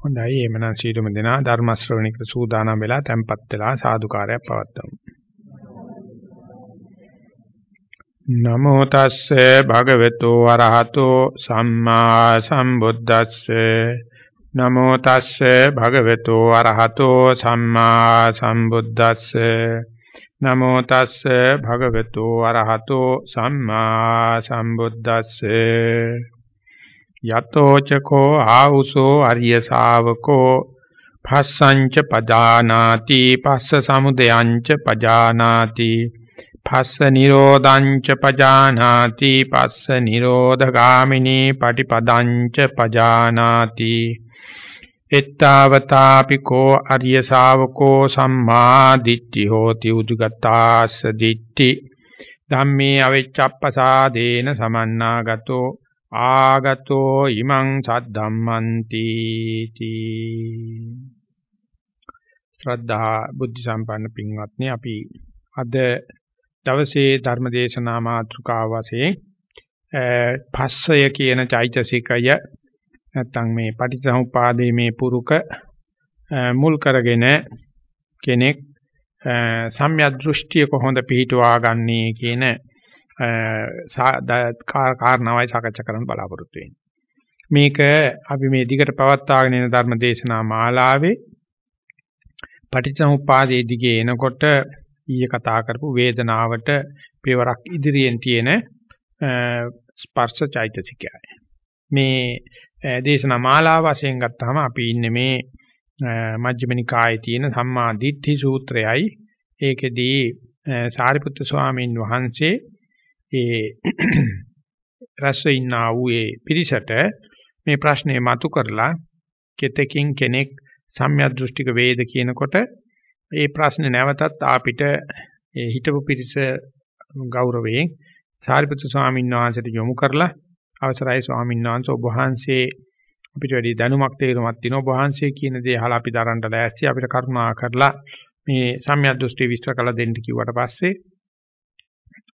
හොඳයි. එhmenan සීලම දෙනා ධර්ම ශ්‍රවණිකට සූදානම් වෙලා tempත් වෙලා සාදුකාරයක් පවත්වමු. නමෝ තස්සේ භගවතු වරහතෝ සම්මා සම්බුද්දස්සේ. නමෝ තස්සේ භගවතු වරහතෝ සම්මා සම්බුද්දස්සේ. නමෝ තස්සේ භගවතු වරහතෝ සම්මා සම්බුද්දස්සේ. යතෝ චකෝ ආවුසෝ අරිය ශාවකෝ පස්සංච පජානාති පස්ස සමුදයංච පජානාති පස්ස නිරෝධංච පජානාති පස්ස නිරෝධගාමිනී පටිපදංච පජානාති. එත්තාවතාපි කෝ අරිය ශාවකෝ සම්මා දිට්ඨි හෝති උදුගතාස්ස දිට්ඨි. ධම්මේ අවිච්ඡප්පසාදේන සමන්නාගතෝ. ආගතෝ ඉමං සද්ධම්මන්ති තී. ශ්‍රද්ධා බුද්ධ සම්පන්න පින්වත්නි අපි අද දවසේ ධර්ම දේශනා මාතෘකාව වශයෙන් පස්සය කියන චෛතසිකය නැත්නම් මේ පටිච්චසමුපාදයේ මේ පුරුක මුල් කරගෙන කෙනෙක් සම්‍යක් දෘෂ්ටිය කොහොමද පිහිටුවා ගන්නේ කියන කාරණාවයි සාකච්ඡා කරන්න බලාපොරොත්තු වෙන්නේ. මේක අපි මේ දිගට පවත්වාගෙන යන ධර්ම දේශනා මාලාවේ පටිච්චසමුප්පාදයේ දිගේ එනකොට ඊයේ කතා කරපු වේදනාවට පියවරක් ඉදිරියෙන් තියෙන ස්පර්ශ චෛතසිකයයි. මේ දේශනා මාලාව වශයෙන් ගත්තාම අපි ඉන්නේ මේ මජ්ක්‍ධිම නිකායේ තියෙන සම්මා දිට්ඨි සූත්‍රයයි. ඒකෙදී සාරිපුත්‍ර ස්වාමීන් වහන්සේ ඒ රැස්ව ඉන්නා වූ ඒ පිරිසට මේ ප්‍රශ්නේ මතු කරලා කෙතකින් කෙනෙක් සම්‍යක් දෘෂ්ටික වේද කියනකොට ඒ ප්‍රශ්නේ නැවතත් අපිට ඒ හිතපු පිරිස ගෞරවයෙන් සාරිපුත්‍ර ස්වාමීන් වහන්සේට යොමු කරලා අවසරයි ස්වාමීන් වහන්සේ ඔබ වහන්සේ අපිට වැඩි දැනුමක් තේරුමක් තියෙනවා ඔබ වහන්සේ කියන දේ අහලා අපි දරන්න ලෑස්ති අපිට කරුණා කරලා මේ සම්‍යක් දෘෂ්ටි විස්තර කළ දෙන්න කිව්වට පස්සේ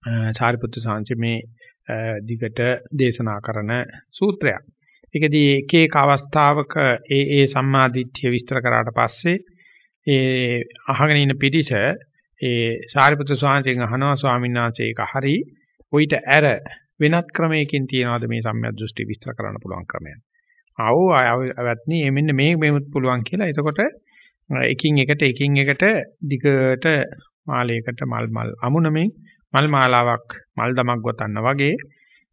සාරිපුත්‍ර සාංශ මේ දිගට දේශනා කරන සූත්‍රයක්. ඒකදී එක එක අවස්ථාවක ඒ ඒ සම්මාදිට්ඨිය විස්තර කරාට පස්සේ ඒ අහගෙන ඉන්න පිටිස ඒ සාරිපුත්‍ර ස්වාමීන් අහනවා ස්වාමීන් වහන්සේ ඒක හරි ඔయిత ඇර වෙනත් ක්‍රමයකින් තියනවාද මේ සම්‍යක් දෘෂ්ටි විස්තර කරන්න පුළුවන් ක්‍රමයක්. ආවෝ අවත්නි මෙන්න මේ මෙමුත් පුළුවන් කියලා. එතකොට එකින් එකට එකින් එකට දිගට මාලයකට මල් මල් අමුණමින් මල් මාලාවක් මල් දමක් ගොතන්න වගේ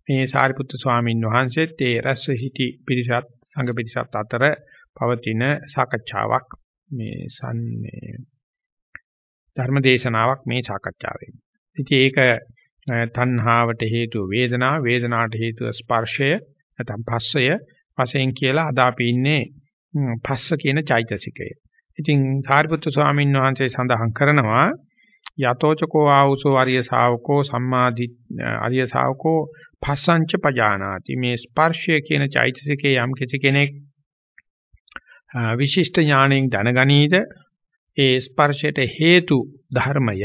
මේ සාරිපුත්තු ස්වාමීන් වහන්සේත් ඒ රැස් සිටි පිරිසත් සංඝ පිරිසත් අතර පවතින සාකච්ඡාවක් මේ සන් මේ ධර්මදේශනාවක් මේ සාකච්ඡාවෙන්. ඉතින් ඒක තණ්හාවට හේතුව වේදනාව, වේදනාවට හේතුව ස්පර්ශය, නැත්නම් පස්සය වශයෙන් කියලා අද අපි ඉන්නේ පස්ස කියන චෛතසිකය. ඉතින් සාරිපුත්තු ස්වාමීන් වහන්සේ සඳහන් කරනවා යතෝචකෝ ආවුසෝ ආර්ය ශාවකෝ සම්මාදි ආර්ය ශාවකෝ පස්සංච පජානාති. මේ ස්පර්ශය කියන චෛතසිකේ යම් කිසි කෙනෙක් විශිෂ්ට ඥාණයෙන් දැනගනීද ඒ ස්පර්ශයට හේතු ධර්මය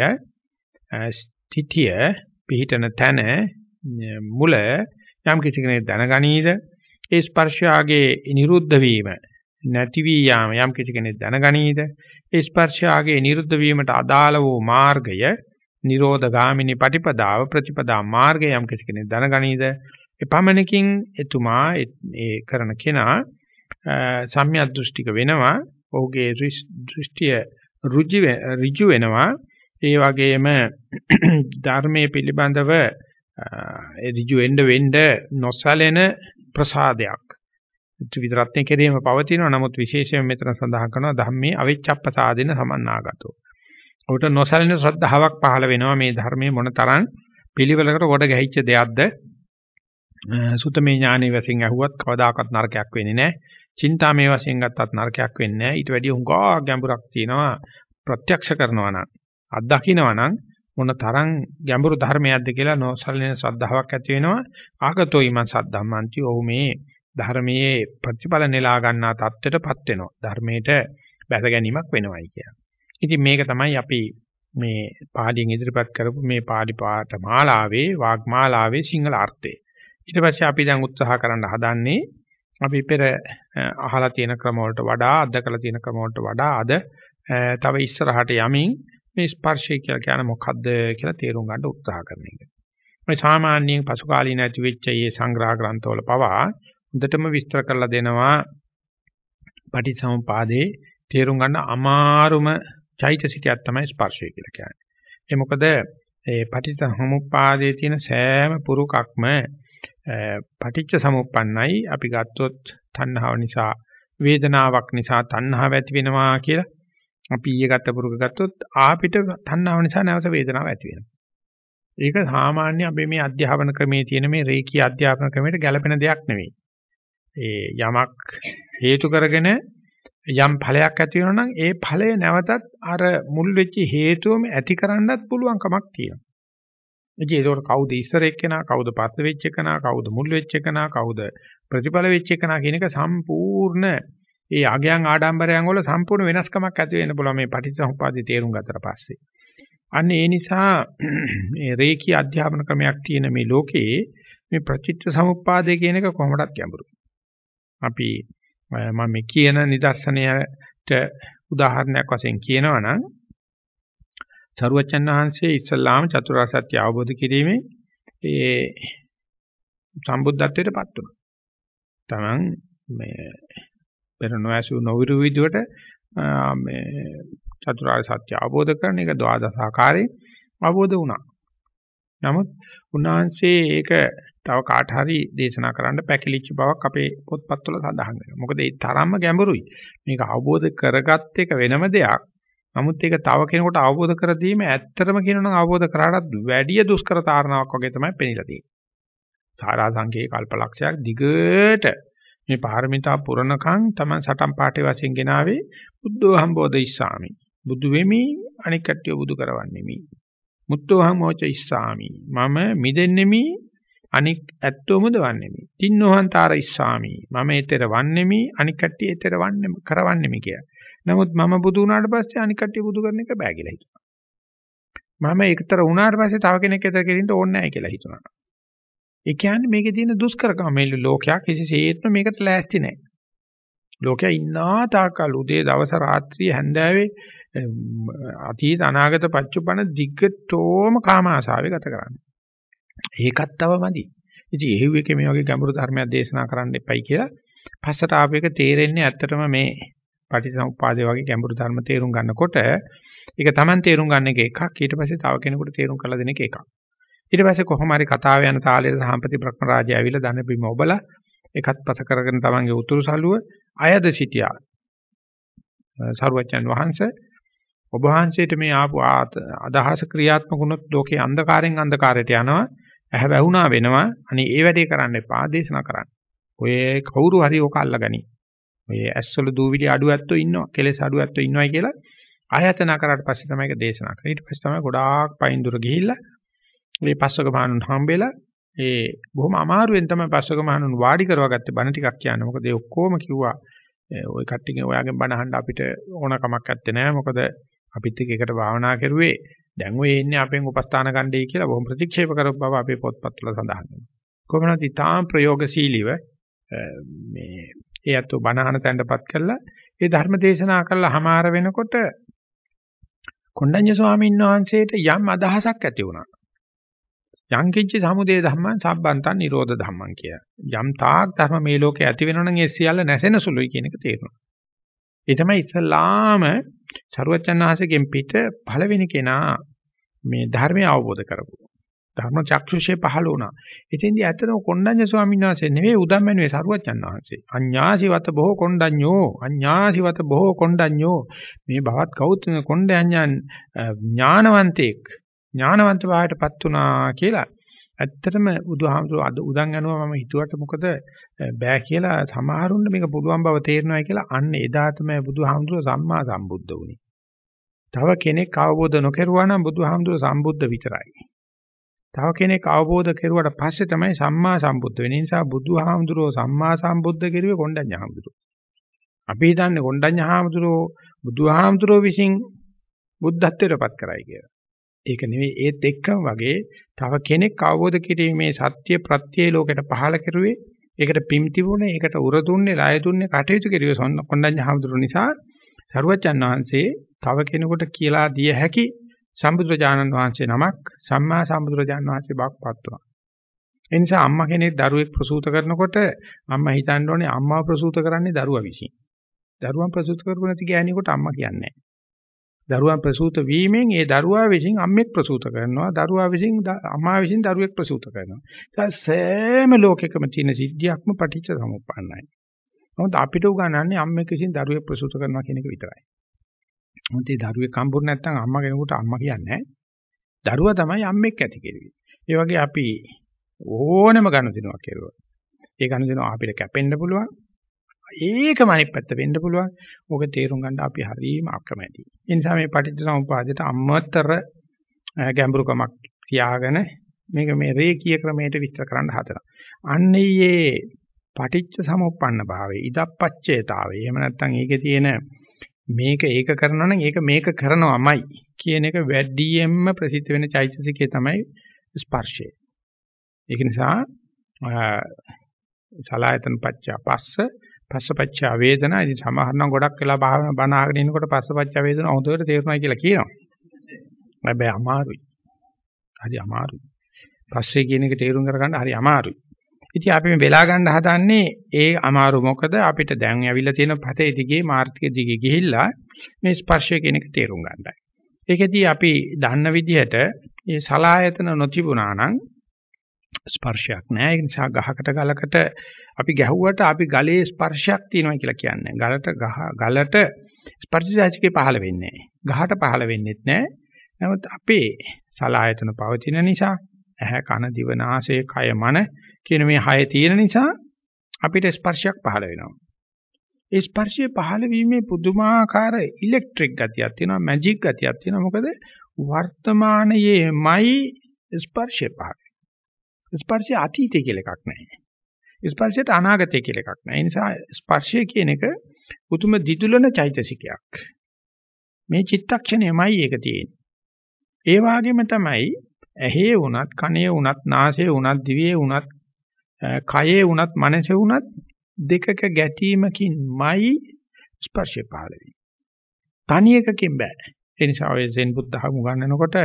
ස්ථිතිය පිහිටන තැන මුල යම් කිසි කෙනෙක් දැනගනීද ඒ ස්පර්ශයාගේ නිරුද්ධ වීම නැති වී යාම යම් කිසි කෙනෙක් දැනගනීද? ඒ ස්පර්ශයාගේ නිරුද්ධ වීමට අදාළ වූ මාර්ගය නිරෝධ ගාමිනී පටිපදාව ප්‍රතිපදා මාර්ගය යම් කිසි කෙනෙක් දැනගනීද? එපමණකින් එතුමා ඒ කරන කෙනා සම්‍යක් දෘෂ්ටික වෙනවා ඔහුගේ දෘෂ්ටිය ඍජු ඍජු වෙනවා. ඒ වගේම ධර්මයේ පිළිබඳව ඒ ඍජු වෙන්න වෙන්න නොසැලෙන ප්‍රසාදයක්. ත්‍රිවිධ කෙරෙහිම පවතිනවා. නමුත් විශේෂයෙන් මෙතන සඳහන් කරනවා ධම්මේ අවිච්ඡප්පසාදින සමන්නාගතෝ. ඔහුට නොසලින ශ්‍රද්ධාවක් පහළ වෙනවා මේ ධර්මයේ මොනතරම් පිළිවෙලකට කොට ගැහිච්ච දෙයක්ද. සුතමේ ඥානෙ වශයෙන් ඇහුවත් කවදාකවත් නරකයක් වෙන්නේ නැහැ. චින්තාමේ වශයෙන් ගත්තත් නරකයක් වෙන්නේ නැහැ. ඊට වැඩිය හුඟා ගැඹුරක් තියෙනවා ප්‍රත්‍යක්ෂ කරනවා නම් අත්දකින්නවා නම් මොන තරම් ගැඹුරු ධර්මයක්ද කියලා නොසලින ශ්‍රද්ධාවක් ඇති වෙනවා. ආගතෝ ඊමන් සද්ධම්මන්ති. ඔහු මේ ධර්මයේ ප්‍රතිඵල නෙලා ගන්නා தත්ත්වයටපත් වෙනවා. ධර්මයට බැස ගැනීමක් වෙනවයි කියන්නේ. ඉතින් මේක තමයි අපි මේ පාඩියෙන් ඉදිරිපත් කරපු මේ පාඩි පාඨ මාලාවේ වාග්මාලාවේ සිංහල අර්ථය. ඊට පස්සේ අපි දැන් උත්සාහ කරන්න හදන්නේ අපි පෙර අහලා තියෙන ක්‍රම වලට වඩා අත්දකලා තියෙන ක්‍රම වලට වඩා අද තව ඉස්සරහට යමින් මේ ස්පර්ශය කියලා කියන මොකද්ද කියලා තේරුම් ගන්න උත්සාහ කරන එක. මේ සාමාන්‍යයෙන් පසු කාලීන ඇති වෙච්ච මේ සංග්‍රහ ග්‍රන්ථවල පවා හොඳටම විස්තර කරලා දෙනවා පටිච්චසමුපාදේ තේරුම් ගන්න අමාරුම චෛතසිකයක් තමයි ස්පර්ශය කියලා කියන්නේ. ඒ මොකද ඒ පටිච්චසමුපාදයේ තියෙන සෑම පුරුකක්ම පටිච්ච සමුප්පන්නයි අපි ගත්තොත් තණ්හාව නිසා වේදනාවක් නිසා තණ්හාව ඇති වෙනවා කියලා අපි ඊයේ ගත්ත පුරුක ගත්තොත් ආපිට තණ්හාව නිසා නැවත වේදනාවක් ඇති වෙනවා. ඒක සාමාන්‍ය අපි මේ අධ්‍යාපන ක්‍රමයේ තියෙන මේ රේකී අධ්‍යාපන ක්‍රමයට ගැළපෙන දෙයක් නෙවෙයි. ඒ යමක් හේතු කරගෙන යම් ඵලයක් ඇති වෙනවා නම් ඒ ඵලය නැවතත් අර මුල් වෙච්ච හේතුවම ඇති කරන්නත් පුළුවන් කමක් තියෙනවා. ඉතින් ඒකට කවුද ඉස්සර එක්කෙනා කවුද පස්ස වෙච්ච එකනා කවුද මුල් වෙච්ච එකනා කවුද ප්‍රතිඵල වෙච්ච එකනා කියන එක සම්පූර්ණ ඒ අගයන් ආඩම්බරයන් වල සම්පූර්ණ වෙනස්කමක් ඇති වෙන්න පුළුවන් මේ පටිච්චසමුප්පාදේ තේරුම් ගත්තට පස්සේ. අන්න ඒ නිසා මේ රේකී අධ්‍යාපන ක්‍රමයක් තියෙන මේ ලෝකේ මේ ප්‍රචිත්ත සමුප්පාදේ කියන එක කොහොමදත් ගැඹුරුයි. අපි මම කියන නිදර්ශනයට උදාහරණයක් වශයෙන් කියනවා නම් සරුවචන් වහන්සේ ඉස්ලාම චතුරාර්ය සත්‍ය අවබෝධ කිරීමේ ඒ සම්බුද්ධත්වයට පත් වුණා. තමන් මේ පෙර නොඇසු නොවිරු විදියට මේ චතුරාර්ය සත්‍ය අවබෝධ කරන එක ද්වාදස ආකාරයෙන් අවබෝධ වුණා. නමුත් උන්වහන්සේ ඒක තව කාට හරි දේශනා කරන්න පැකිලිච්ච බවක් අපේ පොත්පත්වල සඳහන් වෙනවා. මොකද ඒ තරම්ම ගැඹුරුයි. මේක අවබෝධ කරගත් එක වෙනම දෙයක්. නමුත් ඒක තව කෙනෙකුට අවබෝධ කර දීම ඇත්තටම කියනනම් අවබෝධ කරාටත් වැඩිය දුෂ්කර තාරණාවක් වගේ තමයි පෙනිලා තියෙන්නේ. සාරා සංකේ කල්පලක්ෂයක් දිගට මේ පාරමිතා පුරණකම් තමයි සටන් පාඨයේ වශයෙන් ගෙනාවේ බුද්ධෝ හම්බෝධ ඉස්සාමි. බුදු වෙමි අනික් කට්ටිය බුදු කරවන්නෙමි. මුත්තෝහං මොච ඉස්සාමි. මම මිදෙන්නෙමි අනික් ඇත්තෝ මුදවන්නෙමි. තින්නෝහන්තාර ඉස්සාමි. මම ඊතර වන්නෙමි අනික් කට්ටිය ඊතර වන්නෙමි කරවන්නෙමි කිය. නමුත් මම බුදු වුණාට පස්සේ අනික් කට්ටිය බුදු කරන එක බෑ කියලා හිතුවා. මම ඒකතර වුණාට පස්සේ තව කෙනෙක් ඊතර කෙරින්න ඕනේ නැහැ කියලා හිතුණා. ඒ කියන්නේ මේකේ තියෙන දුෂ්කරකම මේ ලෝකයා කිසිසේත්ම මේකට ලෑස්ති නැහැ. ලෝකයා ඉන්නා තාකල් උදේ දවස රාත්‍රිය හැන්දෑවේ අතීත අනාගත පච්චුපන දිග්ගතෝම කාම ආසාවේ ගත කරන්නේ. ඒකත් තවමදි. ඉතින් එහෙව් එකේ මේ වගේ ගැඹුරු ධර්මයක් දේශනා කරන්න එපයි කියලා පස්සට ආපු එක තේරෙන්නේ ඇත්තටම මේ පටිසමුප්පාදේ වගේ ගැඹුරු ධර්ම තේරුම් ගන්නකොට ඒක Taman තේරුම් ගන්න එක එකක් ඊට පස්සේ තව කෙනෙකුට තේරුම් කරලා දෙන එක එකක්. ඊට පස්සේ කොහොම හරි කතාව යන තාලෙට සම්පති බ්‍රහ්ම රාජය ඇවිල්ලා ධන බිම ඔබලා එකත් පස කරගෙන Tamanගේ උතුරු සළුව අයද සිටියා. සරුවච්චන් වහන්සේ ඔබ වහන්සේට මේ ආපු අදහස ක්‍රියාත්මක වුණොත් ලෝකේ අන්ධකාරයෙන් අන්ධකාරයට යනවා. ඇහැ වැහුණා වෙනවා. අනේ ඒ වැඩේ කරන්න එපා දේශනා කරන්න. ඔය කවුරු හරි ඕක අල්ලගනි. ඔය ඇස්වල දූවිලි අඩු ඇත්තෝ ඉන්නවා. කෙලෙස් අඩු ඇත්තෝ ඉන්නවයි කියලා ආයතන කරාට පස්සේ තමයි ඒක දේශනා කරන්නේ. ඊට පස්සේ තමයි ගොඩාක් පයින් දුර ගිහිල්ලා මේ පස්වක මහණුන් හම්බෙලා ඒ බොහොම අමාරුවෙන් තමයි පස්වක මහණුන් වාඩි කරවගත්තේ බණ ටිකක් කියන්න. මොකද ඒ ඔක්කොම කිව්වා ওই කට්ටියගේ ඔයාගෙන් බණ අහන්න අපිට ඕන කමක් නැත්තේ නෑ. මොකද අපිත් එක්ක එකට භාවනා කරුවේ දැන් ඔය ඉන්නේ අපෙන් උපස්ථාන ගන්නයි කියලා බොහොම ප්‍රතික්ෂේප කරපු බව අපේ පොත්පත්වල සඳහන් වෙනවා. කොහොමද ඉතාම ප්‍රයෝගශීලීව මේ ඒ අතෝ බණහන තැන්නපත් කළා ඒ ධර්ම දේශනා කළා හමාර වෙනකොට කොණ්ඩඤ්ඤ ස්වාමීන් වහන්සේට යම් අදහසක් ඇති වුණා. යම් කිච්ච සමුදය ධම්මං සම්බන්තං නිරෝධ ධම්මං කිය. යම් තාක් ධර්ම මේ ලෝකේ ඇති වෙනවනම් ඒ සියල්ල නැසෙන සුළුයි කියන එක තේරෙනවා. ඒ තමයි ඉස්ලාම සරුවචනාංශයෙන් පිට පළවෙනි කෙනා මේ ධර්මය අවබෝධ කරපු. ධර්ම චක්ෂුෂේ පහළ වුණා. ඉතින්දී ඇත්තටම කොණ්ඩඤ්ඤ ස්වාමීන් වහන්සේ නෙවෙයි උදම්මැණුවේ සරුවචන් වහන්සේ. අඤ්ඤාසිවත බොහෝ කොණ්ඩඤ්ඤෝ අඤ්ඤාසිවත බොහෝ කොණ්ඩඤ්ඤෝ මේ භවත් කෞතුම කොණ්ඩඤ්ඤන් ඥානවන්තෙක් ඥානවන්ත භාවයටපත් වුණා කියලා ඇත්තටම බුදුහාමුදුරුවෝ අද උදන් යනවා මම හිතුවට මොකද බෑ කියලා සමහරුන්න මේක පුළුවන් බව තේරෙනවා කියලා අන්න එදා තමයි බුදුහාමුදුරුවෝ සම්මා සම්බුද්ධ වුනේ. තව කෙනෙක් අවබෝධ නොකරුවා නම් බුදුහාමුදුරුවෝ සම්බුද්ධ විතරයි. තව කෙනෙක් අවබෝධ කෙරුවට පස්සේ තමයි සම්මා සම්බුද්ධ වෙන්නේ. ඒ නිසා බුදුහාමුදුරුවෝ සම්මා සම්බුද්ධ කෙරුවේ කොණ්ඩඤ්ඤ හාමුදුරුවෝ. අපි හිතන්නේ කොණ්ඩඤ්ඤ හාමුදුරුවෝ බුදුහාමුදුරුවෝ විසින් බුද්ධත්වයටපත් කරයි කියලා. ඒක නෙවෙයි ඒත් එක්කම වගේ තව කෙනෙක් අවබෝධ කිරීමේ සත්‍ය ප්‍රත්‍ය ලෝකයට පහළ කරුවේ ඒකට පිම් තිබුණේ, ඒකට උර දුන්නේ, ලය දුන්නේ, කටයුතු කෙරුවේ කොණ්ඩඤ්ඤ හාමුදුරුවෝ නිසා සරුවච්චන් වහන්සේ තව කෙනෙකුට කියලා දිය හැකි සම්බුදුරජාණන් වහන්සේ නමක් සම්මා සම්බුදුරජාණන් වහන්සේ බක්පත් වුණා. ඒ නිසා අම්මා කෙනෙක් දරුවෙක් ප්‍රසූත කරනකොට අම්මා හිතන්න ඕනේ අම්මා ප්‍රසූත කරන්නේ දරුවා විසින්. දරුවන් ප්‍රසූත කරපු නැති ගෑණියෙකුට අම්මා කියන්නේ දරුවන් ප්‍රසූත වීමෙන් ඒ දරුවා විසින් අම්මෙක් ප්‍රසූත කරනවා. දරුවා විසින් අම්මා විසින් දරුවෙක් ප්‍රසූත කරනවා. ඒ සෑම ලෝකෙකම තියෙන සිද්ධියක්ම පටිච්ච සමුප්පන්නයි. නමුත් අපිට උගන්වන්නේ අම්මෙක් විසින් දරුවෙක් ප්‍රසූත කරනවා කියන එක විතරයි. මොකද ඒ දරුවෙක් හම්බුනේ නැත්නම් අම්මා කෙනෙකුට අම්මා කියන්නේ දරුවා තමයි අම්මෙක් ඇති කෙරුවේ. ඒ වගේ අපි ඕනම ගනුදෙනුවක් කෙරුවා ඒ ගනුදෙනුව අපිට කැපෙන්න පුළුවන්. ඒකම අනිත් පැත්ත වෙන්න පුළුවන්. ඕක තේරුම් ගන්න අපි හරීම අකමැතියි. ඒ නිසා මේ පටිච්චසමුප්පාදයට අමතර ගැඹුරුකමක් තියාගෙන මේක මේ රේකී ක්‍රමයට විස්තර කරන්න හදනවා. අන්නේ පටිච්ච සමුප්පන්න භාවයේ ඉදප්පච්චේතාවය. එහෙම නැත්නම් ඒකේ තියෙන මේක ඒක කරනවා නම් ඒක මේක කරනවාමයි කියන එක වැඩියෙන්ම ප්‍රසිද්ධ වෙන චෛතසිකය තමයි ස්පර්ශය. ඒක නිසා සලායතන පච්චා පස්ස පස්සපච්චා වේදනා ඉතින් සමහර නම් ගොඩක් වෙලා භාවන බණ අහගෙන ඉනකොට පස්සපච්චා වේදනා හොඳට තේරුණා කියලා කියනවා. හැබැයි අමාරුයි. හරි අමාරුයි. පස්සේ කියන එක තේරුම් කරගන්න හරි අමාරුයි. ඉතින් අපි මේ වෙලා ගන්න හදන්නේ ඒ අමාරු මොකද අපිට දැන් ඇවිල්ලා තියෙන පතේ දිගේ මාර්ගයේ දිගේ ගිහිල්ලා මේ ස්පර්ශය කියන එක තේරුම් ගන්නයි. ඒකෙදී අපි දන්න විදිහට මේ සලායතන නොතිබුණා නම් ස්පර්ශයක් නැහැ. ඒ නිසා ගහකට ගලකට අපි ගැහුවට අපි ගලේ ස්පර්ශයක් තියෙනවා කියලා කියන්නේ. ගලට ගහ ගලට ස්පර්ශජාතිකේ පහළ වෙන්නේ ගහට පහළ වෙන්නේත් නැහැ. නමුත් අපේ සලායතන පවතින නිසා ඇහැ කන දිව නාසය කය මන කියන මේ හය තියෙන නිසා අපිට ස්පර්ශයක් පහළ වෙනවා. ඒ ස්පර්ශයේ පහළ වීමේ පුදුමාකාර ඉලෙක්ට්‍රික් ගතියක් තියෙනවා මැජික් ගතියක් තියෙනවා මොකද වර්තමානයේමයි ස්පර්ශය පහළ ස්පර්ශය අතීතය කියලා එකක් නැහැ. ස්පර්ශයට අනාගතය කියලා එකක් නැහැ. ඒ නිසා ස්පර්ශය කියන එක උතුම දිදුලන චෛතසිකයක්. මේ චිත්තක්ෂණයමයි ඒක තියෙන්නේ. ඒ වගේම තමයි ඇහි වුණත්, කනේ වුණත්, නාසයේ වුණත්, දිවේ වුණත්, කයේ වුණත්, මනසේ වුණත් දෙකක ගැටීමකින්මයි ස්පර්ශය පහළ වෙන්නේ. තනි එකකින් බෑ. ඒ නිසා ඔය සෙන් බුද්ධහම උගන්වනකොට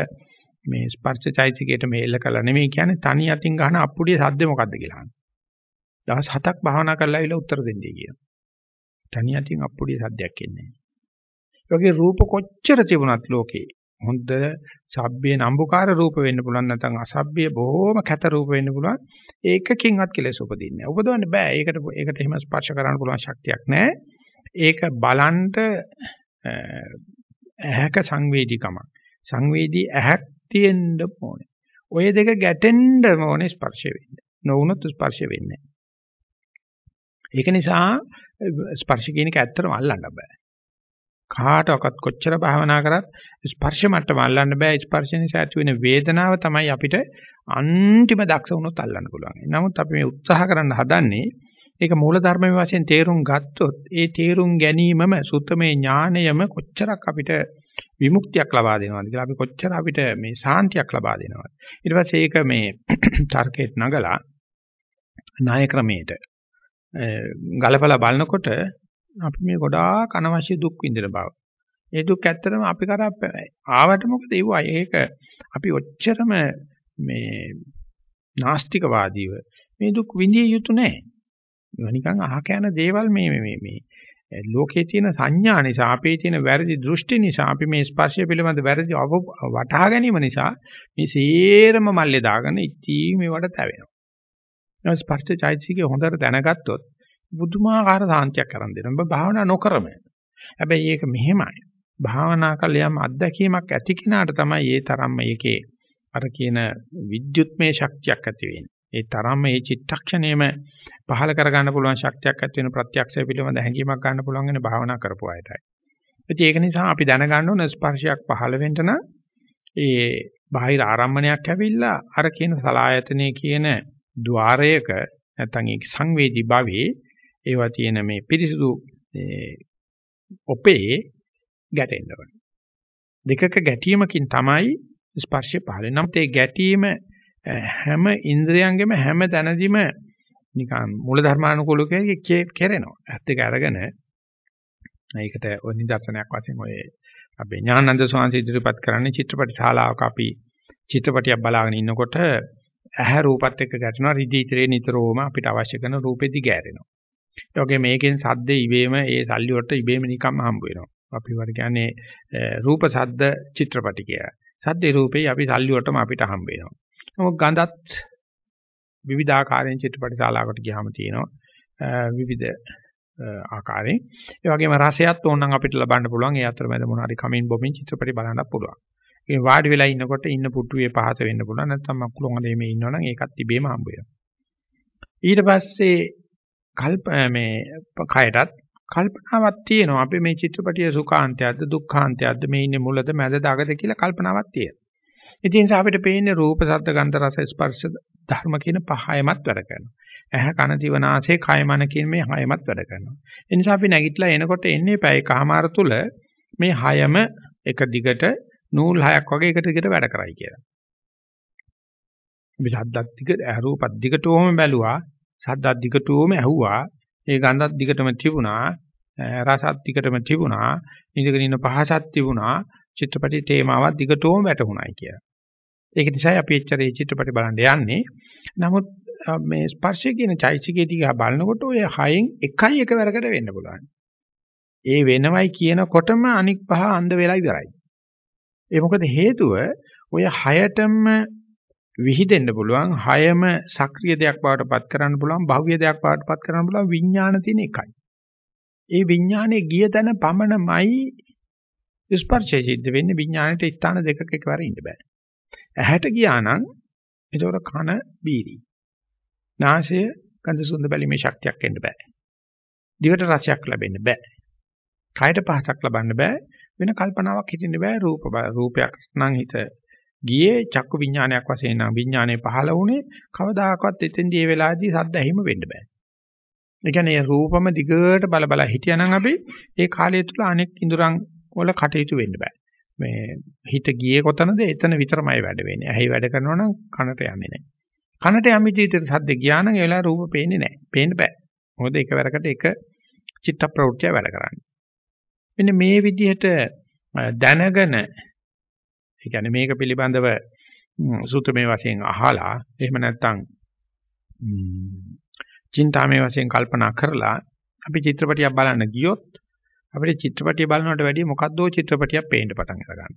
මේ ස්පර්ශ චෛතසිකයට මේල කළා නෙමෙයි කියන්නේ තනි අතින් ගන්න අප්පුඩිය සද්ද මොකද්ද කියලා අහනවා. දවස් 7ක් භාවනා කරලා ආවිලා උත්තර දෙන්නේ කියනවා. තනි අතින් අප්පුඩිය සද්දයක් එන්නේ නැහැ. රූප කොච්චර තිබුණත් ලෝකේ හොඳ සබ්බේ නම්බුකාර රූප වෙන්න පුළුවන් නැත්නම් අසබ්බේ බොහොම කැත රූප වෙන්න පුළුවන් ඒකකින්වත් කෙලෙස් උපදින්නේ නැහැ. උපදවන්න බෑ. ඒකට ඒකට එහෙම ස්පර්ශ කරන්න පුළුවන් ශක්තියක් නැහැ. ඒක බලන්ට ඇහැක සංවේදීකමක්. සංවේදී ඇහක් තියෙන්න ඕනේ. ඔය දෙක ගැටෙන්න ඕනේ ස්පර්ශ වෙන්න. නොවුනොත් ස්පර්ශ වෙන්නේ ඒක නිසා ස්පර්ශ කියන එක ඇත්තටම අල්ලන්න බෑ. කාටවත් කොච්චර භාවනා කරත් ස්පර්ශ මට්ටම අල්ලන්න බෑ. ස්පර්ශ නිසා ඇති වෙන වේදනාව තමයි අපිට අන්තිම දක්ෂ වුණොත් අල්ලන්න පුළුවන්. නමුත් අපි මේ උත්සාහ කරන්න හදන්නේ ඒක මූල ධර්මයේ වශයෙන් තේරුම් ගත්තොත් ඒ තේරුම් ගැනීමම සුත්තමේ ඥානයම කොච්චරක් අපිට විමුක්තියක් ලබා දෙනවද කියලා අපි කොච්චර අපිට මේ සාන්තියක් ලබා දෙනවද ඊට පස්සේ ඒක මේ තර්කයට නගලා ණය ක්‍රමයට ගලපලා බලනකොට අපි මේ ගොඩාක් අනවශ්‍ය දුක් විඳින බව. ඒ දුක් ඇත්තටම අපි කරා ආවට මොකද ඒවා ඒක අපි ඔච්චරම මේ නාස්තිකවාදීව මේ දුක් විඳිය යුතු නැහැ. නිකන් අහක යන දේවල් මේ මේ මේ ලෝකයේ තියෙන සංඥා නිසා අපේ තියෙන වැරදි දෘෂ්ටි නිසා අපි මේ ස්පර්ශය පිළිබඳ වැරදි වටහා ගැනීම නිසා මේ සේරම මල්ලේ දාගෙන ඉච්චී මේවට තැවෙනවා. ඒ ස්පර්ශ චෛතසිකය හොඳට දැනගත්තොත් බුදුමාකාර සාන්තියක් කරන් දෙනවා. ඔබ භාවනා නොකරම. හැබැයි ඒක මෙහෙමයි. භාවනා කළ යම් අත්දැකීමක් ඇති කෙනාට තමයි ඒ තරම්ම ඒකේ අර කියන විද්‍යුත්මය ශක්තියක් ඇති වෙන්නේ. ඒ තරම්ම මේ චිත්තක්ෂණයම පහල කරගන්න පුළුවන් ශක්තියක් ඇති වෙන ප්‍රත්‍යක්ෂය පිළිබඳ හැඟීමක් ගන්න පුළුවන් වෙන භාවනා කරපු අයටයි. ඉතින් ඒක නිසා අපි දැනගන්න ඕන ස්පර්ශයක් පහල වෙන්න නම් ඒ බාහිර ආරම්මණයක් ඇවිල්ලා අර කියන සලායතනයේ කියන ద్వාරයක නැත්නම් ඒ සංවේදී භාවයේ ඒවා තියෙන මේ පිරිසුදු ඔපේ ගැටෙන්න ඕනේ. දෙකක ගැටීමකින් තමයි ස්පර්ශය පහළ වෙන්නේ. නමුත් ඒ ගැටීම හැම ඉන්ද්‍රයන්ගෙම හැම තැනදීම නිකන් මූල ධර්මානුකූලව කෙරෙනවා. ඇත්ත එක අරගෙන ඒකට ඔය නිදර්ශනයක් වශයෙන් ඔය අපේ ඥානන්ද ස්වාමීන් ඉදිරිපත් කරන්නේ චිත්‍රපට ශාලාවක අපි චිත්‍රපටියක් බලාගෙන ඉන්නකොට ඇහැ රූපත් එක්ක ගැටෙනවා රිදී ඉතරේ නිතරම අපිට අවශ්‍ය කරන රූපෙ දිගෑරෙනවා. ඒ වගේ මේකෙන් සද්ද ඉබේම ඒ සල්ලි වලට ඉබේම නිකම්ම හම්බ වෙනවා. අපි වර කියන්නේ රූප සද්ද චිත්‍රපටි කියලා. සද්දේ රූපේ අපි සල්ලි වලටම අපිට හම්බ වෙනවා. නමුත් ගඳත් විවිධාකාරයෙන් චිත්‍රපටි ශාලාවකට ගියාම තියෙනවා විවිධ ආකාරයෙන්. ඒ වගේම රසයත් ඕනනම් අපිට ලබන්න පුළුවන්. ඒ අතරමැද මොන හරි කමින් බොමින් චිත්‍රපටි බලන්නත් පුළුවන්. ඒ වාඩි වෙලා ඉන්නකොට ඉන්න පුටුවේ පහස වෙන්න පුළුවන්. නැත්නම් මකුළු හොඳේ මේ ඉන්නවනම් ඒකත් ඉබේම හම්බ වෙනවා. ඊට පස්සේ කල්ප මේ කයටත් කල්පනාවක් තියෙනවා. අපි මේ චිත්‍රපටිය සුඛාන්තයක්ද දුක්ඛාන්තයක්ද මේ ඉන්නේ මුලද මැදද අගද කියලා කල්පනාවක් තියෙනවා. ඉතින් අපිට පේන්නේ රූප, ශබ්ද, ගන්ධ, රස, ස්පර්ශ ධර්ම කියන පහයමත් වැඩ කරනවා. ඇහ කන දිව නාසය කය මන කියන මේ හයමත් වැඩ කරනවා. ඒ නිසා අපි නැගිටලා එනකොට එන්නේ පැය කමාර තුල මේ හයම එක දිගට නූල් හයක් වගේ එකට දිගට වැඩ කරයි කියලා. අපි ශබ්දත් දිග රූපත් දිගටම බැලුවා සද්දත් දිගටම ඇහුවා. ඒ ගඳත් දිගටම තිබුණා. රසත් දිගටම තිබුණා. ඉඳගෙන ඉන්න පහසත් තිබුණා. චිත්‍රපටි තේමාවක් දිගටම වැටුණායි කියලා. ඒක නිසා අපි එච්චර මේ චිත්‍රපටි බලන්න යන්නේ. නමුත් මේ ස්පර්ශය කියන චෛසිකේ දිහා බලනකොට ඔය හයෙන් එකයි එකවරකට වෙන්න පුළුවන්. ඒ වෙනවයි කියනකොටම අනික් පහ අන්ධ වෙලා ඉවරයි. ඒ මොකද හේතුව ඔය හයටම විහිදෙන්න පුළුවන් හයම සක්‍රීය දෙයක් බවට පත් කරන්න පුළුවන් භව්‍ය දෙයක් බවට පත් කරන්න පුළුවන් විඥාන තියෙන එකයි. ඒ විඥානේ ගිය තැන පමණමයි ස්පර්ශය සිද්ධ වෙන්නේ විඥාණයට ස්ථාන දෙකක එකවර ඉන්න බෑ. ඇහැට ගියා නම් ඒතකොට කන බීරි. නාසය ගඳ සුවඳ බැලීමේ ශක්තියක් එන්න බෑ. දිවට රසයක් ලැබෙන්න බෑ. කයට පහසක් ලබන්න බෑ. වෙන කල්පනාවක් හිතෙන්න බෑ රූප රූපයක් නම් හිත ගියේ චක්කු විඥානයක් වශයෙන් නම් විඥානේ පහළ වුණේ කවදාකවත් එතෙන්දී ඒ වෙලාවේදී සද්ද ඇහිම වෙන්න බෑ. ඒ කියන්නේ රූපම දිගට බල බල හිටියනම් අපි ඒ කාලය තුල අනෙක් ඉඳුරන් වල කටයුතු වෙන්න බෑ. මේ හිත ගියේ කොතනද එතන විතරමයි වැඩ වෙන්නේ. ඇහි වැඩ කරනවා නම් කනට යන්නේ නැහැ. කනට යම් විදිහට සද්ද ගියා නම් ඒ වෙලාවේ රූප පේන්නේ නැහැ. පේන්න බෑ. මොකද එකවරකට එක චිත්ත ප්‍රවෘත්තිය වැඩ කරන්නේ. මෙන්න මේ විදිහට දැනගෙන ඒ කියන්නේ මේක පිළිබඳව සූත්‍රමේ වශයෙන් අහලා එහෙම නැත්නම් චින්තාමේ වශයෙන් කල්පනා කරලා අපි චිත්‍රපටියක් බලන්න ගියොත් අපිට චිත්‍රපටිය බලනවට වැඩිය මොකද්දෝ චිත්‍රපටියක් පේන්න පටන් ගන්නවා.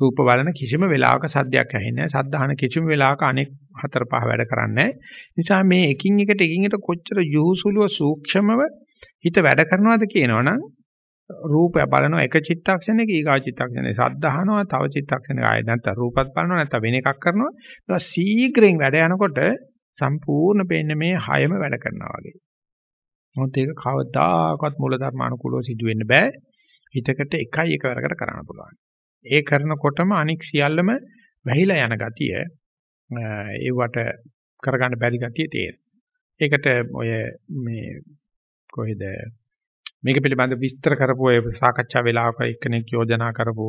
රූප බලන කිසිම වෙලාවක සද්දයක් ඇහෙන්නේ නැහැ. සද්ද අහන කිසිම වෙලාවක අනෙක් හතර පහ වැඩ කරන්නේ නිසා මේ එකින් එකට එකින් එකට කොච්චර යහුසුලුව සූක්ෂමව හිත වැඩ කරනවද කියනවනම් රූපය බලනවා එක චිත්තක්ෂණයක ඊගා චිත්තක්ෂණේ සද්ද අහනවා තව චිත්තක්ෂණයක ආයෙ නැත්නම් රූපත් බලනවා නැත්නම් වෙන එකක් කරනවා ඒක ශීඝ්‍රයෙන් වැඩ යනකොට සම්පූර්ණ පේන්නේ මේ හයම වැඩ කරනවා වගේ. මොකද ඒක කවදාකවත් මූලධර්මානුකූලව සිදු වෙන්න බෑ. හිතකට එකයි එකවරකට කරන්න පුළුවන්. ඒ කරනකොටම අනික් සියල්ලම වැහිලා යන ගතිය ඒවට කරගන්න බැරි ගතිය තියෙනවා. ඒකට ඔය මේ කොහෙද? මේක පිළිබඳ විස්තර කරපු ඒ සාකච්ඡා වෙලාවක එක්කෙනෙක් යෝජනා කරපු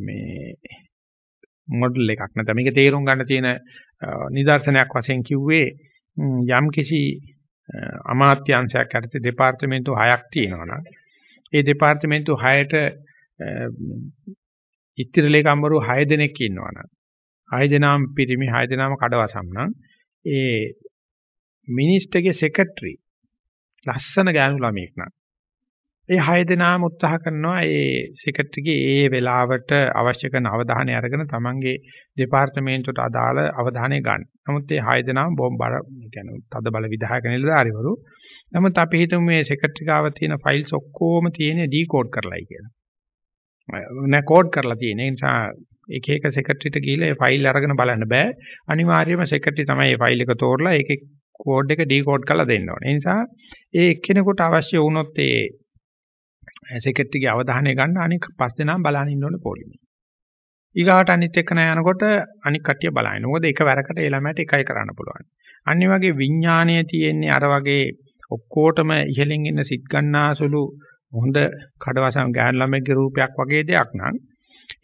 මේ මොඩල් එකක්. නැත්නම් මේක තේරුම් ගන්න තියෙන නිදර්ශනයක් වශයෙන් කිව්වේ යම් කිසි අමාත්‍යාංශයක් යටතේ දෙපාර්තමේන්තු 6ක් තියෙනවා නම් ඒ දෙපාර්තමේන්තු 6ට ඉතිරිලේකම්වරු 6 දෙනෙක් ඉන්නවා නම් 6 දෙනාම පිරිමි 6 දෙනාම කඩවසම් නම් ඒ මිනිස්ටර්ගේ සෙක්‍රටරි ලස්සන ගෑනු ළමයෙක් නම් ඒ හය දෙනාම උත්සාහ කරනවා ඒ සෙක්‍රටරිගේ ඒ වෙලාවට අවශ්‍ය කරන අවධානය අරගෙන තමන්ගේ දෙපාර්තමේන්තුවට අදාළ අවධානය ගන්න. නමුත් මේ හය දෙනාම බොම්බ බල කියන්නේ තද බල විධායක නිලධාරිවරු. නමුත් අපි හිතමු මේ සෙක්‍රටරි ගාව තියෙන ෆයිල්ස් ඔක්කොම තියෙන්නේ ඩිකෝඩ් කරලායි කියලා. නෑ කෝඩ් කරලා තියෙන. ඒ නිසා එක එක සෙක්‍රටරිට ගිහිල්ලා ඒ ෆයිල් අරගෙන බලන්න බෑ. අනිවාර්යයෙන්ම සෙක්‍රටරි තමයි මේ ෆයිල් එක තෝරලා ඒකේ කෝඩ් එක ඩිකෝඩ් කරලා දෙන්න ඕනේ. ඒ නිසා ඒ එක්කෙනෙකුට අවශ්‍ය වුණොත් ඒ සෙක්‍රටරිගේ අවධානය ගන්න අනික පස් දෙනාම බලන් ඉන්න ඕනේ පොලිමේ. ඊගාට අනිත් එක්ක නෑ යනකොට අනික් කට්ටිය බලائන. මොකද එක වරකට ඒ ළමයට එකයි කරන්න පුළුවන්. අන්න වගේ විඥාණය තියෙන්නේ අර වගේ ඔක්කොටම ඉහලින් ඉන්න සිත් ගන්නාසුළු හොඳ කඩවසම් ගෑන් ළමෙක්ගේ රූපයක් වගේ දෙයක් නම්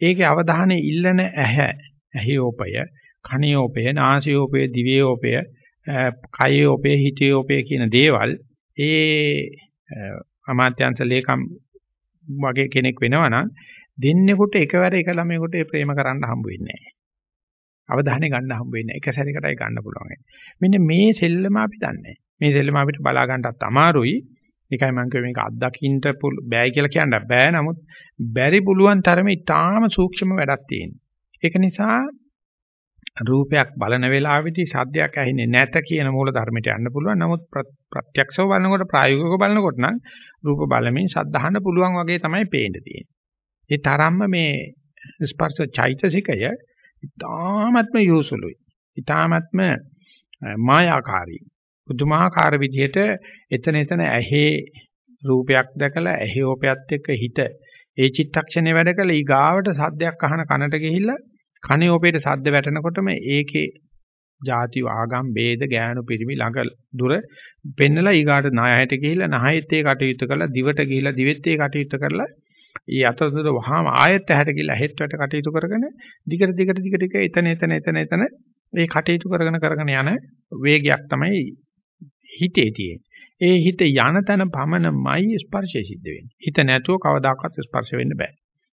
ඒකේ අවධානය ඉල්ලන ඇහැ ඇහිෝපය කණියෝපය නාසියෝපය දිවේෝපය කයේ ඔපේ හිතේ ඔපේ කියන දේවල් ඒ අමාත්‍යංශ ලේකම් වගේ කෙනෙක් වෙනවා නම් දෙන්නෙකුට එකවර එක ළමයෙකුට ප්‍රේම කරන්න හම්බ වෙන්නේ නැහැ. අවධානය ගන්න හම්බ වෙන්නේ එක සැරයකටයි ගන්න පුළුවන්. මෙන්න මේ සෙල්ලම අපි දන්නේ. මේ සෙල්ලම අපිට බලා ගන්නත් අමාරුයි. ඒකයි මම කිව්වේ මේක අත්දකින්න බෑ කියලා කියන්න බෑ. නමුත් බැරි පුළුවන් තරමේ ඊටාම සූක්ෂම වැඩක් තියෙනවා. ඒක නිසා රූපයක් බලන වෙලාවෙදී සද්දයක් ඇහෙන්නේ නැත කියන මූල ධර්මයට යන්න පුළුවන්. නමුත් ප්‍රත්‍යක්ෂව බලනකොට ප්‍රායෝගිකව බලනකොට නම් රූප බලමින් සද්ද අහන්න පුළුවන් වගේ තමයි පේන්න තියෙන්නේ. ඒ තරම්ම මේ ස්පර්ශ චෛතසිකය ඊ타ත්ම යොසුලුයි. ඊ타ත්ම මායාකාරී. පුදුමාකාර විදිහට එතන එතන ඇහි රූපයක් දැකලා ඇහි ඕපයත් එක්ක හිත ඒ චිත්තක්ෂණේ වැඩ කළ ඊගාවට සද්දයක් අහන කනට ගිහිල්ලා කනේ ඕපේට සද්ද වැටෙනකොටම ඒකේ ಜಾති ආගම් ભેද ගෑනු පිරිමි ළඟ දුර පෙන්නලා ඊගාට නායයට ගිහිල්ලා නහයෙත් ඒ කටයුතු කරලා දිවට ගිහිල්ලා දිවෙත් ඒ කටයුතු කරලා ඊ අතතද වහාම ආයෙත් ඇහැට ගිහලා හෙට් වැට කටයුතු කරගෙන දිගට දිගට දිගට දිග එතන එතන එතන එතන මේ කටයුතු කරගෙන කරගෙන යන වේගයක් තමයි හිතේ තියෙන්නේ. ඒ හිත යන තැන පමණමයි ස්පර්ශය සිද්ධ වෙන්නේ. හිත නැතුව කවදාකවත් ස්පර්ශ වෙන්න බෑ.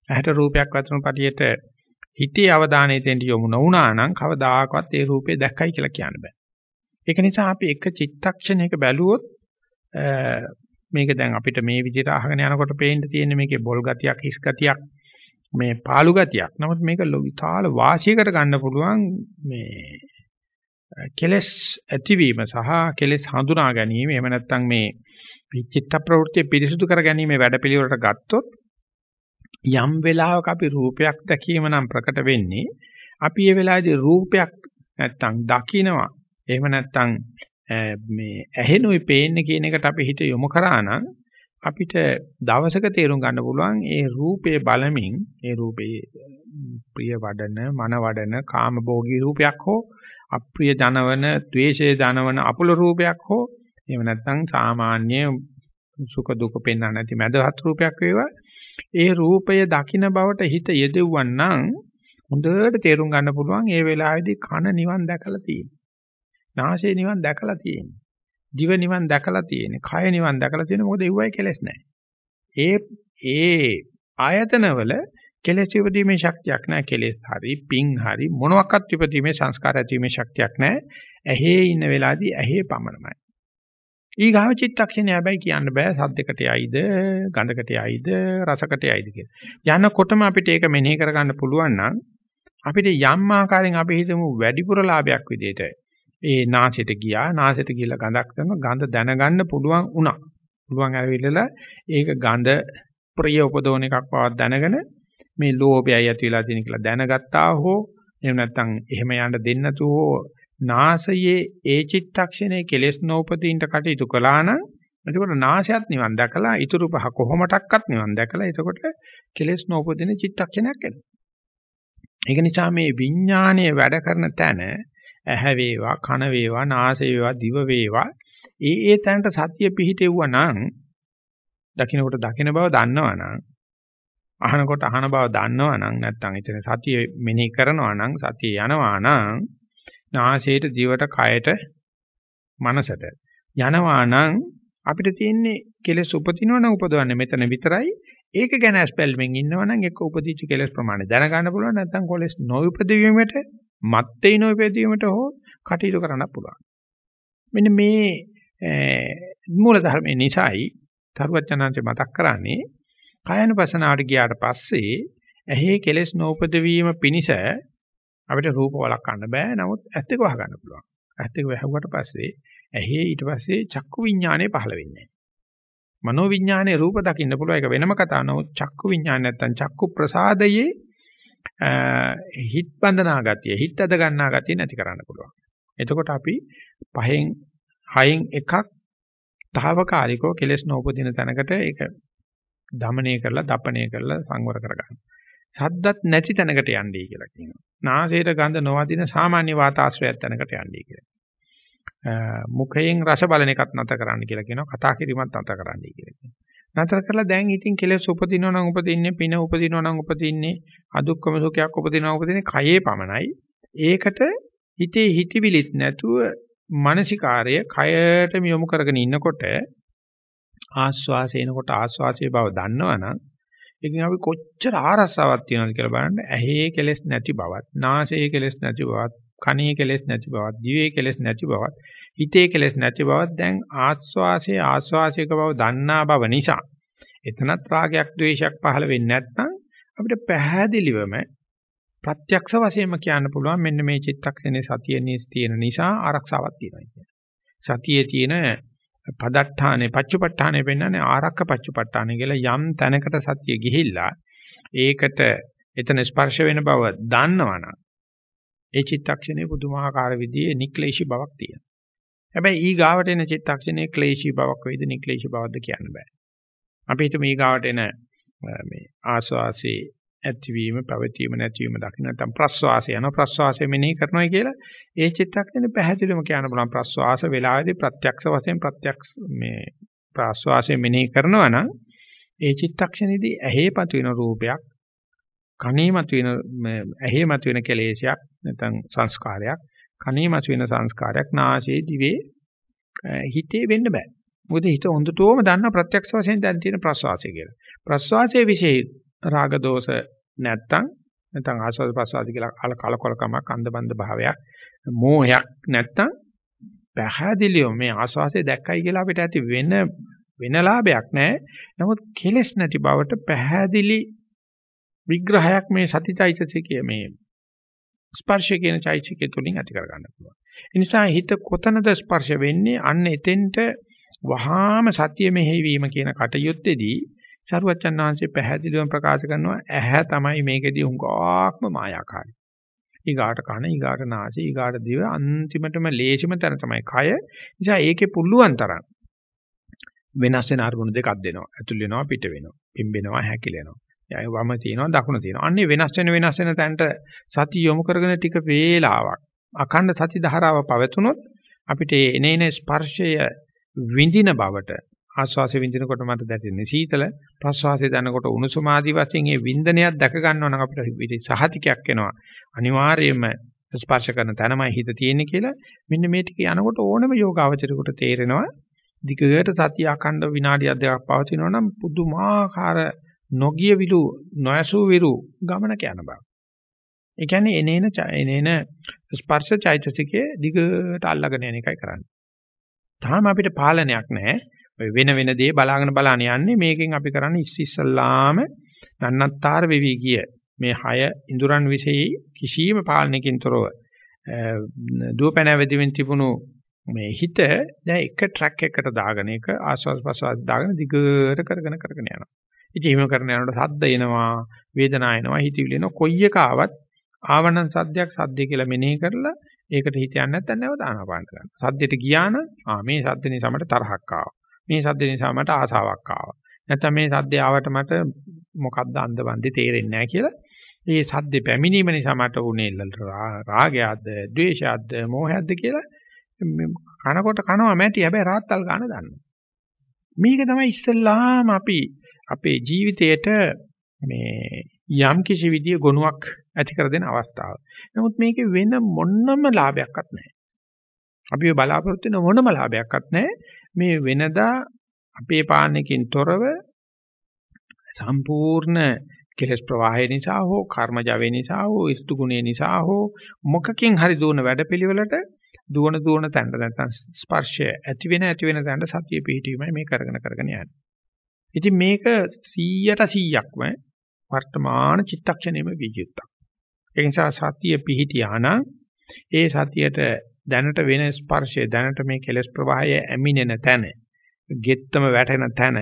ඇහැට රූපයක් වැටුණු පටියට හිතේ අවධානය දෙන්න යොමු නොවුනා නම් කවදාකවත් ඒ රූපේ දැක්කයි කියලා කියන්න බෑ. ඒක නිසා අපි එක චිත්තක්ෂණයක බැලුවොත් මේක දැන් අපිට මේ විදිහට අහගෙන යනකොට පේන්න තියෙන්නේ මේකේ බොල් ගතියක් හිස් ගතියක් මේ පාළු ගතියක්. නමුත් මේක විතාල වාසියකට ගන්න පුළුවන් මේ කෙලස් ඇතිවීම සහ කෙලස් හඳුනා ගැනීම එහෙම නැත්නම් මේ චිත්ත ප්‍රවෘත්ති පිරිසුදු කර ගැනීම වැඩපිළිවෙලට ගත්තොත් යම් වෙලාවක අපි රූපයක් දැකීම නම් ප්‍රකට වෙන්නේ අපි ඒ වෙලාවේදී රූපයක් නැත්නම් දකිනවා. එහෙම නැත්නම් මේ ඇහෙනුයි පේන්නේ කියන එකට අපි හිත යොමු කරා නම් අපිට දවසක තේරුම් ගන්න පුළුවන් ඒ රූපේ බලමින් ඒ රූපේ ප්‍රිය වඩන මන වඩන කාම භෝගී රූපයක් හෝ අප්‍රිය ජනවන ද්වේෂය ජනවන අපුල රූපයක් හෝ එහෙම නැත්නම් සාමාන්‍ය සුඛ දුක පෙන්වන්න නැති මදහත් රූපයක් වේවා. ඒ රූපය දකින බවට හිත යෙදුවන් නම් හොඳට තේරුම් ගන්න පුළුවන් ඒ වෙලාවේදී කන නිවන් දැකලා තියෙනවා නාසය නිවන් දැකලා තියෙන්නේ. දිව නිවන් දැකලා තියෙන්නේ. කය නිවන් දැකලා තියෙන්නේ. මොකද ඒවයි කෙලස් නැහැ. ඒ ඒ ආයතනවල කෙලස් ඉපදීමේ ශක්තියක් නැහැ. කෙලස් හරි, පිං හරි මොනවාක්වත් ඉපදීමේ සංස්කාර ඇතිවීමේ ශක්තියක් නැහැ. ඇහි ඉන්න වෙලාවේදී ඇහි පමණමයි. ඊගාව චිත්තක්ෂණය හැබැයි කියන්න බෑ සද්දකට යයිද ගඳකට යයිද රසකට යයිද කියලා. යනකොටම අපිට ඒක මෙනෙහි කරගන්න පුළුවන් නම් අපිට යම් ආකාරයෙන් අපි හිතමු වැඩිපුර ලාභයක් විදිහට ඒ නාසයට ගියා නාසයට ගිහලා ගඳක් කරන ගඳ දැනගන්න පුළුවන් වුණා. පුළුවන් ඇවිල්ලා ඒක ගඳ ප්‍රිය උපදෝන එකක් බවක් දැනගෙන මේ ලෝභයයි ඇති වෙලා තියෙන කියලා දැනගත්තා හෝ එහෙම නැත්නම් එහෙම යන්න දෙන්නතු හෝ නාසයේ ඒ චිත්තක්ෂණයේ කෙලෙස් නෝපදීන්ට කටයුතු කළා නම් එතකොට නාසයත් නිවන් දැකලා ඊතුරු පහ කොහොමඩක්වත් නිවන් දැකලා එතකොට කෙලෙස් නෝපදින චිත්තක්ෂණයක් එනවා. ඒක නිසා මේ විඥානයේ වැඩ කරන තැන ඇහැ වේවා කන වේවා නාසය වේවා දිව වේවා ඒ ඒ තැනට සතිය පිහිටෙවුවා නම් දකින්නකොට දකින්න බව දන්නවා නම් අහනකොට අහන බව දන්නවා නම් නැත්නම් එතන සතිය මෙනෙහි කරනවා නම් සතිය යනවා නම් නාසයට දිවට කයට මනසට යනවා නම් අපිට තියෙන්නේ කෙලෙස් උපදිනවනම් උපදවන්නේ මෙතන විතරයි. ඒක ගැන ඇස්පැල්මෙන් ඉන්නවනම් එක්ක උපදිච්ච කෙලෙස් ප්‍රමාණය දැනගන්න පුළුවන්. නැත්නම් කොලෙස් නොඋපදවීමට මත්තේ නොපැදීමට හෝ කටයුතු කරන්න පුළුවන්. මෙන්න මේ මූල ධර්මයේ නිසායි තරුවචනාංශය මතක් කරන්නේ. කායනුපසනාවට ගියාට පස්සේ ඇහි කෙලෙස් නොඋපදවීම පිණිස අපිට රූප වළක්වන්න බෑ. නමුත් ඇස් දෙක වහගන්න පුළුවන්. ඇස් දෙක වහුවට පස්සේ ඇහි ඊට පස්සේ චක්කු විඥානය පහළ වෙන්නේ. මනෝ විඥානයේ රූප දකින්න පුළුවන් ඒක වෙනම කතාවක්. නමුත් චක්කු විඥාන නැත්තම් චක්කු ප්‍රසාදයේ හිත බඳනා ගතිය, හිත අද ගන්නා ගතිය නැති කරන්න පුළුවන්. එතකොට අපි පහෙන් හයෙන් එකක් తాවකාලිකව කෙලස් නොඋපදින තැනකට ඒක දමනය කරලා, දපණය කරලා සංවර කරගන්න. සද්දත් නැති තැනකට යන්නේ කියලා කියනවා. නාසයට ගඳ නොවදින සාමාන්‍ය වාතාශ්‍රයයක් තැනකට යන්නේ කියලා. මුඛයෙන් රස බලන එකත් නැත කරන්න කියලා කියනවා. කතා කිරීමත් නැත කරන්නයි කියලා කියනවා. නතර කරලා දැන් ඉතින් කෙලෙස් උපදිනවා නම් උපදින්නේ පින උපදිනවා නම් උපදින්නේ අදුක්කම සුඛයක් උපදිනවා උපදින්නේ කයේ පමණයි. ඒකට හිතේ හිතවිලිත් නැතුව මානසිකාර්ය කයටම යොමු කරගෙන ඉන්නකොට ආස්වාසේනකොට ආස්වාසයේ බව දන්නවනම් ඒකෙන් අපි කොච්චර ආරස්සාවක් තියනවද කියලා බලන්න ඇහි කෙලෙස් නැති බවත් නාසයේ කෙලෙස් නැති බවත් කනේ කෙලෙස් නැති බවත් දිවේ කෙලෙස් නැති බවත් හිතේ කෙලෙස් නැති බවත් දැන් ආස්වාසයේ ආස්වාසයක බව දන්නා බව නිසා එතනත් රාගයක් ద్వේෂයක් පහළ වෙන්නේ නැත්නම් අපිට පැහැදිලිවම ප්‍රත්‍යක්ෂ වශයෙන්ම කියන්න පුළුවන් මෙන්න මේ චිත්තක්ෂණේ සතියේ තියෙන නිසා ආරක්ෂාවක් තියෙනවා කියන්නේ. සතියේ තියෙන පදට්ඨානේ පච්චපට්ඨානේ පෙන්වන්නේ ආරක්ක පච්චපට්ඨානේ කියලා යම් තැනකට සතිය ගිහිල්ලා ඒකට එතන ස්පර්ශ වෙන බව දන්නවනම් ඒ චිත්තක්ෂණේ පුදුමාකාර විදිහේ නික්ලේශී බවක් තියෙනවා. හැබැයි ඊ ගාවට එන චිත්තක්ෂණේ ක්ලේශී බවක් වේද නික්ලේශී බවක්ද කියන්න බෑ. අපි හිතමු ඊ ගාවට එන මේ ආස්වාසේ ඇතිවීම පැවතීම නැතිවීම දකින්න නැත්නම් ප්‍රස්වාසය යන ප්‍රස්වාසය මෙනෙහි කරනවා කියලා ඒ චිත්තක්ෂණය පැහැදිලිවම කියන්න පුළුවන්. ප්‍රස්වාස වේලාවේදී ප්‍රත්‍යක්ෂ වශයෙන් ප්‍රත්‍යක්ෂ මේ ප්‍රස්වාසය මෙනෙහි කරනවා නම් ඒ චිත්තක්ෂණයේදී ඇහි පතුවෙන රූපයක් කනේ මතුවෙන ඇහි මතුවෙන කෙලෙසයක් නැත්නම් සංස්කාරයක් කනේ මතුවෙන සංස්කාරයක් නාසයේ දිවේ හිතේ වෙන්න බෑ. මොකද හිත හොඳටම දන්න ප්‍රත්‍යක්ෂ වශයෙන් දැන් තියෙන ප්‍රස්වාසය කියලා. ප්‍රස්වාසයේ විශේෂ රාග දෝෂ නැත්තම් නැත්නම් ආස්වාද ප්‍රසආද කියලා කලකොලකමක් අන්ධබන්ධ භාවයක් මෝහයක් නැත්තම් පැහැදිලිව මේ ආස්වාසේ දැක්කයි කියලා අපිට ඇති වෙන වෙන ලාභයක් නැහැ. නමුත් කෙලෙස් නැති බවට පැහැදිලි විග්‍රහයක් මේ සතිචෛතසිකයේ මේ ස්පර්ශ කියන චෛතසිකය තුලින් ඇති කර ගන්න පුළුවන්. ඒ නිසා හිත කොතනද ස්පර්ශ වෙන්නේ අන්න එතෙන්ට වහාම සතිය මෙහෙවීම කියන කටයුත්තේදී සරුවච්චන් වහන්සේ පැහැදිලිවම ප්‍රකාශ කරනවා ඇහැ තමයි මේකෙදී උංගාක්ම මායාකාරී. ඊගාට කන, ඊගාට නාසය, ඊගාට දිව අන්තිමටම ලේසිම තැන තමයි කය. නිසා ඒකේ පුළුවන් තරම් වෙනස් වෙන අරමුණු දෙකක් දෙනවා. ඇතුල් වෙනවා, පිට වෙනවා. පිම්බෙනවා, හැකිලෙනවා. යයි වම තියෙනවා, දකුණ තියෙනවා. අන්නේ වෙනස් වෙන වෙනස් වෙන තැනට සති යොමු කරගෙන ටික වේලාවක් අඛණ්ඩ සති ධාරාව පවතුනොත් අපිට එනේන ස්පර්ශය විඳින බවට ආස්වාසය විඳිනකොට මට දැනෙන්නේ සීතල ප්‍රස්වාසය දැනනකොට උණුසුම ආදී වශයෙන් මේ වින්දනයක් දැක ගන්නවා නම් අපිට සහතිකයක් එනවා අනිවාර්යයෙන්ම ස්පර්ශ කරන තැනමයි හිත තියෙන්නේ කියලා මෙන්න මේ ටික යනකොට ඕනම යෝගාවචරයකට තේරෙනවා දිගට සතිය අඛණ්ඩ විනාඩියක් දෙකක් පවතිනවා නම් පුදුමාකාර නොගිය විරු නොයසු විරු ගමනක යන බව. ඒ කියන්නේ එනේන එනේන ස්පර්ශ චෛතසිකයේ දිගට අල්ලගෙන යන එකයි කරන්නේ. තාම අපිට පාලනයක් නැහැ. ඔය වෙන වෙන දේ බලාගෙන බලාන යන්නේ මේකෙන් අපි කරන්නේ ඉස්සෙල්ලාම නන්නත්තර වෙවි ගිය මේ හය ඉඳුරන් વિશેයි කිසියම් පාලනයකින් තොරව දුවපැනවැදිමින් තිබුණු මේ හිත දැන් එක ට්‍රැක් එකකට දාගෙන එක ආස්වාද ප්‍රසවාද දාගෙන දිගට කරගෙන කරගෙන යනවා. ඉතින් එහෙම කරන යනකොට සද්ද එනවා, වේදනා එනවා, හිතවිලි එනවා. කොයි එක ආවත් ආවනන් සද්දයක් සද්දය කියලා මෙනෙහි කරලා ඒකට හිත යන්නේ නැත්නම් නැවත ආනාපාන කරන්න. සද්දෙට ගියා නම් ආ මේ සද්ද නිසා මට තරහක් ආවා. මේ සද්ද නිසා මට ආසාවක් ආවා. නැත්නම් මේ සද්දේ ආවට මට මොකද්ද අන්දවන්දි තේරෙන්නේ නැහැ කියලා. මේ සද්දේ පැමිණීම නිසා මට උනේ රාගයක්ද, ද්වේෂයක්ද, මෝහයක්ද කියලා කනකොට කනවා මැටි හැබැයි රාත්තල් ගන්න දන්නවා. මේක තමයි ඉස්සල්ලාම අපි අපේ ජීවිතේට මේ යම් කිසි විදිය ගුණයක් ඇති කර දෙන අවස්ථාව. නමුත් මේකේ වෙන මොනම ලාභයක්වත් නැහැ. අපි බලාපොරොත්තු වෙන මොනම ලාභයක්වත් නැහැ. මේ වෙනදා අපේ පාන්නකින් තොරව සම්පූර්ණ කෙලස් ප්‍රවාහය නිසා හෝ කර්මජව නිසා හෝ ඉස්තු ගුණය නිසා හෝ මොකකින් හරි දුවන වැඩපිළිවෙලට දුවන දුවන තැනට නැත්නම් ස්පර්ශය ඇති වෙන ඇති වෙන තැනට සතිය පිහිටීමයි මේ කරගෙන කරගෙන යන්නේ. ඉතින් මේක 100ට 100ක්ම වර්තමාන චිත්තක්ෂණයෙම විජිත්තක්. ඒ නිසා සතිය පිහිටියා නම් ඒ සතියට දැනට වෙන ස්පර්ශය දැනට මේ කෙලස් ප්‍රවාහය ඇමිනෙන තැන ගෙත්තම වැටෙන තැන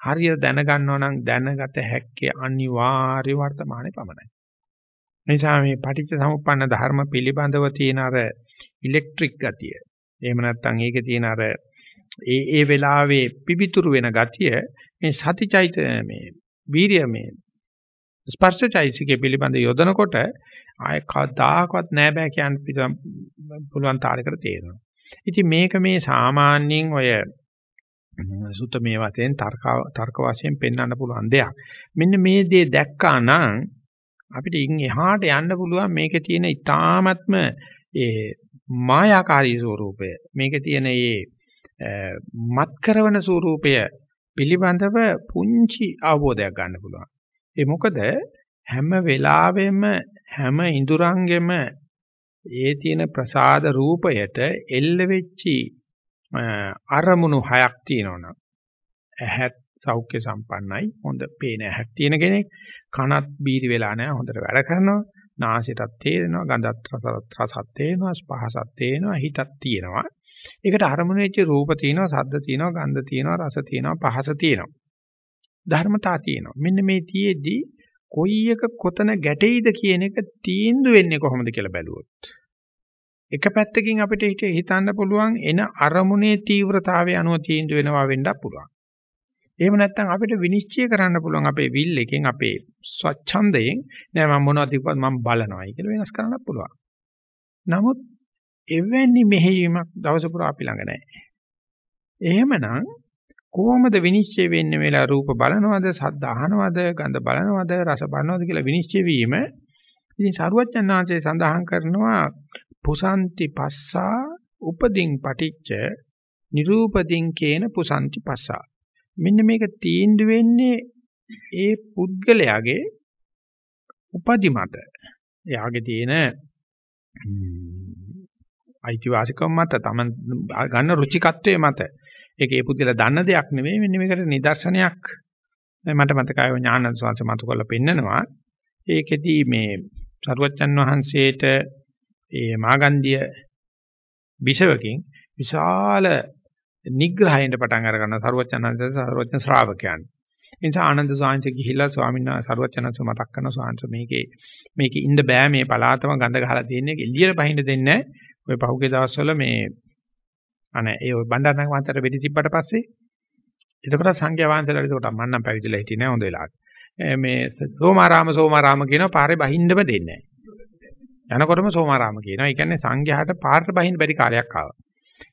හරියට දැනගන්නවා නම් දැනගත හැක්කේ අනිවාර්ය වර්තමානයේ පමණයි. නිසා මේ පටිච්ච සමුප්පන්න ධර්ම පිළිබඳව තියෙන අර ඉලෙක්ට්‍රික් ගතිය. එහෙම නැත්නම් ඒකේ තියෙන අර ඒ ඒ වෙලාවේ පිවිතුරු වෙන ගතිය මේ සතිචෛත මේ වීරිය මේ ස්පර්ශචෛසිකය පිළිබඳ යොදනකොට ආය කවදාකවත් නෑ බෑ කියන්න පුළුවන් තාලයකට තේරෙනවා. ඉතින් මේක මේ සාමාන්‍යයෙන් ඔය සුත මේ වශයෙන් තර්ක තර්ක වශයෙන් පෙන්වන්න පුළුවන් දෙයක්. මෙන්න මේ දේ දැක්කා නම් අපිට ඉන් එහාට යන්න පුළුවන් මේකේ තියෙන ඊ타ත්ම ඒ මායාකාරී ස්වરૂපය මේකේ තියෙන ඒ මත් කරවන ස්වરૂපය පිළිබඳව පුංචි අවබෝධයක් ගන්න පුළුවන්. ඒ මොකද? හැම වෙලාවෙම හැම ඉඳුරංගෙම ඒ තියෙන ප්‍රසාද රූපයට එල්ල වෙච්චි අරමුණු හයක් තියෙනවනම් ඇහත් සෞඛ්‍ය සම්පන්නයි හොඳ පේන ඇහක් තියෙන කෙනෙක් කනත් බීරි වෙලා නැහැ හොඳට වැඩ කරනවා නාසයටත් තේරෙනවා ගඳත් රසත් රසත් තේරෙනවා ස්පහසත් තේරෙනවා හිතත් තියෙනවා. ඒකට අරමුණු වෙච්ච රූප තියෙනවා ශබ්ද තියෙනවා ගන්ධ තියෙනවා රස තියෙනවා පහස තියෙනවා. ධර්මතා තියෙනවා මෙන්න මේ තියේදී කොයි එක කොතන ගැටෙයිද කියන එක තීන්දුව වෙන්නේ කොහොමද කියලා බැලුවොත් එක පැත්තකින් අපිට හිතන්න පුළුවන් එන අරමුණේ තීව්‍රතාවය අනුව තීන්දුව වෙනවා වෙන්නත් පුළුවන්. එහෙම නැත්නම් අපිට විනිශ්චය කරන්න පුළුවන් අපේ විල් එකෙන් අපේ ස්වච්ඡන්දයෙන් නෑ මම මොනවද කිව්වත් මම බලනවායි කියලා වෙනස් කරන්නත් පුළුවන්. නමුත් එවැනි මෙහෙයීමක් දවස පුරා අපි ළඟ නැහැ. එහෙමනම් කොහොමද විනිශ්චය වෙන්නේ වෙලා රූප බලනවද සද්ද අහනවද ගඳ බලනවද රස බලනවද කියලා විනිශ්චය වීම? ඉතින් සරුවච්චන් වහන්සේ සඳහන් කරනවා පුසන්ති පස්සා උපදින් පටිච්ච නිරූපදින් කේන පුසන්ති පස්සා. මෙන්න මේක තීන්දුව වෙන්නේ ඒ පුද්ගලයාගේ උපදි මත. එයාගේ තියෙන අයිතිවාසිකම් මත තමන් ගන්න රුචිකත්වයේ මත. ඒක ඒ පුද්ගලයා දන්න දෙයක් නෙවෙයි මෙන්න මේකට නිදර්ශනයක්. මට මතකයි ඥානන්ද සාංශ මතු කරලා පෙන්නනවා. ඒකෙදී මේ සරුවච්චන් වහන්සේට ඒ මාගන්ධිය බිෂවකින් විශාල නිග්‍රහයෙන් පටන් අර ගන්න සරුවච්චන් වහන්සේ සරුවච්චන් ශ්‍රාවකයන්. ඒ නිසා ආනන්ද සාංශ ගිහිලා ස්වාමීන් වහන්සේ සරුවච්චන් වහන්සේ මතක් කරන සාංශ මේකේ මේකේ ඉන්න බෑ මේ පලාතම ගඳ ගහලා තියෙන්නේ එළියට බහින්න දෙන්නේ ඔය පහුගිය දවස්වල මේ අනේ ඒ බණ්ඩාරනායක මහත්තයාට වෙඩි තිබ්බට පස්සේ එතකොට සංඝයා වහන්සේලාට එතකොට මම නම් පැවිදිලා හිටියේ නෑ හොඳ වෙලාවට. මේ සෝමාරාම සෝමාරාම කියන පාරේ බහින්නම දෙන්නේ නෑ. යනකොටම සෝමාරාම කියනවා. ඒ කියන්නේ සංඝයාට පාරට බහින්න බැරි කාලයක් ආවා.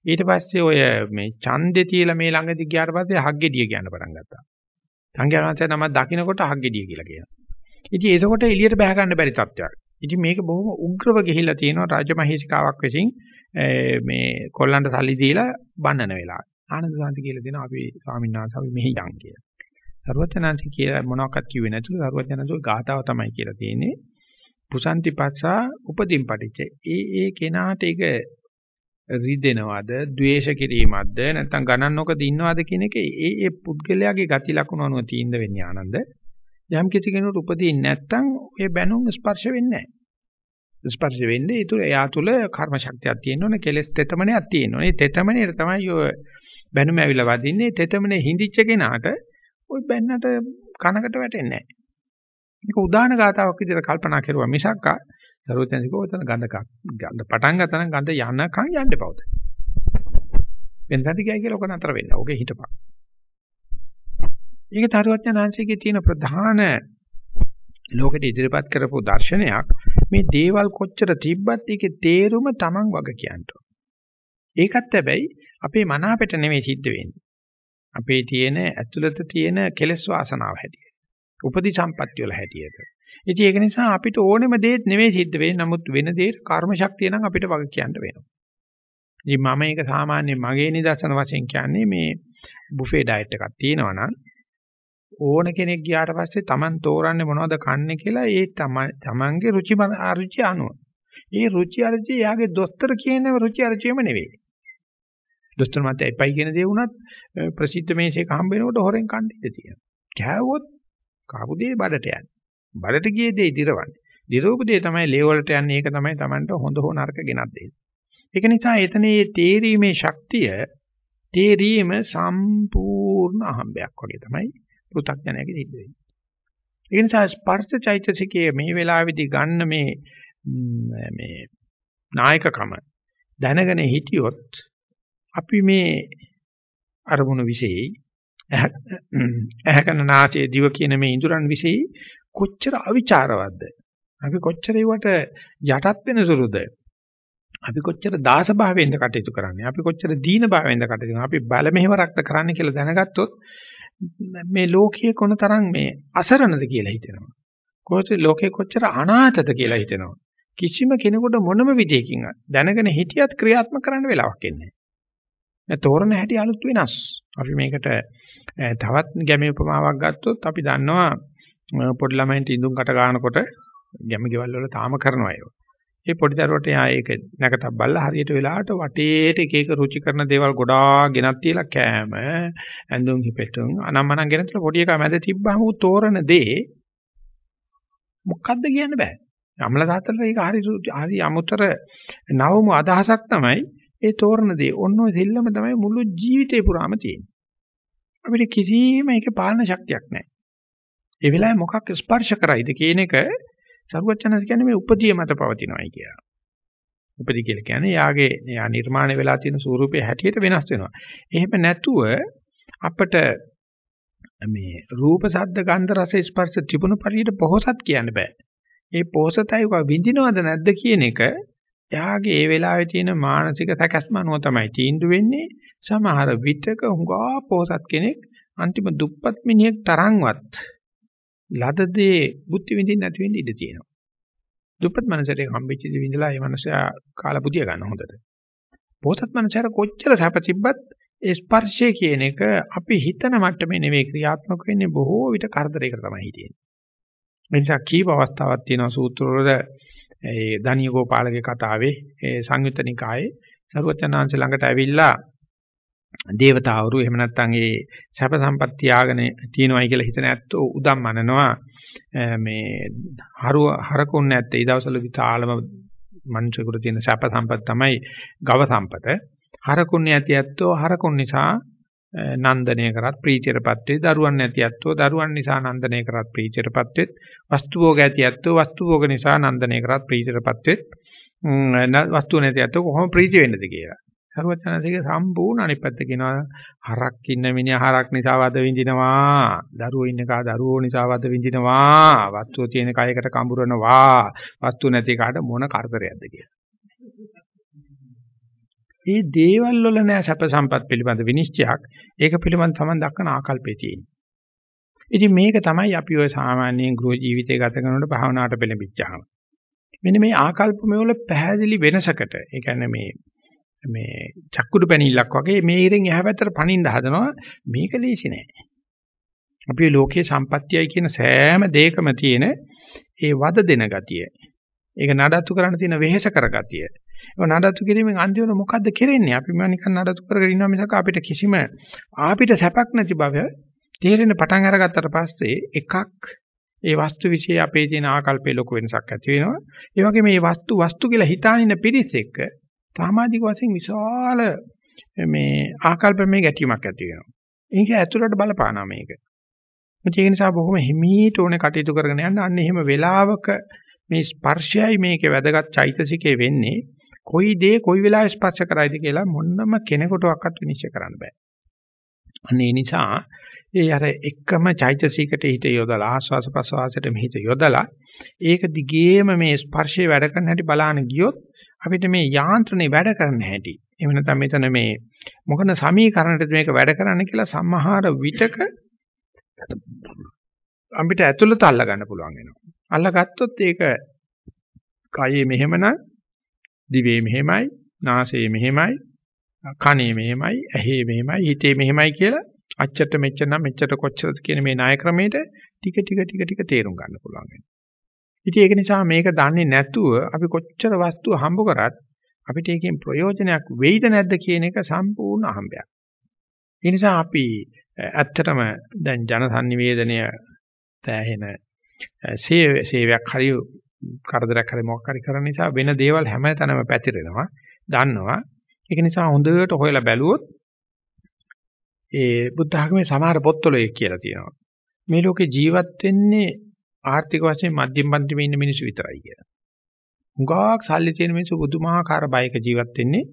ඊට පස්සේ ඔය මේ ඡන්දේ තියලා මේ ළඟදී ගියාට පස්සේ හග්ගෙඩිය කියන්න පටන් ගත්තා. සංඝයා වහන්සේ නම දකින්නකොට හග්ගෙඩිය කියලා කියනවා. ඉතින් ඒකකොට එළියට බහ ගන්න බැරි තත්ත්වයක්. ඉතින් මේක බොහොම උග්‍රව ගිහිල්ලා තියෙනවා රාජමහේසිකාවක් විසින් මේ කොල්ලන්ට සල්ලි දීලා බන්නන වෙලාව. ආනන්ද සාන්ති කියලා දෙනවා අපි ස්වාමීන් වහන්සේ අපි මෙහි යන් කියලා. සරුවචනාංශ කියලා මොනවක්වත් කිව්වේ නැතුව සරුවචනාංශෝ ගාතාව තමයි කියලා තියෙන්නේ. පුසන්ති පස්සා උපදීන් පටිච්ච. ඒ ඒ කෙනාට ඒක රිදෙනවද, ද්වේෂ කිරීමක්ද, නැත්නම් ගණන් නොකද ඉන්නවද කියන එක ඒ ඒ පුද්ගලයාගේ ගති ලක්ෂණ අනුව තීන්ද වෙන්නේ ආනන්ද. යම් කිසි කෙනෙකුට උපදීන් නැත්නම් ඒ බැනුම් ස්පර්ශ වෙන්නේ නැහැ. ස්පර්ශ වෙන්නේ ඒ තුල එයා තුල කර්ම ශක්තියක් තියෙන්න ඕනේ කෙලස් තෙතමනයක් තියෙන්න ඕනේ. තෙතමනේ තමයි ඔය බැනුම ඇවිල්ලා වදින්නේ. තෙතමනේ හිඳිච්ච කෙනාට ওই බැන්නට කනකට වැටෙන්නේ නැහැ. මේක උදාන ගාතාවක් විදිහට කල්පනා කරුවා මිසක් සරුවචනසිකෝ උතන ගඳ ගඳ පටන් ගන්න ගඳ යනකම් යන්න එපවත. වෙනසට ගියයි කියලා ඔක නතර වෙන්න. ඔගේ හිටපන්. ඒක තරුවචනාංශයේ තියෙන ප්‍රධාන ලෝකෙට ඉදිරිපත් කරපු දර්ශනයක් මේ දේවල් කොච්චර තිබ්බත් ඒකේ තේරුම Taman වග කියන්න ඒකත් හැබැයි අපේ මන අපිට නෙමෙයි සිද්ධ වෙන්නේ. අපේ තියෙන ඇතුළත තියෙන කෙලෙස් වාසනාව හැටියට. උපදි සම්පත්‍ය වල හැටියට. ඉතින් ඒක නිසා අපිට ඕනෙම දෙයක් නෙමෙයි සිද්ධ වෙන්නේ. නමුත් වෙන දෙයක කර්ම ශක්තිය නම් අපිට වග කියන්න වෙනවා. ඉතින් මම ඒක සාමාන්‍යයෙන් මගේ නිදර්ශන වශයෙන් කියන්නේ මේ බුෆේ ඩයට් එකක් තියෙනවා නම් ඕන කෙනෙක් ගියාට පස්සේ Taman තෝරන්නේ මොනවද කන්නේ කියලා ඒ Tamanගේ රුචි අරුචි අනුව. ඒ රුචි අරුචි යාගේ දොස්තර කියන රුචි අරුචියම නෙවෙයි. දොස්තර මත එපයි කියන දේ වුණත් ප්‍රසිද්ධ මේසයක හම්බ වෙනකොට හොරෙන් කන්න ඉඩ තියෙනවා. කෑවොත් කාපු දේ බඩට යන්නේ. බඩට ගියේ දේ දිරවන්නේ. දිරවපු දේ තමයි ලේ වලට යන්නේ. ඒක තමයි Tamanට හොඳ හෝ නරක ගෙනත් දෙන්නේ. ඒක නිසා එතන මේ තේරීමේ ශක්තිය තේරීම සම්පූර්ණ අහඹයක් වගේ තමයි පෘථග්ජනයක සිද්ධ වෙන්නේ. ඒ නිසා ස්පර්ශ චෛතසිකයේ මේ වෙලාවේදී ගන්න මේ මේ නායකකම දැනගෙන හිටියොත් අපි මේ අරමුණු විශේෂයි ඇහැකන නාසයේ දිව කියන මේ ඉඳුරන් විශේෂයි කොච්චර අවිචාරවත්ද? අපි කොච්චර ඒවට යටත් වෙන සුළුද? අපි කොච්චර දාස භාවයෙන්ද කටයුතු කරන්නේ? අපි කොච්චර දීන භාවයෙන්ද කටයුතු කරන්නේ? අපි බල මෙහෙවරක්ද කරන්න කියලා දැනගත්තොත් මේ ලෝකයේ කොනතරම් මේ අසරණද කියලා හිතෙනවා. කොහොමද ලෝකේ කොච්චර අනාථද කියලා හිතෙනවා. කිසිම කෙනෙකුට මොනම විදියකින් දැනගෙන හිටියත් ක්‍රියාත්මක කරන්න වෙලාවක් එන්නේ නැහැ. තෝරන හැටි අලුත් වෙනස්. අපි මේකට තවත් ගැමී උපමාවක් ගත්තොත් අපි දන්නවා පොඩි ළමයින්ට ඉඳුම් කට ගන්නකොට ගැම ගෙවල් වල තාම කරනවා ඒක. ඒ පොඩි දරුවට යා ඒක නැකතක් බල්ලා හරියට වෙලාවට වටේට එක එක රුචි කරන දේවල් ගොඩාක් ගෙනත් තියලා කෑම ඇඳුම් හිපෙටුම් අනම්මනම් ගෙනත් පොඩි එකා මැද තිබ්බහම ඌ තෝරන දේ මොකද්ද කියන්න බෑ. අමල තාත්තලා ඒක හරි හරි අමුතර නවමු අදහසක් තමයි ඒ තෝරන දේ. ඔන්න ඔය දෙල්ලම තමයි මුළු ජීවිතේ පුරාම තියෙන්නේ. අපිට කිසිම එකේ පාලන ශක්තියක් නැහැ. ඒ වෙලාවේ මොකක් ස්පර්ශ කරයිද කියන එක සරුවචනස් කියන්නේ මේ උපදී මත පවතිනවායි කියලා. උපදී කියලා කියන්නේ යාගේ යා නිර්මාණය වෙලා තියෙන ස්වරූපයේ හැටියට වෙනස් වෙනවා. එහෙම නැතුව අපිට මේ රූප ශබ්ද ගන්ධ රස ස්පර්ශ ත්‍රිපුණ පරියට පොහසත් කියන්න බෑ. ඒ පොහසතයි විඳිනවද නැද්ද කියන එක යාගේ ඒ වෙලාවේ තියෙන මානසික සැකස්ම අනුව තමයි තීන්දුව වෙන්නේ. සමහර විටක හුඟා පොහසත් කෙනෙක් අන්තිම දුප්පත් මිනිහෙක් තරම්වත් ලද දේ බුද්ධ විඳින්න නැති වෙන්න ඉඩ තියෙනවා. දුප්පත් මනසට හම්බෙච්ච දේ විඳලා ඒ මනසයා කාලා පුදිය ගන්න හොඳට. පොතත් මනසට කොච්චර සැප තිබ්බත් ඒ ස්පර්ශය කියන එක අපි හිතන මට්ටමේ නෙවෙයි ක්‍රියාත්මක වෙන්නේ බොහෝ විට කරදරයකට තමයි හිටින්නේ. මේ නිසා කීප අවස්ථාවක් තියෙනවා සූත්‍රවල ඒ දනිය ගෝපාලගේ කතාවේ ඒ සංයුත්ත නිකායේ සරුවචනාංශ ළඟට ඇවිල්ලා දේවතාවරු එහෙම නැත්නම් ඒ සැප සම්පත් තියාගෙන තියනවායි කියලා හිතන ඇත්තෝ උදම් මනනවා මේ හරුව හරකුන් නැත්තේ ඒ දවස්වල විතාලම මනුෂ්‍යකුට තියෙන සැප සම්පත් තමයි ගව සම්පත. හරකුන් නැති ඇත්තෝ හරකුන් නිසා නන්දනය කරත් ප්‍රීතියටපත් වේ දරුවන් නැති ඇත්තෝ දරුවන් නිසා නන්දනය කරත් ප්‍රීතියටපත් වෙත්. වස්තු භෝග ඇති ඇත්තෝ වස්තු භෝග නිසා නන්දනය කරත් ප්‍රීතියටපත් වෙත්. වස්තු නැති ඇත්තෝ කොහොම ප්‍රීති වෙන්නද කියලා. සරුවචනසිකේ සම්පූර්ණ අනිත් පැත්ත කියනවා හරක් ඉන්න මිනිහා හරක් නිසා වද විඳිනවා දරුවෝ ඉන්න කා දරුවෝ නිසා වද විඳිනවා වස්තුව තියෙන කයකට කඹරනවා වස්තු නැති කාට මොන කරදරයක්ද කියලා. මේ දේවල් වල නෑ සැප සම්පත් පිළිබඳ විනිශ්චයක් ඒක පිළිබඳ තමයි දක්වන ආකල්පේ තියෙන්නේ. ඉතින් මේක තමයි අපි ඔය සාමාන්‍යයෙන් ගෘහ ජීවිතය ගත කරනකොට භාවනාවට පෙළඹිච්චාම. මෙන්න මේ ආකල්ප මෙවල පැහැදිලි වෙනසකට ඒ කියන්නේ මේ මේ චක්කුඩු පැනිල්ලක් වගේ මේ ඉරෙන් එහා පැත්තට පනින්න හදනවා මේක ලේසි නෑ. අපි ලෝකයේ සම්පත්‍යයි කියන සෑම දෙයකම තියෙන ඒ වද දෙන ගතිය. ඒක නඩත්තු කරන්න තියෙන වෙහෙස කර ගතිය. ඒක නඩත්තු කිරීමෙන් අන්තිමට මොකද්ද කරන්නේ? අපි මම නිකන් නඩත්තු කරගෙන ඉන්නවා මිසක අපිට කිසිම ආපිට සැපක් නැති බව තේරෙන පටන් අරගත්තට පස්සේ එකක් ඒ වස්තු વિશે අපේ තියෙන ආකල්පේ ලොකු වෙනසක් ඇති වෙනවා. ඒ වගේම මේ වස්තු වස්තු කියලා හිතානින්න පිරිස් එක්ක සමාජික වශයෙන් විශාල මේ ආකල්පමය ගැටීමක් ඇති වෙනවා. ඒක ඇතුළට බලපානවා මේක. ඒක නිසා බොහොම හිමීට ඕනේ කටයුතු කරගෙන යන්න අන්න එහෙම වෙලාවක මේ ස්පර්ශයයි මේකේ වැදගත් චෛතසිකේ වෙන්නේ කොයි දේ කොයි වෙලාවෙ ස්පර්ශ කරයිද කියලා මොන්නම කෙනෙකුටවත් විනිශ්චය කරන්න බෑ. අන්න ඒ නිසා ඒ අර එකම චෛතසිකට හිත යොදලා ආස්වාස ප්‍රසවාසයට හිත යොදලා ඒක දිගේම මේ ස්පර්ශයේ වැඩ කරන හැටි බලාන ගියොත් අපිට මේ යාන්ත්‍රණේ වැඩ කරන්න හැටි. එහෙම නැත්නම් මෙතන මේ මොකන සමීකරණයට මේක වැඩ කරන්න කියලා සම්මහාර විතක අපිට ඇතුළත අල්ල ගන්න පුළුවන් වෙනවා. අල්ලගත්තොත් ඒක කයේ මෙහෙමනම් දිවේ මෙහෙමයි, නාසයේ මෙහෙමයි, කනේ මෙහෙමයි, ඇහි මෙහෙමයි, හිතේ මෙහෙමයි කියලා අච්චට මෙච්චර නම් මෙච්චර කොච්චරද කියන මේ ණය ක්‍රමයට ටික ටික ටික ටික තේරුම් ගන්න පුළුවන් වෙනවා. ඉතින් ඒක නිසා මේක දන්නේ නැතුව අපි කොච්චර වස්තු හම්බ කරත් අපිට ඒකෙන් ප්‍රයෝජනයක් වෙයිද නැද්ද කියන එක සම්පූර්ණ අහඹයක්. ඒ නිසා අපි ඇත්තටම දැන් ජන sannivedanaya තැහෙන සේවයක් හරි කරදරයක් හරි මොකක් හරි කරන නිසා වෙන දේවල් හැමතැනම පැතිරෙනවා. දන්නවා. ඒක නිසා හොඳට හොයලා බැලුවොත් ඒ බුද්ධ ධර්මයේ සමහර පොත්වල ඒක කියලා තියෙනවා. මේ ලෝකේ ජීවත් වෙන්නේ ආර්ථික වශයෙන් මධ්‍යම පන්තිමේ ඉන්න මිනිස්සු විතරයි කියලා. හුඟක් සල්ලි තියෙන මිනිස්සු බුදුමහාකාර බයක ජීවත් වෙන්නේ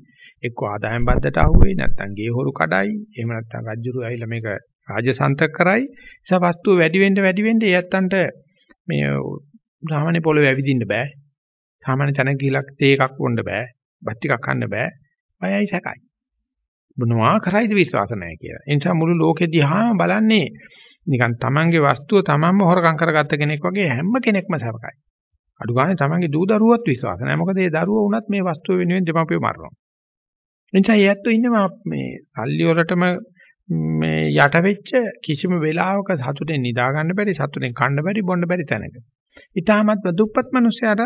එක්ක ආදායම් බද්දට අහුවෙයි නැත්නම් ගේ හොරු කඩයි එහෙම නැත්නම් රජ්ජුරු ඇවිල්ලා මේක රාජසන්තක කරයි. නිසා වස්තුව වැඩි වෙන්න වැඩි වෙන්න ඒ ඇත්තන්ට මේ සාමාන්‍ය පොළවේ ඇවිදින්න බෑ. සාමාන්‍ය තැනක ගිහලා තේ එකක් වොන්න බෑ බත් ටිකක් කන්න බෑ. බයයි සැකයි. මොනවා කරයිද විශ්වාස නැහැ කියලා. ඒ නිසා මුළු ලෝකෙ දිහාම බලන්නේ නිකන් තමන්ගේ වස්තුව තමන්ම හොරකම් කරගත්ත කෙනෙක් වගේ හැම කෙනෙක්ම සරකයි. අඩු ගානේ තමන්ගේ දූ දරුවොත් විශ්වාස නැහැ. මොකද ඒ දරුවෝ වුණත් මේ වස්තුව වෙනුවෙන් දෙමාපියෝ මරනවා. එනිසා ඒ ඇත්තෝ ඉන්නවා මේ සල්ලි වලටම මේ යට වෙච්ච කිසිම වෙලාවක සතුටෙන් නිදා ගන්න බැරි සතුටෙන් කන්න බැරි බොන්න බැරි තැනක. ඊටමත් දුප්පත් මිනිස්සයාට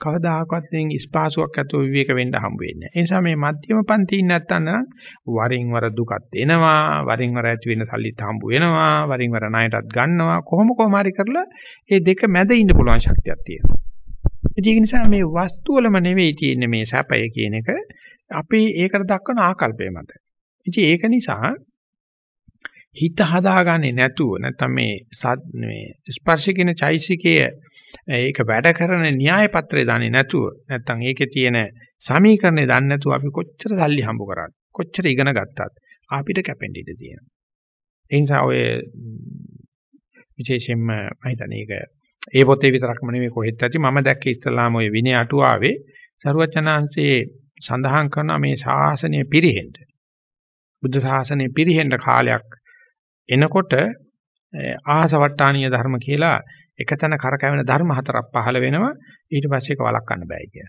කවදාකවත් මේ ස්පාසුවක් ඇතුව විවේක වෙන්න හම්බ වෙන්නේ නැහැ. ඒ නිසා මේ මධ්‍යම පන්ති ඉන්න නැත්තම් වරින් වර දුකත් එනවා, වරින් වර ඇති වෙන සල්ලිත් හම්බ වෙනවා, වරින් වර ණයටත් ගන්නවා. කොහොම කොහම හරි කරලා මේ දෙක මැද ඉන්න පුළුවන් ශක්තියක් තියෙනවා. ඒක නිසා මේ වස්තු වලම නෙවෙයි තියෙන්නේ මේ සැපය කියන එක අපි ඒකට දක්වන ආකල්පය මත. ඉතින් ඒක නිසා හිත හදාගන්නේ නැතුව නැත්නම් මේ මේ ස්පර්ශ කියන චෛසිකයේ ඒක වැඩ කරන න්‍යාය පත්‍රය දන්නේ නැතුව නැත්නම් ඒකේ තියෙන සමීකරණය දන්නේ නැතුව අපි කොච්චර සල්ලි හම්බ කරාද කොච්චර ඉගෙන ගත්තත් අපිට කැපෙන්න ඉඩ තියෙනවා. ඒ නිසා ඔය විශේෂයෙන්ම මම හිතන්නේ ඒක ඒ පොතේ විතරක්ම නෙමෙයි කොහෙත් ඇති මම දැක්ක ඉස්ලාම ඔය විනය අටුවාවේ සරුවචනාංශයේ සඳහන් කරන මේ ශාසනය පිරිහෙන්න බුද්ධ ශාසනය පිරිහෙන්න කාලයක් එනකොට ආසවට්ටානීය ධර්ම කියලා එකතන කරකැවෙන ධර්ම හතරක් පහළ වෙනවා ඊට පස්සේ ඒක වළක්වන්න බෑ කිය.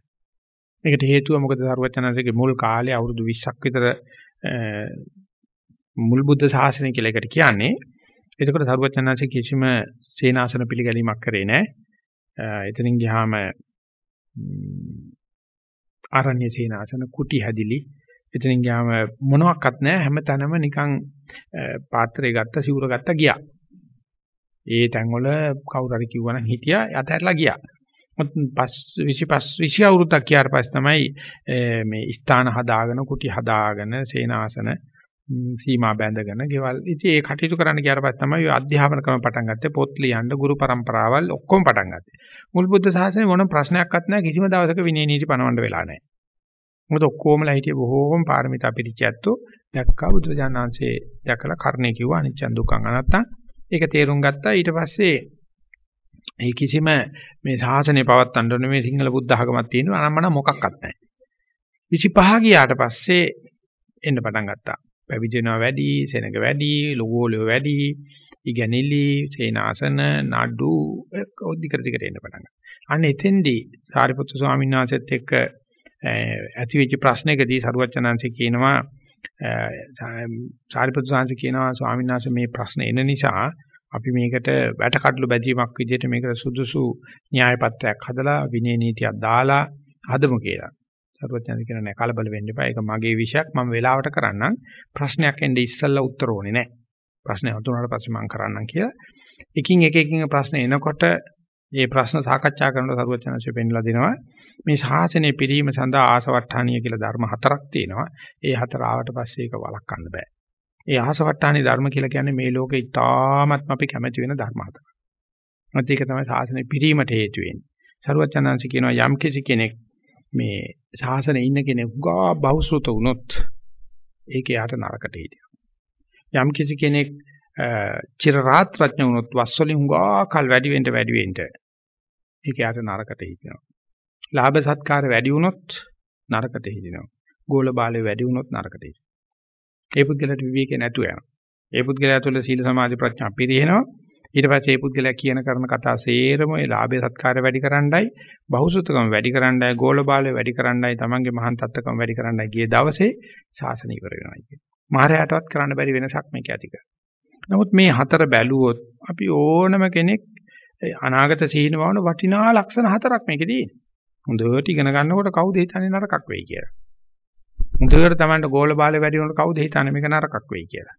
මේකට හේතුව මොකද සරුවචනන්සේගේ මුල් කාලේ අවුරුදු 20ක් විතර මුල් බුද්ධ ශාසනය කියලා එකට කියන්නේ. එතකොට සරුවචනන්සේ කිසිම සේනාසන පිළිගැනීමක් කරේ නැහැ. එතනින් ගියාම ආරණ්‍ය සේනාසන කුටි හැදිලි එතනින් ගියාම මොනවත් නැහැ හැමතැනම නිකන් පාත්‍රය ගත්ත සිවුර ගත්ත ගියා. ඒ තැන්වල කවුරු හරි කිව්වනම් හිටියා යතහැරලා ගියා. පස් 25 20 අවුරුද්දක් ගියාට පස්සේ තමයි මේ ස්ථාන හදාගෙන කුටි හදාගෙන සේනාසන සීමා බැඳගෙන ගෙවල් ඉතින් ඒ කටයුතු කරන්න ගියාට පස්සේ තමයි අධ්‍යාපන ක්‍රම පටන් ගත්තේ පොත් ලියන්න ගුරු પરම්පරාවල් ඔක්කොම පටන් ගත්තේ. මුල් බුද්ධ ශාසනය මොන ප්‍රශ්නයක්වත් නැහැ කිසිම දවසක විනය නීති පනවන්න වෙලා නැහැ. මොකද ඔක්කොමලා හිටියේ බොහෝම පාරමිතා පිළිච්චැත්තෝ දැක්කා බුදුජානනාංශයේ දැකලා කර්ණේ කිව්වා අනිච්ච දුක්ඛ අනත්තං ඒක තේරුම් ගත්තා ඊට පස්සේ ඒ කිසිම මේ ශාසනය පවත්තන්න ඕනේ මේ සිංහල බුද්ධ ආගමක් තියෙනවා අනම්මන මොකක්වත් නැහැ. 25 ගියාට පස්සේ එන්න පටන් ගත්තා. පැවිදෙනවා වැඩි, සෙනඟ වැඩි, ලෝගෝලිය වැඩි, ඉගෙනিলি, සේනාසන, නඩු ඔද්දිකර දිගට එන්න පටන් ගත්තා. අන්න එතෙන්දී සාරිපුත්තු ස්වාමීන් වහන්සේත් එක්ක ඇතිවෙච්ච ප්‍රශ්නයකදී සරුවචනංශ කියනවා සාරිපුත්‍ර සාංශ කියනවා ස්වාමීන් වහන්සේ මේ ප්‍රශ්න එන නිසා අපි මේකට වැටකඩළු බැදීමක් විදිහට මේකට සුදුසු න්‍යාය පත්‍රයක් හදලා විනය නීතියක් දාලා හදමු කියලා. සරුවචනන්ද කියන නෑ කලබල වෙන්න එපා. ඒක මගේ විෂයක් මම වෙලාවට කරන්නම්. ප්‍රශ්නයක් එන්නේ ඉස්සෙල්ලා උත්තර ඕනේ නෑ. ප්‍රශ්නේ හතුනාට පස්සේ මම කරන්නම් කියලා. එකින් එක එකින් ප්‍රශ්න එනකොට මේ ප්‍රශ්න සාකච්ඡා කරනකොට සරුවචනන්සේ පෙන්ලා දෙනවා. මේ ශාසනය පිරීම සඳහා ආසවට්ටානිය කියලා ධර්ම හතරක් තියෙනවා. ඒ හතර ආවට පස්සේ ඒක වළක්වන්න බෑ. ඒ ආසවට්ටානි ධර්ම කියලා කියන්නේ මේ ලෝකේ ඉතාමත්ම අපි කැමති වෙන ධර්ම හතරක්. මොකද ඒක තමයි ශාසනය පිරීමට හේතු වෙන්නේ. සරුවචනංශ කියනවා යම් කිසි කෙනෙක් මේ ශාසනයේ ඉන්න කෙනෙක් ගා බහුසුත වුණොත් ඒකේ යට නරකට හිටිනවා. යම් කිසි කෙනෙක් චිර රාත්‍රඥ වුණොත් වස්සලින් හුඟා කල් වැඩි වෙන්න වැඩි වෙන්න ඒකේ යට නරකට හිටිනවා. ලාභ සත්කාර වැඩි වුණොත් නරකට හිදිනවා. ගෝල බාලේ වැඩි වුණොත් නරකට හිදිනවා. ඒ පුද්ගලයාට විවේකේ නැතු යනවා. ඒ පුද්ගලයා තුළ සීල සමාධි ප්‍රඥා පිරිහෙනවා. ඊට පස්සේ ඒ පුද්ගලයා කියන කරන කතා සේරම ඒ ලාභ සත්කාර වැඩි කරන්නයි, බහුසුතකම වැඩි කරන්නයි, ගෝල බාලේ වැඩි කරන්නයි, තමන්ගේ මහාන් තත්ත්වකම වැඩි කරන්නයි ගිය දවසේ ශාසනය ඉවර වෙනවා කියන්නේ. මාරයටවත් කරන්න බැරි වෙනසක් මේක ඇති නමුත් මේ හතර බැලුවොත් අපි ඕනම කෙනෙක් අනාගත සීනවවන වටිනා ලක්ෂණ හතරක් මේකේ තියෙනවා. හොඳට ඉගෙන ගන්නකොට කවුද හිතන්නේ නරකක් වෙයි කියලා. හොඳට Tamanට ගෝල බාලේ වැඩි වුණොත් කවුද හිතන්නේ මේක නරකක් වෙයි කියලා.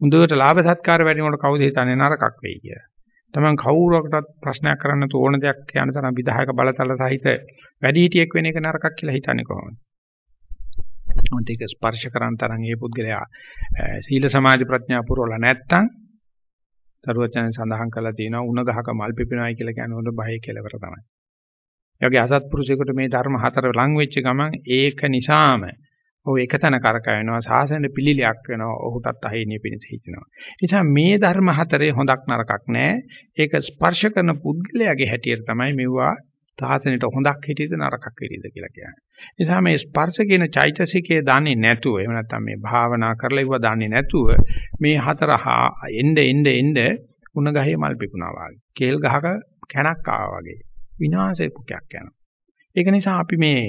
හොඳට ලාභ සත්කාර වැඩි වුණොත් කවුද හිතන්නේ නරකක් වෙයි කියලා. Taman කවුරකටත් ප්‍රශ්නයක් කරන්න තෝරන දෙයක් කියන තරම් විධායක බලතල සහිත වැඩිහිටියෙක් වෙන එක නරකක් කියලා හිතන්නේ කොහොමද? මොකද ඒක ස්පර්ශ කරන තරම් ඒ පුද්ගලයා සීල සමාධි ප්‍රඥා පුරවලා නැත්තම් තරුවචන සඳහන් කරලා තියෙනවා උණ ගහක මල් පිපෙනවායි කියලා කියන හොඳ බය කෙලවර තමයි. ඒ වගේ අසත්පුරුෂයෙකුට මේ ධර්ම හතර ලං වෙච්ච ගමන් ඒක නිසාම ඔව් එකතන කරකවෙනවා සාසන පිළිලියක් වෙනවා ඔහුටත් අහිණිය පිණිස හිටිනවා. නිසා මේ ධර්ම හතරේ හොඳක් නරකක් නැහැ. ඒක ස්පර්ශ කරන පුද්ගලයාගේ හැටියට තමයි මෙවුවා සාසනෙට හොඳක් හිටියද නරකක් හිටියද කියලා කියන්නේ. නිසා මේ ස්පර්ශ කියන චෛතසිකයේ දන්නේ නැතුව එහෙම නැත්නම් මේ භාවනා කරලා ඉව දන්නේ නැතුව මේ හතර එnde එnde එnde උණ ගහේ මල් පිපුණා වගේ. කේල් ගහක කැණක් ආවා වගේ. විනාශයපුකයක් යනවා. ඒක නිසා අපි මේ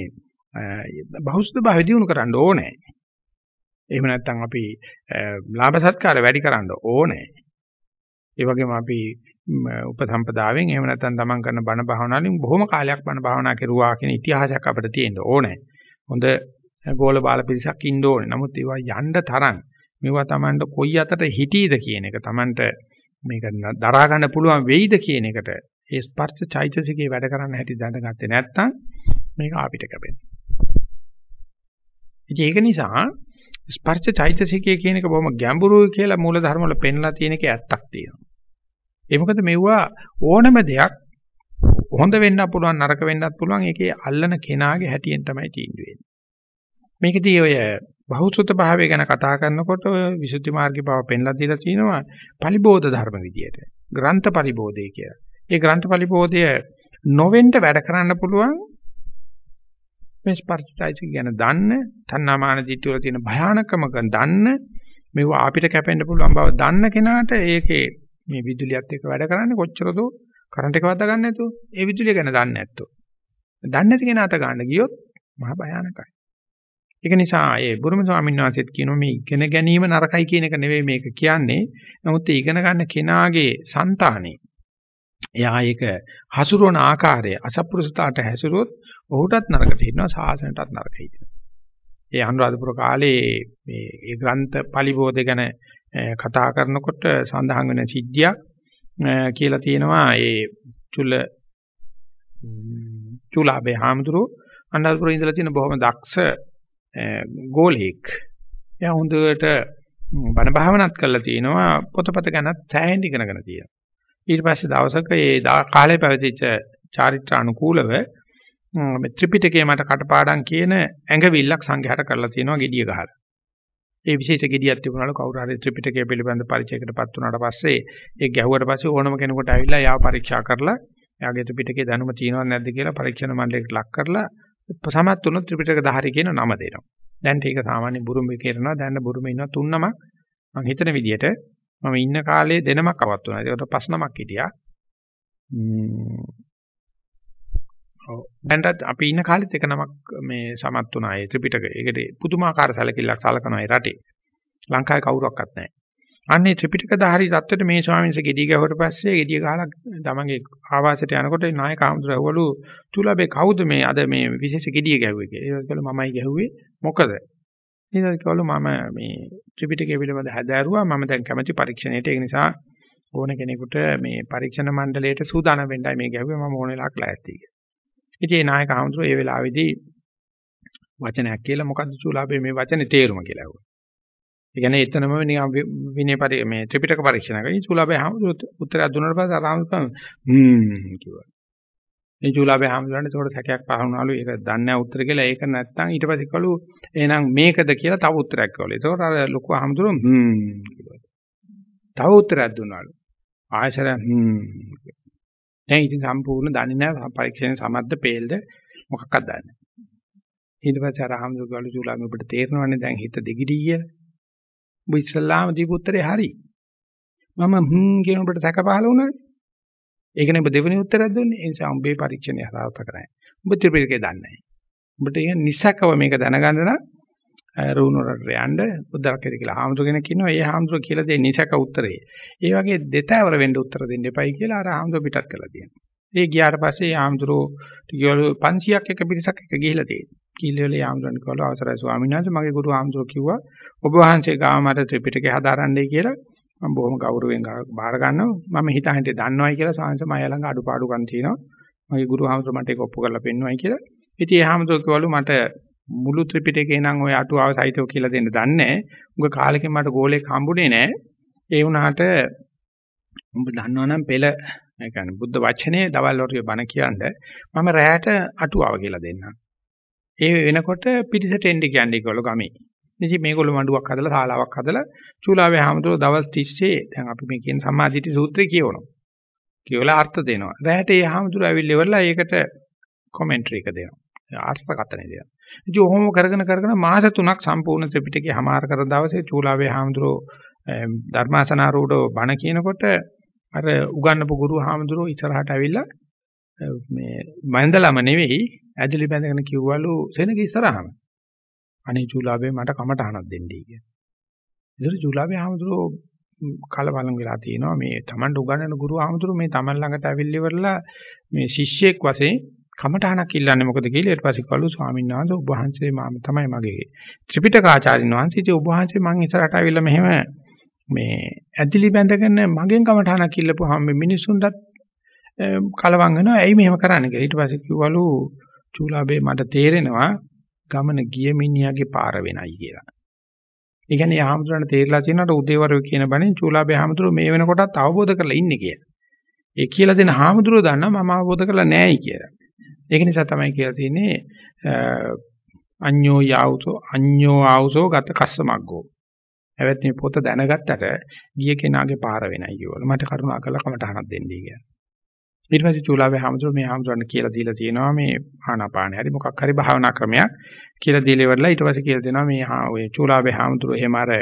බහුසුත භාවය දිනු කරන්න ඕනේ. එහෙම නැත්නම් අපි ලාභ සත්කාර වැඩි කරන්න ඕනේ. ඒ වගේම අපි උපසම්පදාවෙන් එහෙම නැත්නම් තමන් කරන බණ භාවනාවලින් බොහොම කාලයක් බණ භාවනා කරුවා කියන ඉතිහාසයක් අපිට තියෙන්න ඕනේ. හොඳ ගෝල බාල පිරිසක් ඉන්න ඕනේ. නමුත් ඒවා යන්න තරම් මේවා Tamanට කොයි අතට හිටීද කියන එක Tamanට මේක දරා ගන්න පුළුවන් වෙයිද කියන එකට ඒ ස්පර්ශ චෛතසිකේ වැඩ කරන්න හැටි දැනගත්තේ නැත්නම් මේක අපිට කැපෙනවා. ඒක නිසා ස්පර්ශ චෛතසිකය කියන එක බොහොම ගැඹුරුයි කියලා මූල ධර්ම වල පෙන්ලා තියෙන එකේ ඇත්තක් තියෙනවා. ඒ මොකද මෙවුවා ඕනම දෙයක් හොඳ වෙන්නත් පුළුවන් නරක වෙන්නත් පුළුවන් ඒකේ අල්ලන කෙනාගේ හැටියෙන් තමයි තීන්දුව වෙන්නේ. මේකදී ඔය බහුසුත භාවය ගැන කතා කරනකොට විසුද්ධි මාර්ගයේ බව පෙන්ලා දීලා තිනවා පරිබෝධ ධර්ම විදියට. ග්‍රන්ථ පරිබෝධය කියලා. ඒ ග්‍රන්ථ පරිබෝධය නොවෙන්න වැඩ කරන්න පුළුවන් මේ ස්පර්ශයිසික ගැන දන්න, තණ්හාමාන දිට්ඨිය වල තියෙන භයානකම දන්න, මේව අපිට කැපෙන්න පුළුවන් බව දන්න කෙනාට ඒකේ මේ විදුලියත් එක්ක වැඩ කරන්නේ කොච්චරද කරන්ට් එක වද්දා ගන්න නැතුව ඒ විදුලිය ගැන දන්නේ නැත්තෝ. දන්නේ නැති කෙනා අත ගන්න ගියොත් මහ භයානකයි. ඒක නිසා ඒ බුරුම ස්වාමීන් වහන්සේත් කියනවා මේ ඉගෙන ගැනීම නරකයි කියන එක නෙවෙයි මේක කියන්නේ. නමුත් ඒ ඉගෙන ගන්න කෙනාගේ సంతානේ එයා ඒක හසුරුවන ආකාරය අසප්පුරුසතාවට හැසිරුවොත් ඔහුටත් නරකට හිටිනවා සාසනයටත් නරක හිටිනවා. ඒ අනුරාධපුර කාලේ මේ ඒ ග්‍රන්ථ පරිබෝධ ගැන කතා කරනකොට සඳහන් වෙන සිද්ධියක් කියලා තියෙනවා ඒ චුල චුලාබේ හාමුදුරුවෝ අනුරාධපුරේ ඉඳලා තියෙන බොහොම දක්ෂ ගෝලෙක්. එයා හොඳට බණ භාවනාත් කරලා තිනවා පොතපත ගැනත් සෑහෙන ඉගෙනගෙන තියෙනවා. ඊට පස්සේ දවසක ඒ කාලේ පැවතිච්ච චාරිත්‍ර අනුකූලව මේ ත්‍රිපිටකයේ මට කටපාඩම් කියන ඇඟවිල්ලක් සංඝයාට කරලා තියෙනවා gediya ගහලා. ඒ විශේෂ gediyak තිබුණාලු කවුරු හරි ත්‍රිපිටකය පිළිබඳ පරිචයකටපත් වුණාට පස්සේ ඒ ගැහුවට පස්සේ ඕනම කෙනෙකුට ඇවිල්ලා යාව පරීක්ෂා කරලා එයාගේ ත්‍රිපිටකයේ දැනුම තියෙනවද නැද්ද කියලා පරීක්ෂණ මණ්ඩලයකට ලක් කරලා සමත් වුණොත් ත්‍රිපිටක ධාරී කියන නම දෙනවා. දැන් ඒක සාමාන්‍ය බුරුමේ කරනවා. දැන් බුරුමේ ඉන්නවා තුන් නමක්. මම හිතන විදිහට මම ඉන්න කාලේ දෙනමක් අවත් වුණා. ඒකට පස් නමක් හිටියා. දැන්ට අපි ඉන්න කාලෙත් එක නමක් මේ සමත් වුණා ඒ ත්‍රිපිටකය. ඒකට පුදුමාකාර සැලකිල්ලක් සලකනවා ඒ රටේ. ලංකාවේ කවුරක්වත් නැහැ. අන්නේ ත්‍රිපිටක ධාරී தත්වෙට මේ ස්වාමීන් වහන්සේ gediy ගහුවට පස්සේ gediy ගහලා තමන්ගේ ආවාසයට යනකොට නායක ආමතුරවලු තුලබේ කවුද මේ අද මේ විශේෂ gediy ගැහුවේ කියලා. ඒක කළා මමයි ගැහුවේ. මොකද? ඊට කවලු මම මේ ත්‍රිපිටකය පිළිබඳ හැදෑරුවා මම දැන් කැමති පරීක්ෂණයට ඒ නිසා ඕන කෙනෙකුට මේ පරීක්ෂණ මණ්ඩලයට සූදානම් වෙන්නයි මේ ගැහුවේ මම ඕන වෙලාවක ලෑස්ති කියලා. ඉතින් ඒ නායක ආමතුරු ඒ වෙලාවේදී වචනයක් කියලා මොකද්ද සූලාභේ මේ වචනේ තේරුම කියලා ඇහුවා. ඒ කියන්නේ එතනම නිකන් විනය පරි මේ ත්‍රිපිටක පරීක්ෂණයක ඉතින් සූලාභේ ආමතුරු උත්තරයක් දුන්නාට පස්සේ ආරාමතුරු හ්ම් කිව්වා. මේ චූලාභය හාමුදුරනේ ඒකට සැකයක් පහරුණාලු ඒක දන්නේ නැහැ උත්තර කියලා ඒක නැත්තම් ඊට පස්සේ කළු එහෙනම් මේකද කියලා තව උත්තරයක් කළා. ඒකට අර ලොකු හාමුදුරුවෝ හ්ම් කිව්වා. තව උත්තරයක් දුන්නාලු. ආයශර හ්ම් දැන් ඉතින් සම්පූර්ණ දන්නේ නැහැ පරීක්ෂණය සමත්ද පේල්ද මොකක්වත් දන්නේ නැහැ. ඊට පස්සේ අර හාමුදුරුවෝ කළු චූලාභය ඔබට තේරෙනවනේ දැන් හිත දෙගිඩි කියලා. ඔබ ඉස්ලාම දීපු උත්තරේ හරි. මම හ්ම් කියන ඔබට සැක පහල වුණානේ. ඒකනේ ඔබ දෙවෙනි උත්තරයක් දුන්නේ. ඒ නිසා උඹේ පරීක්ෂණය හරවත කරන්නේ. ඔබ ත්‍රිපිටකය දන්නේ නැහැ. ඔබට ඒක නිසකව මේක දැනගන්න නම් රුණුරට යන්න බුද්ධාකරේ කියලා හාමුදුර කෙනෙක් ඉන්නවා. ඒ හාමුදුර කියලා දෙන්නේ නිසක උත්තරේ. ඒ වගේ දෙතෑවර වෙන්න උත්තර දෙන්න එපයි කියලා අර හාමුදුර පිටත් කරලා තියෙනවා. ඒ ගියාට පස්සේ හාමුදුරෝ ටිකවල 500ක් එක පිරිසක් එක ගිහිලා තියෙනවා. කීලවල හාමුදුරන් කිව්වලු අවසරයි ස්වාමීන් වහන්සේ මගේ ගුරු හාමුදුර කිව්වා ඔබ වහන්සේ ගාව මට ත්‍රිපිටකය හදාරන්නයි කියලා මම බොහොම ගෞරවයෙන් බාර ගන්නවා. මම හිතා හිතේ දන්නවයි කියලා සාංශ මය ළඟ අඩුපාඩුකම් තියෙනවා. මගේ ගුරු හාමුදුරුවෝ මට ඒක ඔප්පු කරලා පෙන්වයි කියලා. ඉතින් ඒ හාමුදුරුවෝ කිව්වලු මට මුළු ත්‍රිපිටකේ නම් ওই අටුවාව සහිතව කියලා දෙන්න දන්නේ නැහැ. උඟ කාලෙකින් මට ගෝලෙක් හම්බුනේ නැහැ. ඒ වුණාට උඹ දන්නවනම් පෙළ ඒ කියන්නේ බුද්ධ වචනේ දවල් වරුවේ බණ කියන්නේ මම රැයට අටුවාව කියලා දෙන්නම්. ඒ වෙනකොට පිටිසට එන්න කියන්නේ ඒගොල්ලෝ ගමේ. ඉතින් මේගොල්ලෝ මඬුවක් හදලා ශාලාවක් හදලා චූලාවේ හැමදෙරෝ දවස් 30 දැන් අපි මේ කියන සම්මාදිටි සූත්‍රය කියවනවා. කියවලා අර්ථ දෙනවා. රැහැට ඒ හැමදෙරෝ ඇවිල්ලා ඉවරලා ඒකට කොමෙන්ටරි එක දෙනවා. අර්ථකථනය දෙනවා. ඉතින් ඔහොම කරගෙන කරගෙන මාස 3ක් සම්පූර්ණ ත්‍රිපිටකය හමාර කරන දවසේ චූලාවේ හැමදෙරෝ ධර්මාසනාරූඪ බණ කියනකොට අර උගන්නපු ගුරු හාමුදුරුවෝ ඉස්සරහට ඇවිල්ලා මේ මන්දලම නෙවෙයි ඇදලි බැඳගෙන කිව්වලු සෙනග ඉස්සරහම. අනේ චූලාබේ මට කමටහනක් දෙන්නයි කියලා. ඒතර චූලාබේ ආමතුරෝ කලබලම් වෙලා තියෙනවා මේ Tamanට උගන්වන ගුරු ආමතුරු මේ Taman ළඟට ඇවිල්ලි ඉවරලා මේ ශිෂ්‍යෙක් වශයෙන් කමඨහනක් ඉල්ලන්නේ මොකද කියලා ඊට පස්සේ කළු ස්වාමීන් වහන්සේ ඔබ වහන්සේ මාම තමයි මගේ ත්‍රිපිටකාචාර්යින් වහන්සේ ඉතින් ඔබ වහන්සේ මං ඉස්සරහට ආවිල්ලා මෙහෙම මේ ඇදිලි බැඳගෙන මගෙන් කමඨහනක් ඉල්ලපුවාම මිනිස්සුන්ටත් කලවම් වෙනවා ඇයි මෙහෙම කරන්නේ කියලා ඊට පස්සේ කිව්වලු චූලාබේ මට තේරෙනවා ගමන ගිය මිනිහාගේ පාර වෙනයි කියලා. ඒ කියන්නේ ආහමතුරන්ට තේරලා තියෙනවට උදේවරු කියන බණෙන් චූලාබේ ආහමතුරු මේ වෙනකොටත් අවබෝධ කරලා ඉන්නේ කියලා. ඒ කියලා දෙන ආහමතුරු දන්නා මම අවබෝධ කරලා නැහැයි කියලා. ඒක නිසා තමයි කියලා තියෙන්නේ අඤ්ඤෝ යාවුසෝ අඤ්ඤෝ ආවුසෝ ගත කස්සමග්ගෝ. හැබැයි මේ පොත දැනගත්තට ගිය කෙනාගේ පාර වෙනයි කියවල. මට කරුණාකරලා කමටහනක් දෙන්නයි කියලා. ඊට පස්සේ චූලාවේ හැමතුරු මේ හැමතුරන් කියලා දීලා තියෙනවා මේ ආනාපාන හරි මොකක් හරි භාවනා ක්‍රමයක් කියලා දීලා ඉවරලා ඊට පස්සේ කියලා දෙනවා මේ ඔය චූලාවේ හැමතුරු එහෙම අර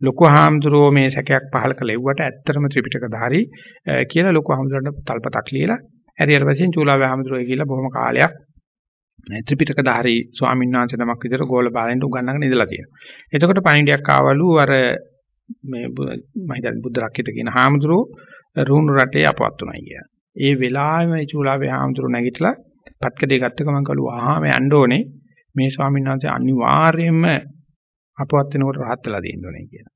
ලොකු හැමතුරෝ මේ සැකයක් පහල කළෙව්වට ඇත්තටම ත්‍රිපිටක ධාරි කියලා ලොකු හැමතුරන්ට තල්පතක් ලියලා හරියට පස්සේ චූලාවේ හැමතුරුයි කියලා බොහොම කාලයක් ත්‍රිපිටක ධාරි ස්වාමීන් වහන්සේ නමක් විතර ගෝල බාලෙන්ට උගන්වගෙන ඉඳලා තියෙනවා. එතකොට පණිඩියක් ආවලු අර මේ මම හිතන්නේ බුද්ධ රක්කිත කියන හාමුදුරුවෝ රුණු රටේ අපවත් උනායි කියලා. ඒ වෙලාවෙම චූලාවේ හාමුදුරුවෝ නැගිටලා පත්කඩේ ගත්ත ගමන් කළු ආහම යන්න ඕනේ මේ ස්වාමීන් වහන්සේ අනිවාර්යයෙන්ම අපවත් වෙනකොට rahat වෙලා දෙන්න ඕනේ කියලා.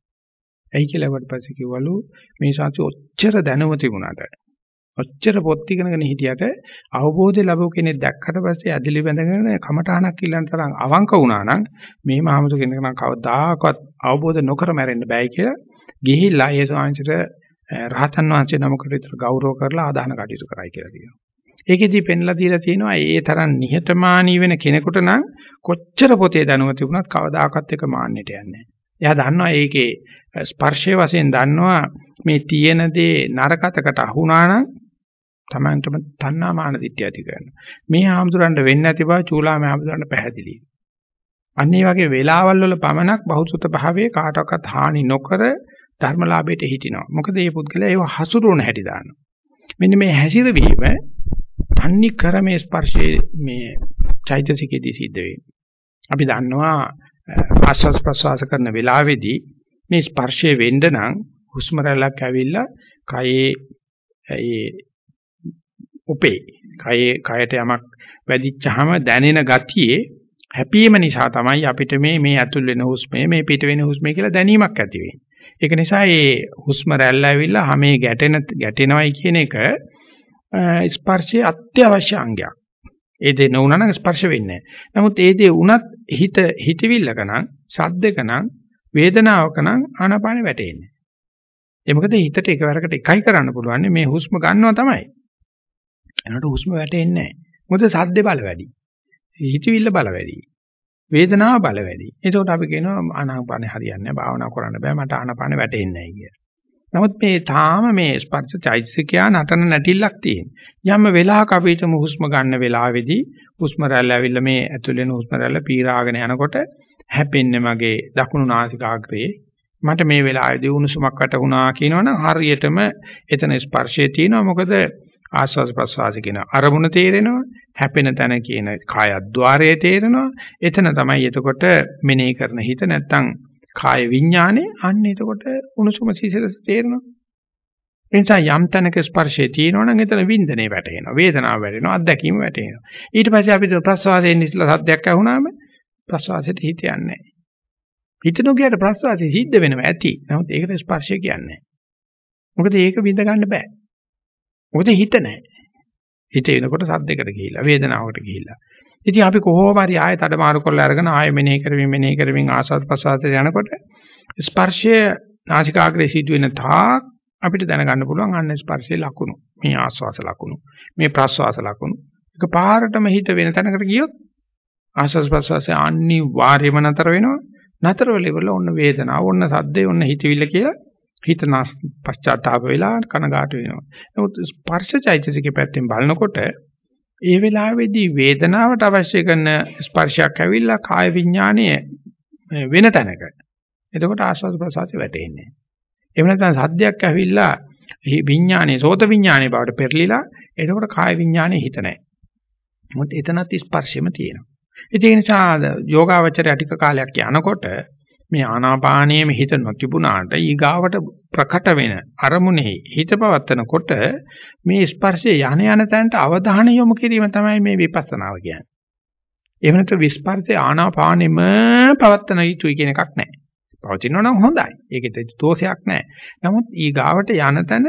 එයි කියලා වට පස්සේ කිව්වලු මේ ශාස්ත්‍රය ඔච්චර දැනුම තිබුණාට ඔච්චර පොත් ඉගෙනගෙන හිටියට අවබෝධය ලැබුව කෙනෙක් දැක්කට පස්සේ ඇදලි බැඳගෙන කමටහනක් ඉල්ලන තරම් අවංක වුණා නම් මේ මහමුතු කෙනෙක් නම් කවදාකවත් අවබෝධ නොකර මැරෙන්න බෑ කියලා ගිහිල්ලා ඒ ස්වාමීන්ට රහතන් වහන්සේ නමකට විතර ගෞරව කරලා ආදාන කටයුතු කරයි කියලා කියනවා. ඒකෙදි පෙන්ලා දීලා තියෙනවා ඒ තරම් නිහතමානී වෙන කෙනෙකුට නම් කොච්චර පොතේ දැනුම තිබුණත් කවදාකවත් එක මාන්නයට යන්නේ නැහැ. එයා දන්නවා ඒකේ ස්පර්ශයේ වශයෙන් දන්නවා මේ තියෙන දේ නරකතකට අහුණා නම් Tamanටම තණ්හා මාන දිට්ඨිය ඇති කරනවා. මේ ආම්සුරන්ට වෙන්නේ නැති බව චූලාමේ ආම්සුරන්ට පැහැදිලි. අන්න ඒ වගේ වෙලාවල් වල පමණක් බහුසුත භාවයේ කාටවත් හානි නොකර ධර්මලාභයට හිටිනවා. මොකද මේ පුද්ගලයා ඒව හසුරුවන හැටි දානවා. මෙන්න මේ හැසිරවීම තන්නි කර මේ ස්පර්ශයේ මේ චෛතසිකයේදී සිද්ධ වෙන්නේ. අපි දන්නවා ආස්වාස් ප්‍රසවාස කරන වෙලාවේදී මේ ස්පර්ශයේ වෙන්න නම් හුස්ම රැල්ලක් ඇවිල්ලා කයේ ඒ උපේ කයේ කයට යමක් වැදිච්චාම දැනෙන ගතියේ හැපීම නිසා තමයි අපිට මේ මේ ඇතුල් වෙන හුස්මේ මේ පිට වෙන හුස්මේ කියලා දැනීමක් ඇති වෙන්නේ. ඒක නිසා මේ හුස්ම රැල්ල ඇවිල්ලා හැමේ ගැටෙන ගැටෙනවයි කියන එක ස්පර්ශයේ අත්‍යවශ්‍ය අංගයක්. ඒ දේ නොවුනා නම් ස්පර්ශ වෙන්නේ නැහැ. නමුත් ඒ දේ වුණත් හිත හිතවිල්ලක නම් සද්දක නම් වේදනාවක නම් ආනාපානෙ වැටෙන්නේ. ඒ මොකද හිතට එකවරකට එකයි කරන්න පුළුවන් මේ හුස්ම ගන්නවා තමයි. එනකොට හුස්ම වැටෙන්නේ නැහැ. මොකද සද්දේ බල වැඩි. හිතවිල්ල බල වැඩි. වේදනාව බල වැඩි. ඒකෝට අපි කියනවා ආනාපානෙ හරියන්නේ නැහැ. භාවනා කරන්න බෑ. මට ආනාපානෙ වැටෙන්නේ නැහැ කියලා. නමුත් මේ තාම මේ ස්පර්ශ චෛතසිකයා නටන නැටිල්ලක් තියෙන. යම් වෙලාවක අපිට හුස්ම ගන්න වෙලාවේදී හුස්ම රැල්ල ඇවිල්ලා මේ ඇතුළේන හුස්ම රැල්ල පීරාගෙන යනකොට හැපෙන්නේ මගේ දකුණු නාසිකාග්‍රේ මට මේ වෙලාවේදී උණුසුමක් වැටුණා කියනවනම් හරියටම එතන ස්පර්ශය තියෙනවා මොකද ආස්වාද ප්‍රසවාස කියන අරමුණ තේරෙනවා හැපෙන තැන කියන කායද්්වාරය තේරෙනවා. එතන තමයි එතකොට මෙනෙහි කරන හිත නැත්තම් කාය විඥානේ අන්න එතකොට උණුසුම සිසිලස තේරෙනවා. ඒ නිසා යම් තැනක ස්පර්ශය තියෙනවනම් එතන වින්දනේ වැටෙනවා වේදනාව වැටෙනවා අත්දැකීම වැටෙනවා. ඊට පස්සේ අපිට ප්‍රසවාසයෙන් ඉස්සලා සද්දයක් ඇහුණාම ප්‍රසවාසයට හිත යන්නේ නැහැ. හිත නොගියට ප්‍රසවාසය සිද්ධ වෙනවා ඇති. නමුත් ඒකට ස්පර්ශය කියන්නේ මොකද ඒක විඳ ගන්න බෑ. මොකද හිත නැහැ. හිත එනකොට සද්දයකට ගිහිල්ලා වේදනාවකට ගිහිල්ලා. ඉතින් අපි කොහොම හරි ආයෙ තඩමාරු කරලා අරගෙන ආයෙ මෙනෙහි කරමින් මෙනෙහි කරමින් ආසත් ප්‍රසආතේ යනකොට ස්පර්ශය නාසිකාග්‍රේ සිදුවෙන තාක් අපිට දැනගන්න පුළුවන් අන්න ස්පර්ශයේ ලකුණු. මේ ආස්වාස ලකුණු. මේ ප්‍රස්වාස ලකුණු. ඒක පාරටම හිත වෙන තැනකට ගියොත් ආස්වාස් ප්‍රස්වාසයේ අනිවාර්යම නතර වෙනවා. නතර වෙලෙවල ඔන්න වේදනාව, ඔන්න සද්දේ, ඔන්න හිතවිල්ල කියලා හිත පශ්චාත්තාප වෙලා කනගාටු වෙනවා. නමුත් ස්පර්ශචෛතසිකේ පැත්තෙන් බලනකොට ඒ වෙලාවේදී වේදනාවට අවශ්‍ය කරන ස්පර්ශයක් ඇවිල්ලා කාය විඥානය වෙන තැනක. එතකොට ආස්වාද ප්‍රසආසය වැටෙන්නේ. එහෙම නැත්නම් සද්දයක් ඇවිල්ලා විඥානයේ සෝත විඥානයේ බවට පෙරලිලා එතකොට කාය විඥානේ හිත නැහැ. මොකද එතනත් ස්පර්ශෙම තියෙනවා. ඒ නිසා යෝගාවචරය ටික කාලයක් යනකොට මේ ආනාපානයේම හිත නොතිබුණාට ඊගාවට ප්‍රකට වෙන අරමුණේ හිත පවත්නකොට මේ ස්පර්ශයේ යන යන තැනට අවධානය යොමු කිරීම තමයි මේ විපස්සනාව කියන්නේ. එහෙම නැත්නම් විස්පර්ශයේ ආනාපානෙම පවත්න යුතුයි කියන එකක් නැහැ. පවතිනවා නම් හොඳයි. ඒකෙත් දෝෂයක් නැහැ. නමුත් ඊගාවට යන තැන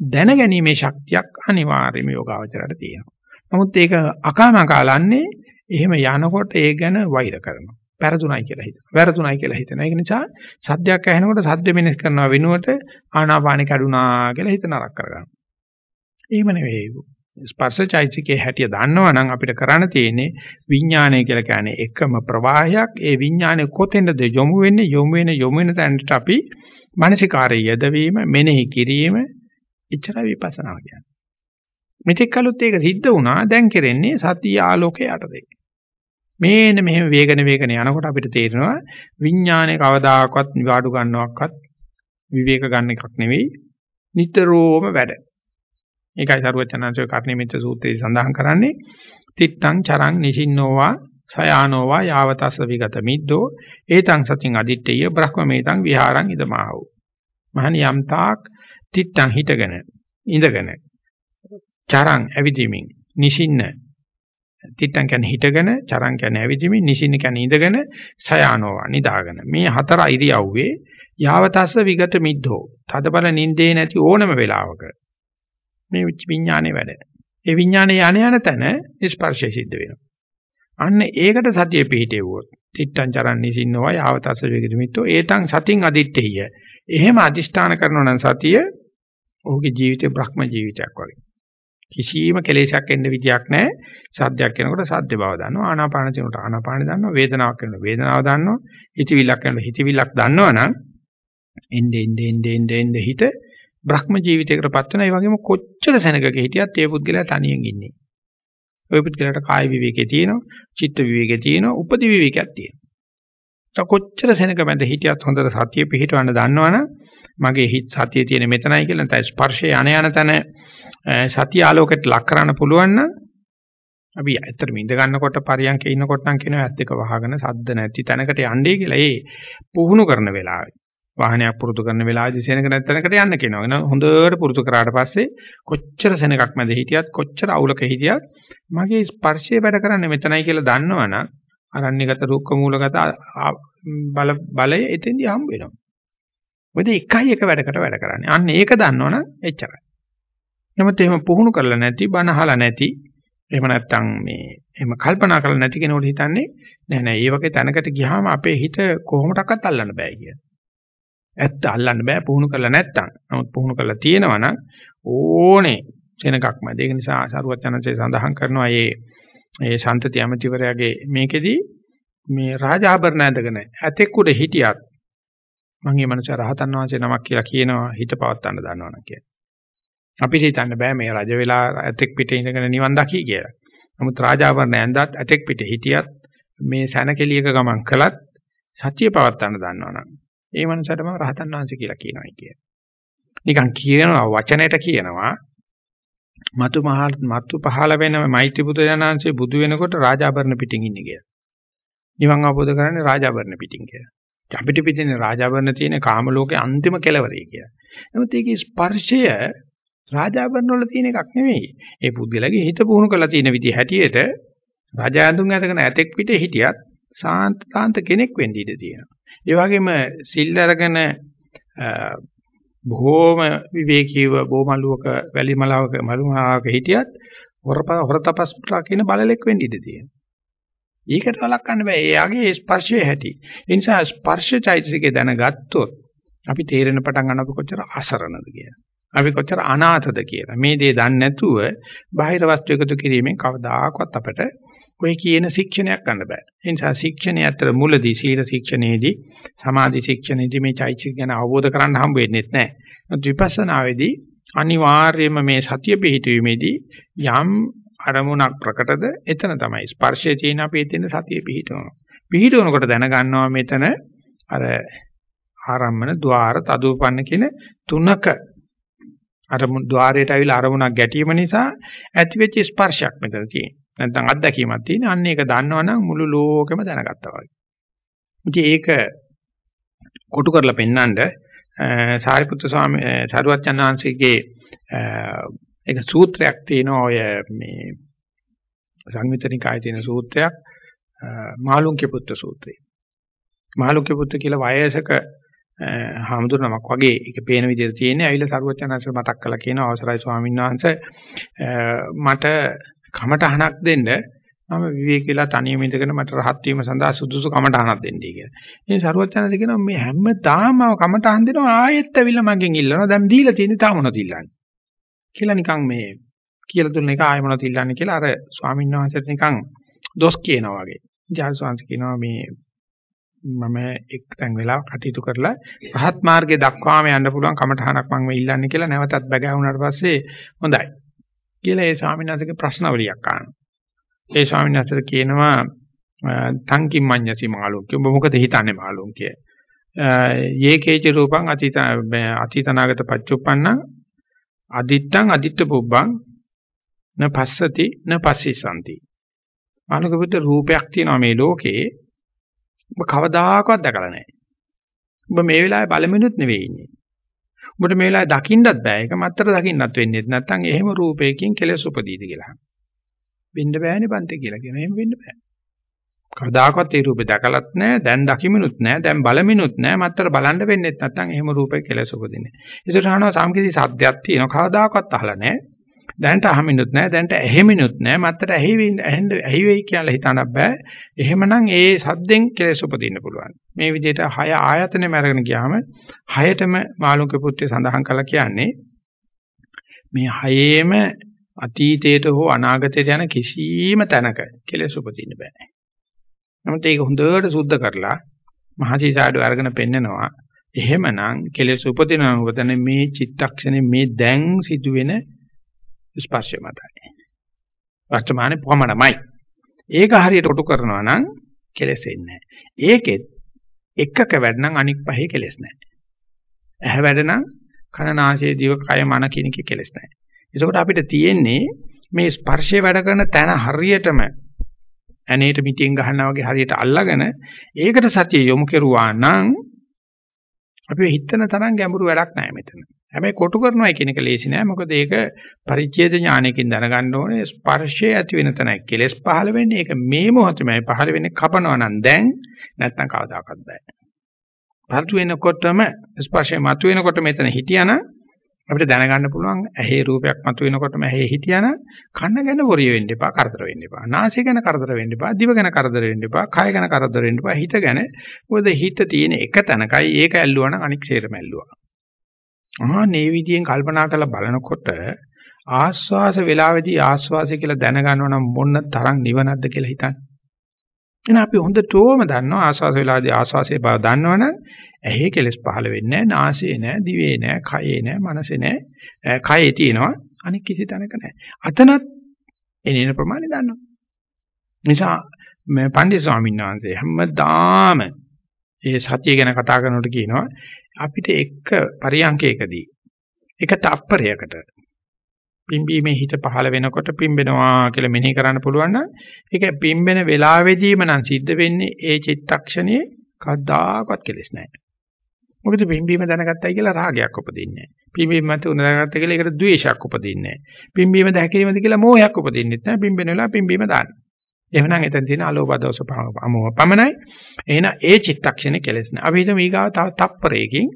දැනගැනීමේ ශක්තියක් අනිවාර්යයෙන්ම යෝගාවචරයට තියෙනවා. නමුත් ඒක අකාමකාලන්නේ එහෙම යනකොට ඒ ගැන වෛර කරනවා. පෙරදුණයි කියලා හිතනවා. වැරදුණයි කියලා හිතනවා. ඒක නිසා සද්දයක් ඇහෙනකොට සද්ද මෙනෙහි කරනවා වෙනුවට ආනාපානෙ කැඩුනා කියලා හිත නරක කරගන්නවා. එහෙම නෙවෙයි. ස්පර්ශචෛතසිකේ හැටිය දන්නවනම් අපිට කරන්න තියෙන්නේ විඥානය කියලා කියන්නේ එකම ප්‍රවාහයක්. ඒ විඥානය කොතෙන්ද යොමු වෙන්නේ? යොමු වෙන යොමු වෙන තැනට අපි මානසිකාරය යදවීම, මෙනෙහි කිරීම, ඉච්ඡර විපස්සනා කියන්නේ. මෙතෙක් කලොත් ඒක සිද්ධ වුණා. දැන් කරන්නේ සතිය ආලෝකයේ යටතේ. මේන මෙහෙම වේගන වේගන යනකොට අපිට තේරෙනවා විඥානයේ කවදාකවත් නිවාඩු ගන්නවක්වත් විවේක ගන්න එකක් නෙවෙයි නිතරම වැඩ. ඒකයි සරුවචනංශය කර්ණිමිත සූත්‍රයේ සඳහන් කරන්නේ තිත්තං චරං නිසින්නෝවා සයානෝවා යාවතස්ස විගත මිද්දෝ ඒතං සතින් අදිත්තේය බ්‍රහ්මමේතං විහාරං ඉදමාහු. මහණි යම් තාක් තිත්තං හිටගෙන ඉඳගෙන චරං ඇවිදීමින් නිසින්න තිත්තං කියන්නේ හිටගෙන, චරං කියන්නේ ඇවිදිමින්, නිසින්න කියන්නේ ඉඳගෙන, සයානෝවා නිදාගෙන. මේ හතර ඉරියව්වේ යාවතස්ස විගත මිද්ධෝ. තදබල නින්දේ නැති ඕනම වෙලාවක මේ විඥානේ වැඩ. ඒ විඥානේ යන යන තැන ස්පර්ශය සිද්ධ වෙනවා. අන්න ඒකට සතිය පිහිටෙව්වොත් තිත්තං චරං නිසින්නවා යාවතස්ස විගත මිද්ධෝ ඒතං සතින් අදිත්තේය. එහෙම අදිෂ්ඨාන කරනවා නම් සතිය ඔහුගේ ජීවිතේ බ්‍රහ්ම ජීවිතයක් වගේ. කිසියම් කෙලෙසයක් එන්න විදියක් නැහැ. සද්දයක් එනකොට සද්ද බව දන්නවා. ආනාපාන දිනකොට ආනාපාන දන්නවා. වේදනාවක් එනකොට වේදනාව දන්නවා. හිතවිල්ලක් එනකොට හිතවිල්ලක් දන්නවනම් එnde ende ende ende ende හිත බ්‍රහ්ම ජීවිතයකටපත් වෙන ඒ වගේම කොච්චර සෙනගක හිටියත් ඒ පුද්ගලයා තනියෙන් ඉන්නේ. ওই පුද්ගලයාට කාය විවේකේ තියෙනවා, චිත්ත විවේකේ තියෙනවා, උපදි විවේකයක් තියෙනවා. කොච්චර සෙනග මැද හිටියත් හොඳට සතිය පිහිටවන්න දන්නවනම් මගේ හිත සතියේ තියෙන මෙතනයි කියලා නැත්නම් ස්පර්ශය යන යන තැන සතිය ආලෝකයට ලක් කරන්න පුළුවන් නම් අපි ඇත්තටම ඉඳ ගන්නකොට පරියන්කේ ඉන්නකොට නම් කියනවා ඇත්ත එක වහගෙන සද්ද නැති තැනකට යන්නේ කියලා. ඒ පුහුණු කරන වෙලාවේ වාහනයක් පුරුදු කරන වෙලාවේදී සෙනඟ නැති තැනකට යන්න කියනවා. එහෙනම් හොඳට පුරුදු කරාට පස්සේ කොච්චර සෙනඟක් මැද හිටියත් කොච්චර අවුලක හිටියත් මගේ ස්පර්ශය වැඩ කරන්නේ මෙතනයි කියලා දන්නවනම් අරණ්‍යගත රුක්ක මූලගත බල බලය එතෙන්දී හම්බ වෙනවා. මොකද එකයි එක වැඩකට වැඩ කරන්නේ. අන්න ඒක දන්නවනම් එච්චරයි. නමුත් එහෙම පුහුණු කරලා නැති, බණ අහලා නැති, එහෙම නැත්නම් මේ එහෙම කල්පනා කරලා නැති කෙනෙකුට හිතන්නේ නෑ නෑ මේ වගේ තැනකට ගියාම අපේ හිත කොහොමඩක්වත් අල්ලන්න බෑ කියන. ඇත්ත අල්ලන්න බෑ පුහුණු කරලා නැත්තම්. නමුත් පුහුණු කරලා තියෙනවා නම් ඕනේ සෙනගක්ම. ඒක නිසා සරුවත් යනසේ සඳහන් කරනවා මේ මේ සන්තති ඇමතිවරයාගේ මේකෙදි මේ රාජාභරණ ඇඳගෙන ඇතෙක් උඩ හිටියත් මම මේ මනුස්සයා රහතන් වහන්සේ නමක් කියලා කියනවා හිත පවත්තන්න දන්නවනම් කියලා. අපිට හිතන්න බෑ මේ රජ වෙලා ඇතෙක් පිටේ ඉඳගෙන නිවන් දකි කියලා. නමුත් රාජාවරණ ඇඳත් ඇතෙක් පිටේ හිටියත් මේ සැනකෙලියක ගමන් කළත් සත්‍ය පවත්තන්න දන්නවනම් ඒ මනුස්සයාට මම රහතන් වහන්සේ කියලා කියනවායි කිය. නිකන් කියනවා වචනයට කියනවා මතු මහල් මතු පහළ වෙන මෛත්‍රී බුදු දනංශේ බුදු වෙනකොට රාජාභරණ පිටින් ඉන්නේ කියලා. නිවන් අවබෝධ කරන්නේ රාජාභරණ පිටින් කියලා. අපිට පිටින් රාජාභරණ තියෙන කාම ලෝකේ අන්තිම කෙලවරේ කියලා. නමුත් ඒකේ ස්පර්ශය රාජාභරණ වල තියෙන එකක් නෙවෙයි. ඒ පුද්ගලගේ හිත පුහුණු කරලා තියෙන විදිහ හැටියට රාජාඳුන් ඇතගෙන ඇතෙක් පිටේ හිටියත් සාන්ත සාන්ත කෙනෙක් වෙන්න ඉඩ තියෙනවා. ඒ වගේම සිල් අරගෙන බොහෝම විවේකීව බොමලුවක වැලිමලාවක මලුමාවක හිටියත් හොරතපස්පුරා කියන බලලෙක් වෙන්න ඉඩ තියෙනවා. ඒකට වළක්වන්න බෑ. එයාගේ ස්පර්ශයේ හැටි. ඒ නිසා ස්පර්ශ චෛතසිකේ දැනගත්තොත් අපි තේරෙන පටන් ගන්න අපි කොච්චර අසරණද කියලා. අපි කොච්චර අනාථද කියලා. මේ දේ දන්නේ නැතුව බාහිර වස්තු එකතු කිරීමෙන් කවදාකවත් අපට ඔය කියන ශික්ෂණයක් ගන්න බෑ. ඒ නිසා ශික්ෂණය අතර මුලදී සීල ශික්ෂණයේදී සමාධි ශික්ෂණයේදී මේ චෛතසික ගැන අවබෝධ කරගන්න හම්බ වෙන්නේ නැහැ. විපස්සනාවේදී අනිවාර්යයෙන්ම මේ සතිය පිහිටීමේදී යම් අරමුණක් ප්‍රකටද එතන තමයි ස්පර්ශයේ තියෙන අපි එතන සතිය පිහිටවනවා. පිහිටවනකොට දැනගන්නවා මෙතන අර ආරම්මන ద్వාර තදුපන්න කියන තුනක අරමුණු ద్వාරයට ඇවිල්ලා අරමුණක් ගැටීම නිසා ඇතිවෙච්ච ස්පර්ශයක් මෙතන තියෙනවා. නැත්නම් අත්දැකීමක් තියෙන. අන්න ඒක දන්නවනම් මුළු ලෝකෙම දැනගත්තා වගේ. ඉතින් ඒක කොටු කරලා පෙන්නඳ සාරිපුත්‍ර ස්වාමී සරුවච්චන් වහන්සේගේ ඒක සූත්‍රයක් තියෙනවා ඔය මේ සංවිතනිකායේ තියෙන සූත්‍රයක් මාළුන්ගේ පුත්‍ර සූත්‍රය. මාළුන්ගේ පුත්‍ර කියලා වයසක හාමුදුරනමක් වගේ ඒක පේන විදිහට තියෙන්නේ. ඇවිල්ලා සරුවචනංශ මතක් කළා කියන අවසරයි ස්වාමීන් වහන්සේ මට කමටහනක් දෙන්න මම විවේකීලා තනියම ඉඳගෙන මට රහත් වීම සඳහා සුදුසු කමටහනක් දෙන්නයි කියලා. ඉතින් සරුවචනංශ කියනවා මේ හැමදාම කමටහන් දෙනවා ආයෙත් ඇවිල්ලා මගෙන් ඉල්ලනවා. දැන් දීලා තියෙන්නේ තාම මොනවද ඉල්ලන්නේ? කියලා නිකන් මේ කියලා දුන්න එක ආයෙ මොනවද ඉල්ලන්නේ කියලා අර ස්වාමීන් වහන්සේට නිකන් දොස් කියනවා වගේ. ජාල්ස්වාංශ කියනවා මේ මම එක්තැන් වෙලා කටයුතු කරලා රහත් මාර්ගයේ දක්වාම යන්න පුළුවන් කමඨහනක් මම මේ ඉල්ලන්නේ කියලා නැවතත් බැගෑවුනාට පස්සේ හොඳයි කියලා ඒ ස්වාමීන් වහන්සේගේ ප්‍රශ්නවලියක් අහනවා. ඒ ස්වාමීන් වහන්සේ කියනවා තංකින් මඤ්ඤසි මාළුක්‍ය ඔබ මොකද හිතන්නේ මාළුක්‍ය? යේකේච රූපං අතීත අතීතනාගත පච්චුප්පන්න අදිත්තං අදිත්ත පුබ්බං න පස්සති න පස්සිසanti. මානුකපුත් රූපයක් තියෙනවා මේ ලෝකේ ඔබ කවදාකවත් දැකලා නැහැ. ඔබ මේ වෙලාවේ බලමිනුත් නෙවෙයි ඉන්නේ. ඔබට මේ වෙලාවේ දකින්නත් බෑ. ඒක මත්තර දකින්නත් වෙන්නේ නැත්නම් එහෙම රූපයකින් කෙලෙස් උපදීද කියලා. වෙන්න බෑනේ පන්ති කියලා කියන. එහෙම වෙන්න බෑ. කවදාකවත් ඒ රූපේ දැකලත් නැහැ, දැන් දකිමිනුත් නැහැ, දැන් බලමිනුත් නැහැ, මත්තර බලන්න වෙන්නේ නැත්නම් එහෙම රූපේ කෙලෙස් උපදින්නේ. ඒකට අහනවා සාම්කිසි සද්දයක් තියෙනවා. කවදාකවත් අහලා නැහැ. දැනට අහමිනුත් නැහැ දැනට ඇහෙමිනුත් නැහැ මත්තට ඇහි ඇහෙන්න ඇහි වෙයි කියලා හිතන්න බෑ. එහෙමනම් ඒ සද්දෙන් කෙලෙස් උපදින්න පුළුවන්. මේ විදිහට හය ආයතනෙම අරගෙන ගියාම හයටම මාළුක පුත්‍රය සඳහන් කළා කියන්නේ මේ හයේම අතීතයට හෝ අනාගතයට යන කිසිම තැනක කෙලෙස් උපදින්න බෑ. නමුත් ඒක හොඳට සුද්ධ කරලා මහසීසාඩු අරගෙන පෙන්නනවා. එහෙමනම් කෙලෙස් උපදිනවා. මොකද මේ චිත්තක්ෂණේ මේ දැන් සිදුවෙන ස්පර්ශය මතයි. වර්තමානයේ පමණමයි. ඒක හරියට කොටු කරනවා නම් කෙලෙසෙන්නේ නැහැ. ඒකෙත් එකක වැඩනම් අනික් පහේ කෙලෙස් නැහැ. ඇහැ වැඩනම් කන නාසය දිව කය මන කියන එකේ කෙලෙස් නැහැ. ඒකෝට අපිට තියෙන්නේ මේ ස්පර්ශය වැඩ කරන තැන හරියටම ඇනේට මිටියෙන් ගහනවා වගේ හරියට අල්ලගෙන ඒකට සතිය යොමු කෙරුවා නම් අපි හිතන තරම් ගැඹුරු වැඩක් නැහැ මෙතන. හැබැයි කොටු කරනවා කියන එක ලේසි නෑ. මොකද ඒක පරිච්ඡේද ඥානයකින් දැනගන්න ඕනේ ස්පර්ශය ඇති වෙන තැනයි කෙලස් පහළ වෙන්නේ. ඒක මේ මොහොතේමයි පහළ වෙන්නේ කපනවා නම් දැන් නැත්නම් කවදාකවත් බෑ. පරිතු වෙනකොටම ස්පර්ශය මතු වෙනකොට මෙතන හිටියානම් අපිට දැනගන්න පුළුවන් ඇහි රූපයක් මතු වෙනකොටම ඇහි හිටියානම් කන ගැන වොරිය වෙන්න එපා කරදර වෙන්න එපා නාසය ගැන කරදර වෙන්න එපා දිව ගැන කරදර වෙන්න එපා කය ගැන කරදර වෙන්න එපා හිත ගැන මොකද හිත තියෙන එක තැනකයි ඒක ඇල්ලුවා නම් අනික් සේරම ඇල්ලුවා ආ මේ විදියෙන් කල්පනා කරලා බලනකොට ආස්වාස වේලාවේදී ආස්වාසය කියලා දැනගන්නවා නම් මොන තරම් නිවනක්ද කියලා හිතන්න. එහෙනම් අපි හොඳටම දන්නවා ආස්වාස වේලාවේදී ආස්වාසයේ බව දන්නවනම් ඇහි කෙලස් පහළ වෙන්නේ නැහැ, නාසයේ නැහැ, දිවේ නැහැ, කයේ නැහැ, මනසේ නැහැ. කයේ තියෙනවා අනික කිසි තැනක නැහැ. අතනත් එනින ප්‍රමාණය දන්නවා. නිසා මේ පණ්ඩිත ස්වාමීන් වහන්සේ හැමදාම ඒ සතිය ගැන කතා කරනකොට කියනවා අපිට එක පරියන්කයකදී එක තප්පරයකට පිම්බීමේ හිත පහළ වෙනකොට පිම්බෙනවා කියලා මෙනෙහි කරන්න පුළුවන් නම් ඒක පිම්බෙන වෙලාවෙදීම නම් සිද්ධ වෙන්නේ ඒ චිත්තක්ෂණයේ කවදාකවත් කෙලෙස් නැහැ. මොකද පිම්බීම දැනගත්තයි කියලා රාගයක් උපදින්නේ නැහැ. පිම්බීම මත උන දැනගත්ත කියලා ඒකට ද්වේෂයක් උපදින්නේ නැහැ. පිම්බීම දැකීමද කියලා මෝහයක් උපදින්නෙත් නැහැ. පිම්බෙන වෙලාව පිම්බීම දාන්න. එහෙනම් එතන තියෙන අලෝභ දෝෂ පමව පමණයි. එහෙනම් ඒ චිත්තක්ෂණේ කෙලස් නෑ. අපි හිතමු ඊගාව තව තප්පරයකින්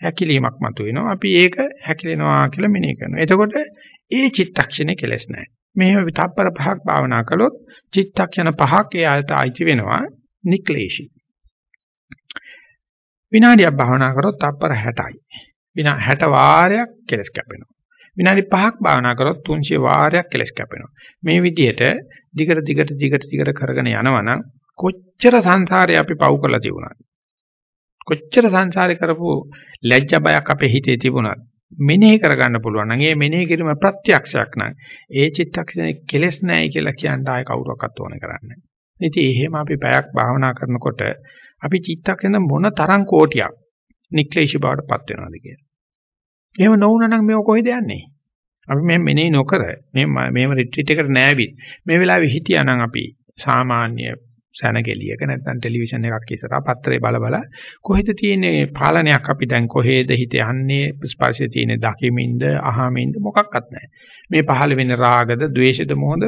හැකිලීමක් මතුවෙනවා. අපි ඒක හැකිලෙනවා කියලා මෙනෙහි කරනවා. එතකොට ඒ චිත්තක්ෂණේ කෙලස් නෑ. මෙහෙම තප්පර පහක් භාවනා කළොත් චිත්තක්ෂණ පහක් එයාට අයිති වෙනවා නික්ලේශී. විනාඩියක් භාවනා කරොත් තප්පර 60යි. විනා 60 වාරයක් කෙලස් කැපෙනවා. විනාඩි 5ක් භාවනා කරොත් 300 වාරයක් කෙලස් කැපෙනවා. මේ විදිහට දිගට දිගට දිගට දිගට කරගෙන යනවනම් කොච්චර සංසාරේ අපි පව් කරලා තිබුණාද? කොච්චර සංසාරේ කරපු ලැජ්ජා බයක් අපේ හිතේ තිබුණාද? මෙනෙහි කරගන්න පුළුවන් නම් ඒ මෙනෙහි කිරීම ප්‍රත්‍යක්ෂයක් නම් ඒ චිත්තක්ෂණේ කෙලස් නැහැ කියලා කියන්න ආය කවුරක්වත් ඕන කරන්නේ නැහැ. ඉතින් එහෙම අපි පැයක් භාවනා කරනකොට අපි චිත්තක්ෂණ මොන තරම් කෝටියක් නික්ලේශී බවටපත් වෙනවද කියලා. එහෙම නොවුනා නම් මේක කොහෙද යන්නේ? අපි මේ මෙනේ නොකර මේ මේව රිට්‍රීට් එකට නෑවි. මේ වෙලාවේ හිටියානම් අපි සාමාන්‍ය සනගලියක නැත්නම් ටෙලිවිෂන් එකක් ඉස්සරහා පත්‍රේ බල බල කොහෙද තියෙන්නේ පාලනයක් අපි දැන් කොහෙද හිත යන්නේ ස්පර්ශය තියෙන්නේ දකිමින්ද අහමින්ද මොකක්වත් නැහැ. මේ පහළ වෙන රාගද ද්වේෂද මොහොද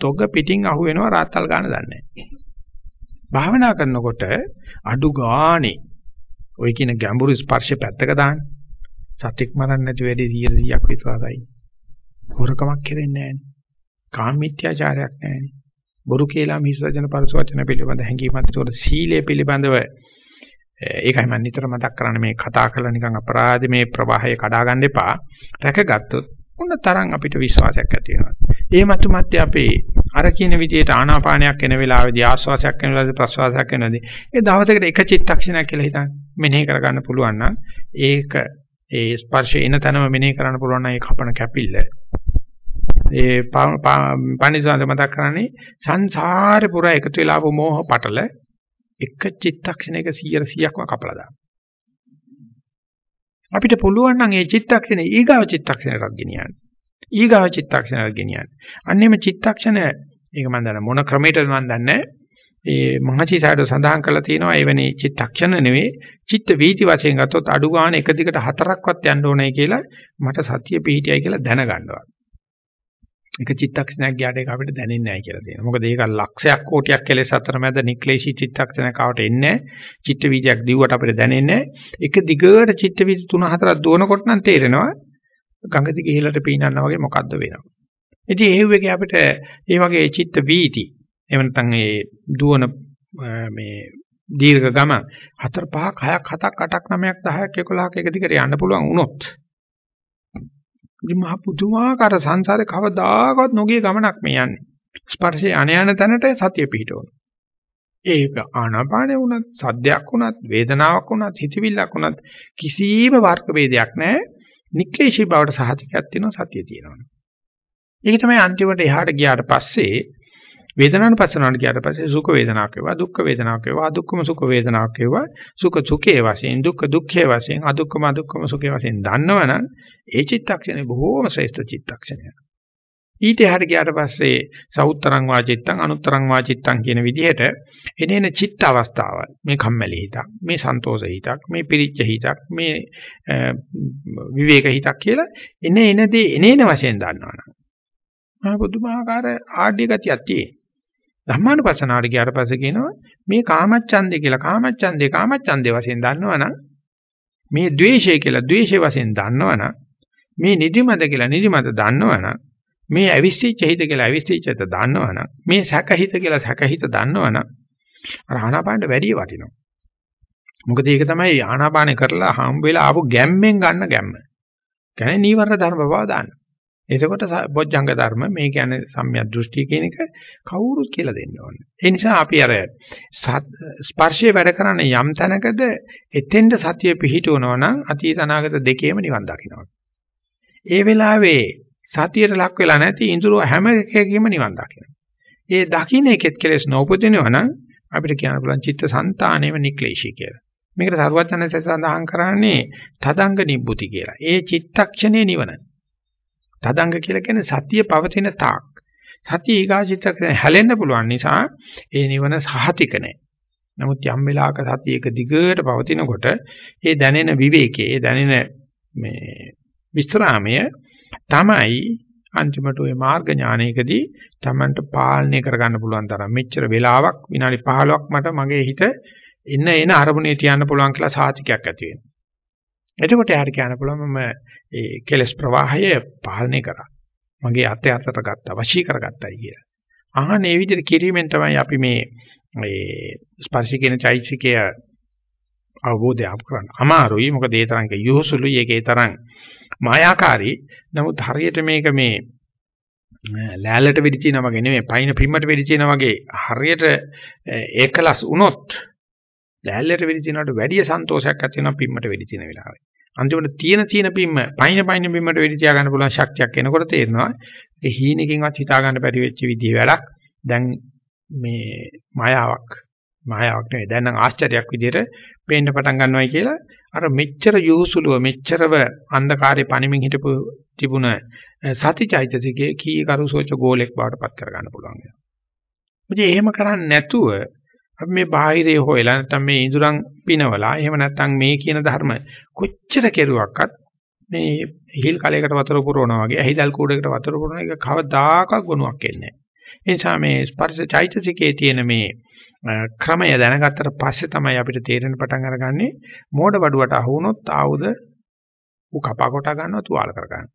තොග පිටින් අහුවෙනවා රාත්තල් ගන්න දන්නේ භාවනා කරනකොට අඩු ගානේ ඔය කියන ගැඹුරු ස්පර්ශය පැත්තක දාන්න. සත්‍යක් මරන්න නැති වැඩි 100ක් විශ්වාසයි. හොරකමක් කෙරෙන්නේ නැහැ කාමීත්‍යාචාරයක් නැහැ බොරු කියලා මිහිසජන පරස වචන පිළිබඳ හැඟීමත් ඒකට සීලය පිළිබඳව ඒකයි මම නිතර මතක් කරන්නේ මේ කතා කරලා නිකන් අපරාධ මේ ප්‍රවාහය කඩා ගන්න එපා. රැකගත්තොත් උන්න තරම් අපිට විශ්වාසයක් ඇති වෙනවා. ඒ මතු මැත්තේ අපේ අර කියන විදිහට ආනාපානයක් එන වෙලාවේදී ආස්වාසයක් එන වෙලාවේදී ප්‍රස්වාසයක් එනදී ඒ දවසකට එක චිත්තක්ෂණයක් කියලා හිතන්න මෙනෙහි කරගන්න පුළුවන් නම් ඒක ඒ ස්පර්ශය එන තැනම මෙනෙහි කරන්න පුළුවන් නම් ඒ කපන කැපිල්ල. ඒ පණිසාන්ත මතක් කරන්නේ සංසාරේ පුරා එකතු වෙලා ආපු මෝහ පටල එක චිත්තක්ෂණයක 100%ක්ම කපලා දාන්න. අපිට පුළුවන් නම් ඒ චිත්තක්ෂණේ ඊගාව චිත්තක්ෂණයකට ගෙනියන්න. ඊගාව චිත්තක්ෂණයකට ගෙනියන්න. අන්නේම චිත්තක්ෂණ ඒක මම දන්න මොන ක්‍රමයකටද මම දන්නේ ඒ මහචීසාරද සඳහන් කරලා තියෙනවා එවැනි චිත්තක්ෂණ නෙවෙයි චිත්ත වීති වශයෙන් ගත්තොත් අඩු ගන්න එක දිගට හතරක්වත් යන්න ඕනේ කියලා මට සතිය පිහිටියයි කියලා දැනගන්නවා. එක චිත්තක්ෂණයක් ගියාට ඒක අපිට දැනෙන්නේ නැහැ කියලා තියෙනවා. මොකද ඒක ලක්ෂයක් කෝටියක් කෙලෙස් අතරමැද නික්ලේශී චිත්තක්ෂණයක් ආවට එන්නේ චිත්ත වීජයක් දිව්වට අපිට දැනෙන්නේ එක දිගට චිත්ත වීජ 3-4ක් දුවනකොට නම් තේරෙනවා ගඟ දිගේ ඉහළට පීනනවා වගේ මොකද්ද වෙනව. ඉතින් ඒ වෙකේ අපිට ඒ වගේ චිත්ත වීති එහෙම නැත්නම් ඒ දුවන මේ දීර්ඝ ගම 4 5ක් 6ක් 7ක් 8ක් 9ක් 10ක් 11ක් එක දිගට යන්න පුළුවන් වුණොත් ඉතින් මහ පුදුමාකාර සංසාරේ කවදාකවත් නොගිය ගමනක් මේ යන්නේ. ස්පර්ශයේ අනයන තැනට සතිය පිහිටවන. ඒක ආනාපානෙ වුණත්, සද්දයක් වුණත්, වේදනාවක් වුණත්, හිතවිල්ලක් වුණත් කිසිම වර්ග ભેදයක් නැහැ. නික්ලේශී බවට සහතිකයක් තියෙනවා සතිය තියෙනවා. ඒක තමයි අන්තිමට එහාට ගියාට පස්සේ වේදනාන පස්සනවට ගියාට පස්සේ සුඛ වේදනාවක් වේවා දුක්ඛ වේදනාවක් වේවා අදුක්ඛම සුඛ වේදනාවක් වේවා සුඛ සුඛේ වශයෙන් දුක්ඛ දුක්ඛේ වශයෙන් අදුක්ඛම අදුක්ඛම සුඛේ වශයෙන් දන්නවනම් ඒ චිත්තක්ෂණය බොහෝම ශ්‍රේෂ්ඨ චිත්තක්ෂණයක්. ඊට එහාට ගියාට පස්සේ සවුත්තරං වාචිත්තං අනුත්තරං වාචිත්තං කියන විදිහට එනේන චිත්ත අවස්ථාවල් මේ කම්මැලි හිතක් මේ සන්තෝෂ හිතක් මේ පිරිච්ච හිතක් මේ විවේක හිතක් කියලා එන එනදී එනේන වශයෙන් දන්නවනම් මම පුදුමාකාර ආඩ්‍ය ගතියක් තියෙන. ධම්මානුපස්සනාවට ගියාට පස්සේ කියනවා මේ කාමච්ඡන්දේ කියලා කාමච්ඡන්දේ කාමච්ඡන්දේ වශයෙන් දන්නවනම් මේ ද්වේෂය කියලා ද්වේෂය වශයෙන් දන්නවනම් මේ නිදිමත කියලා නිදිමත දන්නවනම් මේ අවිශ්චිච්ච හිත කියලා අවිශ්චිච්චත දන්නවනම් මේ සැකහිත කියලා සැකහිත දන්නවනම් අර ආනාපානට වැඩි වටිනවා. මොකද ඒක තමයි ආනාපානේ කරලා හම් වෙලා ආපු ගැම්මෙන් ගන්න ගැම්ම. කියන්නේ නීවරණ ධර්ම බව දාන්න. එතකොට බොජ්ජංග ධර්ම මේ කියන්නේ සම්‍යක් දෘෂ්ටි කියන එක කවුරුත් කියලා දෙන්න ඕනේ. ඒ නිසා අපි අර ස්පර්ශයේ වැඩ කරන යම් තැනකද එතෙන්ද සතිය පිහිටවනවා නම් අතීත අනාගත දෙකේම නිවන් දකින්නවා. ඒ වෙලාවේ සතියට ලක් වෙලා නැති ඉඳුර හැම එකකෙම නිවන් දකින්නවා. ඒ දකින්න එකෙත් කෙලස් නොඋපදිනවා නම් අපිට කියන්න පුළුවන් චිත්තසංතානෙම නික්ලේශී කියලා. මේකට සරුවත්නසේ සඳහන් කරන්නේ තදංග නිබ්බුති කියලා. ඒ චිත්තක්ෂණේ නිවන. තදංග කියලා කියන්නේ සතිය පවතින තාක්. සතිය ඊගාචිත්තක හැලෙන්න පුළුවන් නිසා ඒ නිවන සහතික නැහැ. නමුත් යම් වෙලාවක සතිය එක දිගට පවතිනකොට ඒ දැනෙන විවේකයේ ඒ දැනෙන මේ විස්රාමය තමයි අන්තිමට ওই මාර්ග ඥානයකදී Tamanට පාලනය කරගන්න පුළුවන් තරම් මෙච්චර වෙලාවක් විනාඩි 15ක් මට මගේ හිත එන්න එන අරමුණේ තියන්න පුළුවන් කියලා සාතිකයක් ඇති වෙනවා. එතකොට යාට කියන්න පුළුවන් මම ඒ කෙලස් ප්‍රවාහය පාලනය කරා. මගේ අතේ අතට ගත්තා, වශී කරගත්තයි කියලා. අහන මේ විදිහට කිරීමෙන් තමයි අපි මේ මේ ස්පර්ශ කියන චෛතසිකය අවබෝධය අප කරන්න. අමාරුයි. මොකද ඒ තරම් යොහසුලුයි ඒකේ තරම් මායාකාරී. නමුත් හරියට මේක මේ ලෑල්ලට වෙදිචිනා වගේ නෙමෙයි, පයින් පිම්මට වෙදිචිනා වගේ හරියට ඒකලස් වුණොත් ලෑල්ලට වෙදිචිනාට වැඩි සන්තෝෂයක් ඇති වෙනවා පිම්මට වෙදිචින වෙලාවේ. අන්තිමට තියෙන තියෙන පිම්ම පයින් පයින් පිම්මට වෙඩි තියා ගන්න පුළුවන් ශක්තියක් එනකොට තේරෙනවා ඒ හීනකින්වත් හිතා ගන්න බැරි වෙච්ච විදිහේ වැඩක් දැන් මේ මායාවක් මායාවක් නෙවෙයි දැන් නම් ආශ්චර්යයක් විදිහට පේන්න පටන් ගන්නවයි කියලා අර මෙච්චර යොහුසුලුව මෙච්චරව අන්ධකාරයේ පණිමින් හිටපු තිබුණ සතිචෛතසිකයේ කී කරුසෝච ගෝලෙක් බවට පත් කර ගන්න පුළුවන් වෙනවා. මොකද එහෙම කරන්නේ නැතුව අපි මේ බාහිරේ හොයලා නැත්නම් මේ ඉඳුරන් පිනවලා එහෙම නැත්නම් මේ කියන ධර්ම කොච්චර කෙරුවක්වත් මේ හිල් කලයකට වතුර පුරවනවා වගේ ඇහිදල් කූඩයකට වතුර පුරවන එක කවදාකවත් ගුණයක් එන්නේ නැහැ. ඒ නිසා මේ ස්පර්ශ චෛතසිකයේ තියෙන මේ ක්‍රමය දැනගත්තට පස්සේ තමයි අපිට තේරෙන පටන් අරගන්නේ මෝඩ වඩුවට අහු වුණොත් ආවුද ඌ කපා කොට ගන්නවා තුවාල කර ගන්නවා.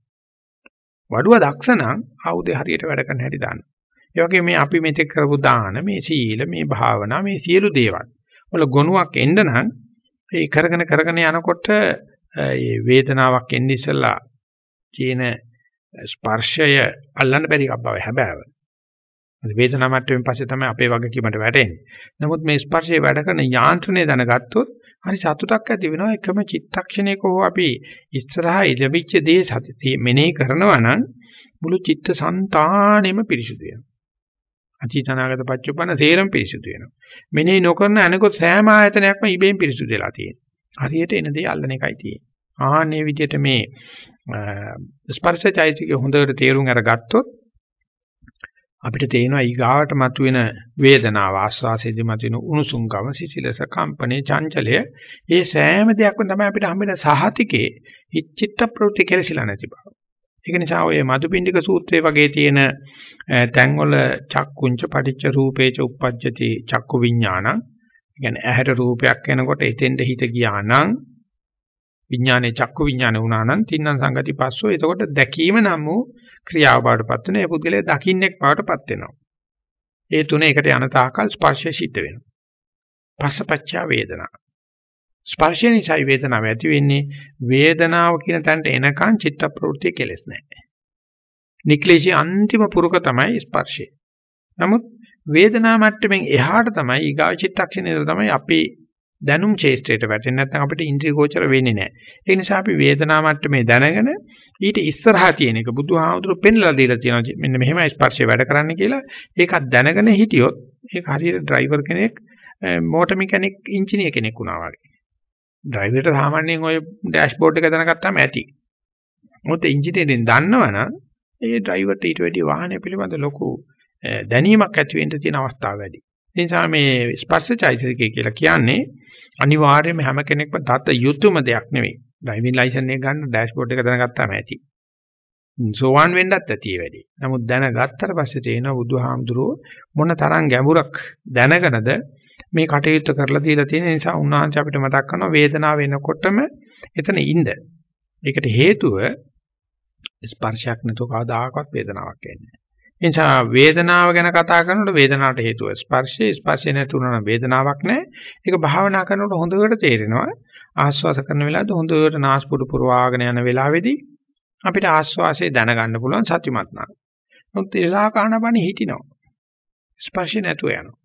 වඩුව දක්ෂ නම් ආවුදේ හරියට වැඩ කරන හැටි දන්නවා. ඒ වගේ මේ අපි මෙතෙක් කරපු දාන මේ සීල මේ භාවනා මේ සියලු දේවල් වල ගුණයක් එන්න නම් ඒ කරගෙන කරගෙන යනකොට මේ වේදනාවක් එන්නේ ඉස්සලා කියන ස්පර්ශය අල්ලන්න බැරි එකක් බව හැබෑව. වේදනා මට්ටමින් පස්සේ තමයි අපේ වගකීමට වැටෙන්නේ. නමුත් මේ ස්පර්ශයේ වැඩ කරන යාන්ත්‍රණය දැනගත්තොත් හරි සතුටක් ඇති වෙනවා. එකම චිත්තක්ෂණයක හෝ අපි ඉස්සරහා ඉලවිච්ච දේ සති මෙනෙහි කරනවා නම් මුළු චිත්ත સંතාණෙම පිරිසුදු වෙනවා. අචීතනාගත පච්චුප්පන්න සේරම පිරිසුදු වෙනවා. මෙනෙහි නොකරන අනිකොත් සෑම ආයතනයක්ම ඉබේම පිරිසුදු වෙලා තියෙනවා. හරියට එන දේ අල්ලන එකයි තියෙන්නේ. ආහනේ විදිහට මේ ස්පර්ශචෛතසික හොඳට තේරුම් අරගත්තොත් අපිට තේනවා ඊගාවට මතුවෙන වේදනාව ආස්වාසයේදී මතුවෙන උණුසුම්කම සිසිලස කම්පනේ චංචලය ඒ සෑම දෙයක්ම තමයි අපිට හම්බෙන සහතිකේ චිත්ත ප්‍රවෘත්ති කෙලසිලා නැති බව. ඒක නිසා ඔය මදුපිණ්ඩික සූත්‍රයේ වගේ තියෙන තැන්වල චක්කුංච පටිච්ච රූපේච uppajjati චක්කු විඥානං කියන්නේ ඇහැට රූපයක් එනකොට එතෙන්ද හිත ගියා නම් විඥානේ චක්කු විඥාන වුණා නම් තින්නම් සංගති පස්සෝ එතකොට දැකීම නම් වූ ක්‍රියාව බවටපත් වෙන ඒ පුද්ගලයා දකින්නෙක් බවටපත් වෙනවා. ඒ තුන එකට යන තාකල් ස්පර්ශය සිද්ධ වෙනවා. පස්සපච්චා වේදනා. ස්පර්ශය නිසා වේදනාව ඇති වෙන්නේ වේදනාව කියන තැනට එනකන් චිත්ත ප්‍රවෘත්ති කෙලස් නැහැ. නික්ලේශී අන්තිම පුරුක තමයි ස්පර්ශය. නමුත් වේදනා මට්ටමින් එහාට තමයි ඊගා චිත්තක්ෂණය තමයි අපේ දැනුම් ශේෂ්ත්‍රයට වැටෙන්නේ නැත්නම් අපිට ඉන්ද්‍රිය ගෝචර වෙන්නේ නැහැ. ඒ නිසා අපි වේදනා මට්ටමේ දැනගෙන ඊට ඉස්සරහා තියෙන එක බුදුහාමුදුරු පෙන්ලා දීලා තියෙනවා. මෙන්න මෙහෙමයි ස්පර්ශය වැඩ කරන්නේ කියලා. ඒකත් දැනගෙන හිටියොත් ඒක හරියට ඩ්‍රයිවර් කෙනෙක් මෝටර් මෙකැනික් ඉංජිනේර කෙනෙක් වුණා වගේ. ඩ්‍රයිවර්ට සාමාන්‍යයෙන් ওই ඩෑෂ්බෝඩ් එක දැනගත්තාම ඇති. මොකද ඉංජිනේරෙන් දන්නවනම් ඒ ඩ්‍රයිවර්ට ඊට වැඩි වාහනය පිළිබඳ ලොකු දැනීමක් ඇති වෙන්න තියෙන අවස්ථාව වැඩි. ඒ නිසා මේ ස්පර්ශචෛතසිකය කියලා කියන්නේ අනිවාර්යයෙන්ම හැම කෙනෙක්ම දත යුතුයම දෙයක් නෙවෙයි. ඩ්‍රයිවිං ලයිසන් එක ගන්න ඩෑෂ්බෝඩ් එක දැනගත්තාම ඇති. සෝවාන් වෙන්නත් ඇති ඒ වැඩි. නමුත් දැනගත්තට පස්සේ තේනවා බුදුහාමුදුරුවෝ මොන තරම් ගැඹුරක් දැනගෙනද මේ කටයුත්ත කරලා දීලා තියෙන නිසා උන්වහන්සේ අපිට මතක් කරනවා වේදනාව එනකොටම එතන ඉන්න. ඒකට හේතුව ස්පර්ශයක් නැතුව කවදාකවත් වේදනාවක් එන්නේ නැහැ. එනිසා වේදනාව ගැන කතා කරනකොට වේදනාවට හේතුව ස්පර්ශය ස්පර්ශය නැතුණා නම් වේදනාවක් නැහැ. ඒක භාවනා කරනකොට හොඳට තේරෙනවා. ආස්වාස කරන වෙලාවේදී හොඳට නාස්පුඩු පුරවාගෙන යන වෙලාවේදී අපිට ආස්වාසය දැනගන්න පුළුවන් සත්‍යමත් නාම. නමුත් එලා කනපණි හිටිනවා. ස්පර්ශය නැතුව යනවා.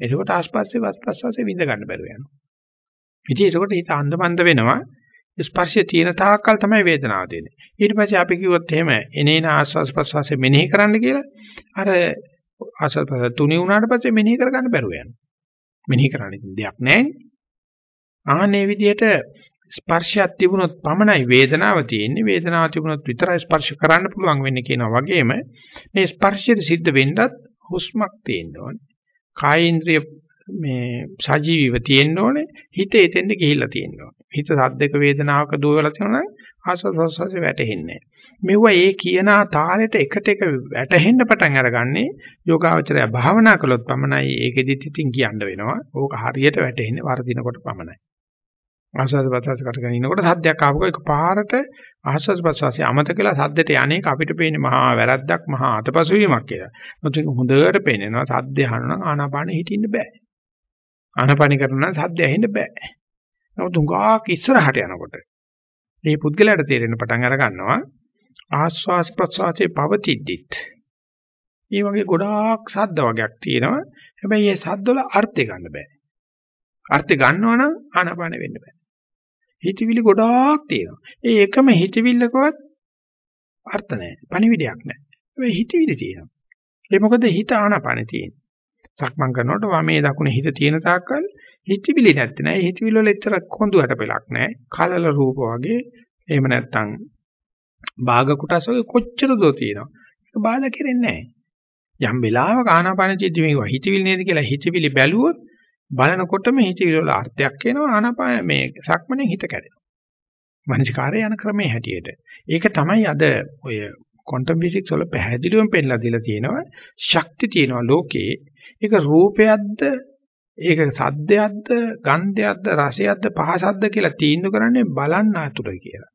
එතකොට ආස්පස්සේ වස්පස්සේ විඳ ගන්න බැරුව යනවා. ඉතින් ඒකට හිත අන්දමන්ද වෙනවා. ස්පර්ශය තියෙන තාක්කල් තමයි වේදනාව දෙන්නේ. ඊට පස්සේ අපි කිව්වොත් එහෙම එනේන ආස්වාස් ප්‍රස්වාසයේ මෙනෙහි කරන්න කියලා අර ආස්වාස් ප්‍රස්වාස තුනි වුණාට පස්සේ මෙනෙහි කරගන්න බැරුව යනවා. මෙනෙහි කරන්න දෙයක් නැහැ. ආහනේ විදිහට ස්පර්ශයක් තිබුණොත් පමණයි වේදනාව තියෙන්නේ. වේදනාව තිබුණොත් විතරයි ස්පර්ශ කරන්න පුළුවන් වෙන්නේ කියනවා වගේම මේ ස්පර්ශය සිද්ධ වෙන්නත් හුස්මක් තියෙන්න ඕනේ. කායේන්ද්‍රිය මේ සජීවීව තියෙන්න ඕනේ. හිත එතෙන්ද ගිහිල්ලා තියෙන්න ඕනේ. හිත සද්දක වේදනාවක දුවලා තියෙනවා නම් ආස්වාද ප්‍රසවාසය වැටෙන්නේ මෙවුව ඒ කියන තාලෙට එකට එක වැටෙන්න පටන් අරගන්නේ යෝගාවචරය භාවනා කළොත් පමණයි ඒකෙදිත් ඉතින් කියන්න වෙනවා. ඕක හරියට වැටෙන්නේ වර්ධිනකොට පමණයි. ආස්වාද ප්‍රසවාස කරගෙන ඉනකොට සද්දයක් ආවක එක පාරට ආස්වාද ප්‍රසවාසය අමතකලා සද්දට යන්නේක අපිට පේන්නේ මහා වැරද්දක් මහා අතපසුවීමක් කියලා. මොකද හොඳට පේනවා සද්ද අහනවා නම් ආනාපානෙ හිටින්න බෑ. ආනාපානි කරනවා සද්ද ඇහෙන්න බෑ. නමුත් උඟාක් ඉස්සරහට යනකොට මේ පුද්ගලයාට තේරෙන පටන් අර ගන්නවා ආස්වාස් ප්‍රසආතේ පවතිද්දිත් මේ වගේ ගොඩාක් සද්ද වගේක් තියෙනවා හැබැයි මේ සද්දවල අර්ථය ගන්න බෑ අර්ථය ගන්නවා නම් ආනාපාන වෙන්න බෑ හිතවිලි ගොඩාක් තියෙනවා ඒ එකම හිතවිල්ලකවත් අර්ථ නැහැ පණිවිඩයක් නැහැ හැබැයි හිතවිලි තියෙනවා ඒ මොකද හිත ආනාපානේ තියෙන්නේ සක්මන් කරනකොට වමේ දකුණේ හිත තියෙන තාක්කල් හිතවිලි නැත්තේ නෑ. හිතවිලි වල එච්චර කොඳු හැටපෙලක් නෑ. කලල රූප වගේ එහෙම නැත්තම් භාග කොටස් වගේ කොච්චර දෝ තියෙනවා. ඒක බාධා කරන්නේ නෑ. යම් වෙලාවක ආනාපාන චිත්ත මේක හිතවිලි නේද කියලා හිතවිලි බැලුවොත් බලනකොටම හිතවිලි වල අර්ථයක් එනවා ආනාපාන මේ සක්මනේ හිත කැඩෙනවා. මනසිකාරය යන ක්‍රමයේ හැටියට. ඒක තමයි අද ඔය ක්වොන්ටම් ෆිසික්ස් වල පැහැදිලිවම පෙන්නලා දීලා තියෙනවා. ශක්ති තියෙනවා ලෝකේ. ඒක රූපයක්ද ඒක සද්දයක්ද ගන්ධයක්ද රසයක්ද පහසක්ද කියලා තීන්දුව කරන්නේ බලන්න අතුරයි කියලා.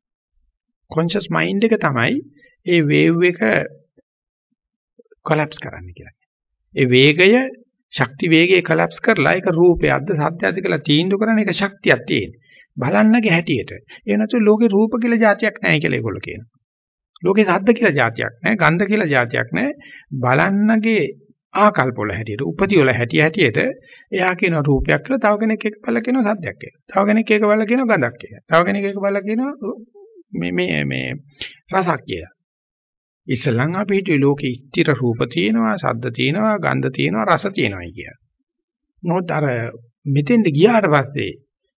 කොන්ෂස් මයින්ඩ් එක තමයි ඒ වේව් එක කොලැප්ස් කරන්න කියලා. ඒ වේගය ශක්ති වේගය කලප්ස් කරලා ඒක රූපයක්ද සත්‍යයක්ද කියලා තීන්දුව කරන එක ශක්තියක් තියෙන. බලන්නගේ හැටියට. ඒ නැතු ලෝකේ රූප කියලා જાතියක් නැහැ කියලා ඒගොල්ලෝ කියනවා. ලෝකේ ශබ්ද කියලා જાතියක් නැහැ, ගන්ධ කියලා જાතියක් නැහැ. බලන්නගේ ආකල්පවල හැටියට, උපතිවල හැටිය හැටියට එයා කියන රූපයක් කියලා තව කෙනෙක් එක බල කියන සද්දයක් කියලා. තව කෙනෙක් එක බල කියන ගඳක් කියලා. තව කෙනෙක් එක බල කියන මේ මේ මේ රසක් කියලා. ඉස්සලං අපි හිතුවේ ලෝකේ ස්ථිර රූප තියෙනවා, ශබ්ද තියෙනවා, ගන්ධ තියෙනවා, රස තියෙනවායි කියලා. නමුත් අර මෙතෙන්ද ගියාට පස්සේ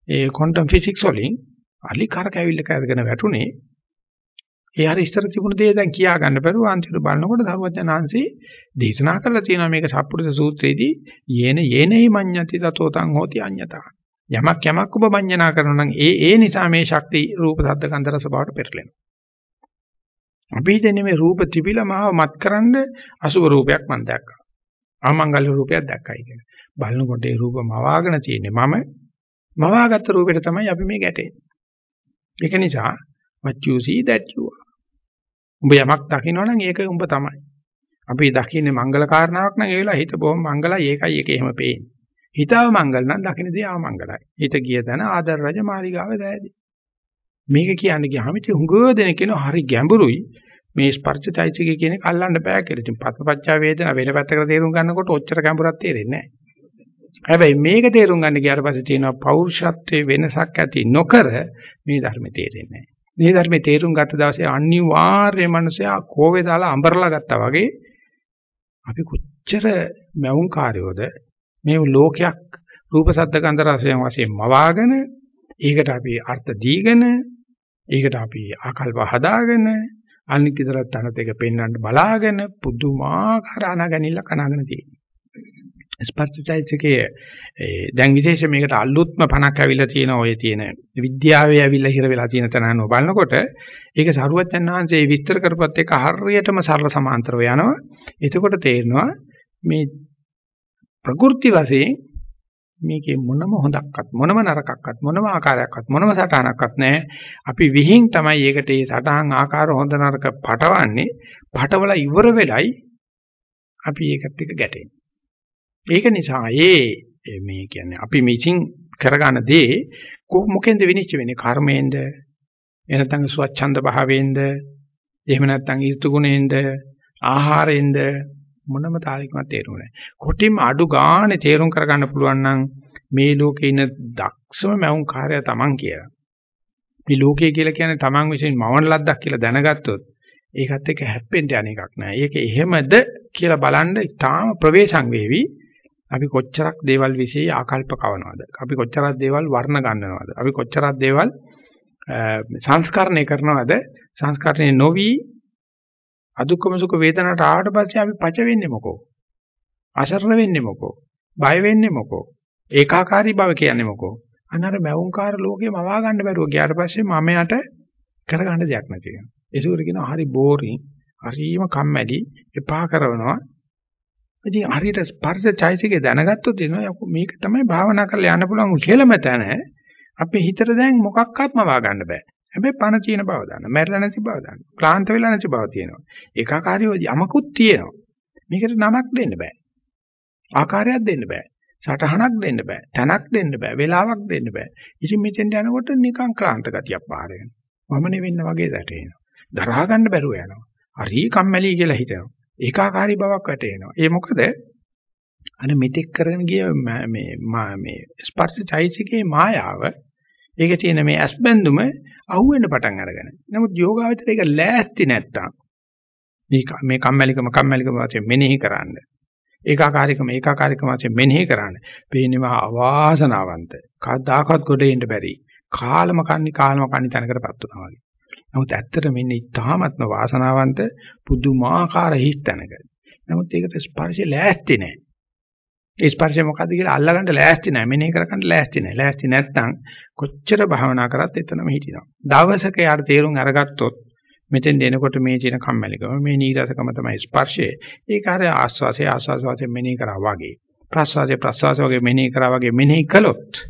ඒ ක්වොන්ටම් ෆිසික්ස් වලින් අලි කරකැවිල්ල කරගෙන වැටුනේ ඒ හරි ඉස්සර තිබුණ දේ දැන් කියා ගන්න බැරුව අන්තිමට බලනකොට ධර්මඥාන්සේ දේශනා කළා තියෙනවා මේක සප්පුරුෂ සූත්‍රයේදී යේන යේනහි මඤ්ඤති තතෝතං හෝති අඤ්ඤතා යමක් යමක් ඔබ මඤ්ඤණා කරනවා නම් ඒ ඒ නිසා මේ ශක්ති රූප සද්ද ගන්ධ රස බවට පෙරලෙනවා අපි හිතන්නේ මේ රූප තිබිලා මාව මත්කරන්න අසුබ රූපයක් මම දැක්කා ආමංගල්‍ය රූපයක් දැක්කයි කියලා බලනකොට ඒ රූප මවාගෙන තියෙන්නේ මම මවාගත්ත රූපෙට තමයි අපි මේ ගැටෙන්නේ ඒක නිසා what you see that you are උඹ යමක් දකිනවනම් ඒක උඹ තමයි. අපි දකින්නේ මංගල කාරණාවක් නම් ඒ වෙලාව හිත බොහොම මංගලයි ඒකයි ඒක එහෙම පේන්නේ. හිතාව මංගල නම් දකින්න දේ ආමංගලයි. හිත ගිය තැන ආදර රජ මාලිගාව දෑදී. මේක කියන්නේ ගියාම ඉතින් හුඟ දෙනෙක් කියනවා හරි ගැඹුරුයි. මේ ස්පර්ශචෛතසිකය කියන එක අල්ලන්න බෑ කියලා. ඉතින් පස්සපච්චා වේදනා වෙන පැත්තකට තේරුම් ගන්නකොට ඔච්චර ගැඹුරක් තේරෙන්නේ නැහැ. හැබැයි මේක තේරුම් ගන්න ගියාට පස්සේ තියෙනවා පෞරුෂත්වයේ වෙනසක් ඇති නොකර මේ ධර්ම තේරෙන්නේ නැහැ. මේ ධර්මයේ තේරුම් ගත්ත දවසේ අනිවාර්ය මනුස්සයා කෝවේ දාලා අඹරලා ගත්තා වගේ අපි කොච්චර මැවුම් කාර්යෝද මේ ලෝකයක් රූප සද්ද ගන්ධ රසයන් වශයෙන් මවාගෙන ඒකට අපි අර්ථ දීගෙන ඒකට අපි ආකල්ප හදාගෙන අනික් විතරක් තනත එක පෙන්වන්න බලාගෙන පුදුමාකාර අනගනිල්ල කනගෙන තියෙනවා ස්පර්ශචෛතසිකයේ දැන් විශේෂ මේකට අලුත්ම පණක් ඇවිල්ලා තියෙන ඔය තියෙන විද්‍යාවේ ඇවිල්ලා හිර වෙලා තියෙන තැන අනුව බලනකොට ඒක සරුවච්චන් වහන්සේ විස්තර කරපත් එක හරියටම සරල සමාන්තරව යනවා. එතකොට තේරෙනවා මේ ප්‍රകൃති වශයෙන් මේකේ මොනම හොඳක්වත් මොනම නරකක්වත් මොනම ආකාරයක්වත් මොනම සටහනක්වත් නැහැ. අපි විහිං තමයි ඒකට මේ සටහන් ආකාර හොඳ නරක පටවන්නේ. පටවල ඉවර වෙලයි අපි ඒකත් එක්ක ගැටෙන්නේ. ඒක නිසා ඒ මේ කියන්නේ අපි මිසින් කරගන්න දේ මොකෙන්ද විනිශ්චය වෙන්නේ කර්මයෙන්ද එහෙම නැත්නම් ස්වච්ඡන්ද භාවයෙන්ද එහෙම නැත්නම් ඍතු ගුණයෙන්ද ආහාරයෙන්ද මොනම තාලයකම තේරුම් නැහැ. කොටිම අඩු ගානේ තේරුම් කරගන්න පුළුවන් නම් මේ ලෝකේ ඉන්න දක්ෂම මවුන් කාර්යය Taman කියලා. මේ ලෝකය කියලා කියන්නේ Taman විසින් මවන ලද්දක් කියලා දැනගත්තොත් ඒකත් එක්ක හැප්පෙන්න යන එකක් නෑ. ඒක එහෙමද කියලා බලන්න තාම ප්‍රවේශම් වේවි. අපි කොච්චරක් දේවල් વિશે ආකල්ප කවනවද? අපි කොච්චරක් දේවල් වර්ණ ගන්නවද? අපි කොච්චරක් දේවල් සංස්කරණය කරනවද? සංස්කරණය නොවි අදුක්කම සුඛ වේදනාවට ආවට පස්සේ අපි පච වෙන්නේ මොකෝ? අසරණ වෙන්නේ මොකෝ? බය වෙන්නේ මොකෝ? ඒකාකාරී බව කියන්නේ මොකෝ? අනර මෞංකාර ලෝකේ මවා ගන්න බැරුව ගියාට පස්සේ මම යට කරගන්න දෙයක් නැති වෙනවා. ඒසුර කියනවා හරි බෝරින්, හරිම කම්මැලි, එපා කරනවා. ඉතින් හරියට ස්පර්ශ චෛසිකේ දැනගත්තොත් එනවා මේක තමයි භාවනා කරලා යන්න පුළුවන් කෙලම තැන. අපේ හිතට දැන් මොකක්වත්ම වා ගන්න බෑ. හැබැයි පණ තියෙන බව දන්න. මැරෙලා නැති බව දන්න. ක්ලාන්ත වෙලා නැති බව තියෙනවා. ඒකාකාරීව යමකුත් තියෙනවා. මේකට නමක් දෙන්න බෑ. ආකාරයක් දෙන්න බෑ. සටහනක් දෙන්න බෑ. තැනක් දෙන්න බෑ. වෙලාවක් දෙන්න බෑ. ඉතින් මෙතෙන්ට යනකොට නිකන් ක්ලාන්ත ගතියක් පාර වෙනවා. වමනේ වෙන්න වගේ දැටෙනවා. දරා ගන්න බැරුව යනවා. හරි කම්මැලි කියලා හිතනවා. ඒකාකාරී බවක් වැටෙනවා. ඒ මොකද අනේ මෙතෙක් කරගෙන ගිය මේ මේ ස්පර්ශ චෛසිකේ මායාව ඒකේ තියෙන මේ ඇස්බැඳුම අහුවෙන්න පටන් අරගෙන. නමුත් යෝගාවචර ඒක ලෑස්ති නැත්තම් මේ මේ කම්මැලිකම කම්මැලිකම වශයෙන් මෙනෙහි කරන්න. ඒකාකාරීකම ඒකාකාරීකම වශයෙන් මෙනෙහි කරන්න. පේනවා අවාසනාවන්ත. කවදාකවත් ගොඩ එන්න බැරි. කාලම කන්නි කාලම කන්නි තැනකටපත් වෙනවා වගේ. නමුත් ඇත්තට මෙන්න ඉතාමත්ම වාසනාවන්ත පුදුමාකාර හිස් තැනක. නමුත් ඒකට ස්පර්ශය ලෑස්ති නැහැ. ඒ ස්පර්ශය මොකද්ද කියලා අල්ලගන්න ලෑස්ති නැහැ. මෙනෙහි කරගන්න ලෑස්ති නැහැ. ලෑස්ති නැත්නම් කොච්චර භවනා කරත් එතනම හිටිනවා. දවසක යාට තේරුම් අරගත්තොත් මෙතෙන් දෙනකොට මේ තියෙන කම්මැලිකම මේ නීරසකම තමයි ස්පර්ශය. ඒක හරිය ආස්වාසේ ආස්වාස වශයෙන් මෙනෙහි කරා වගේ. ප්‍රස්වාසයේ ප්‍රස්වාස වගේ මෙනෙහි කරා වගේ මෙනෙහි කළොත්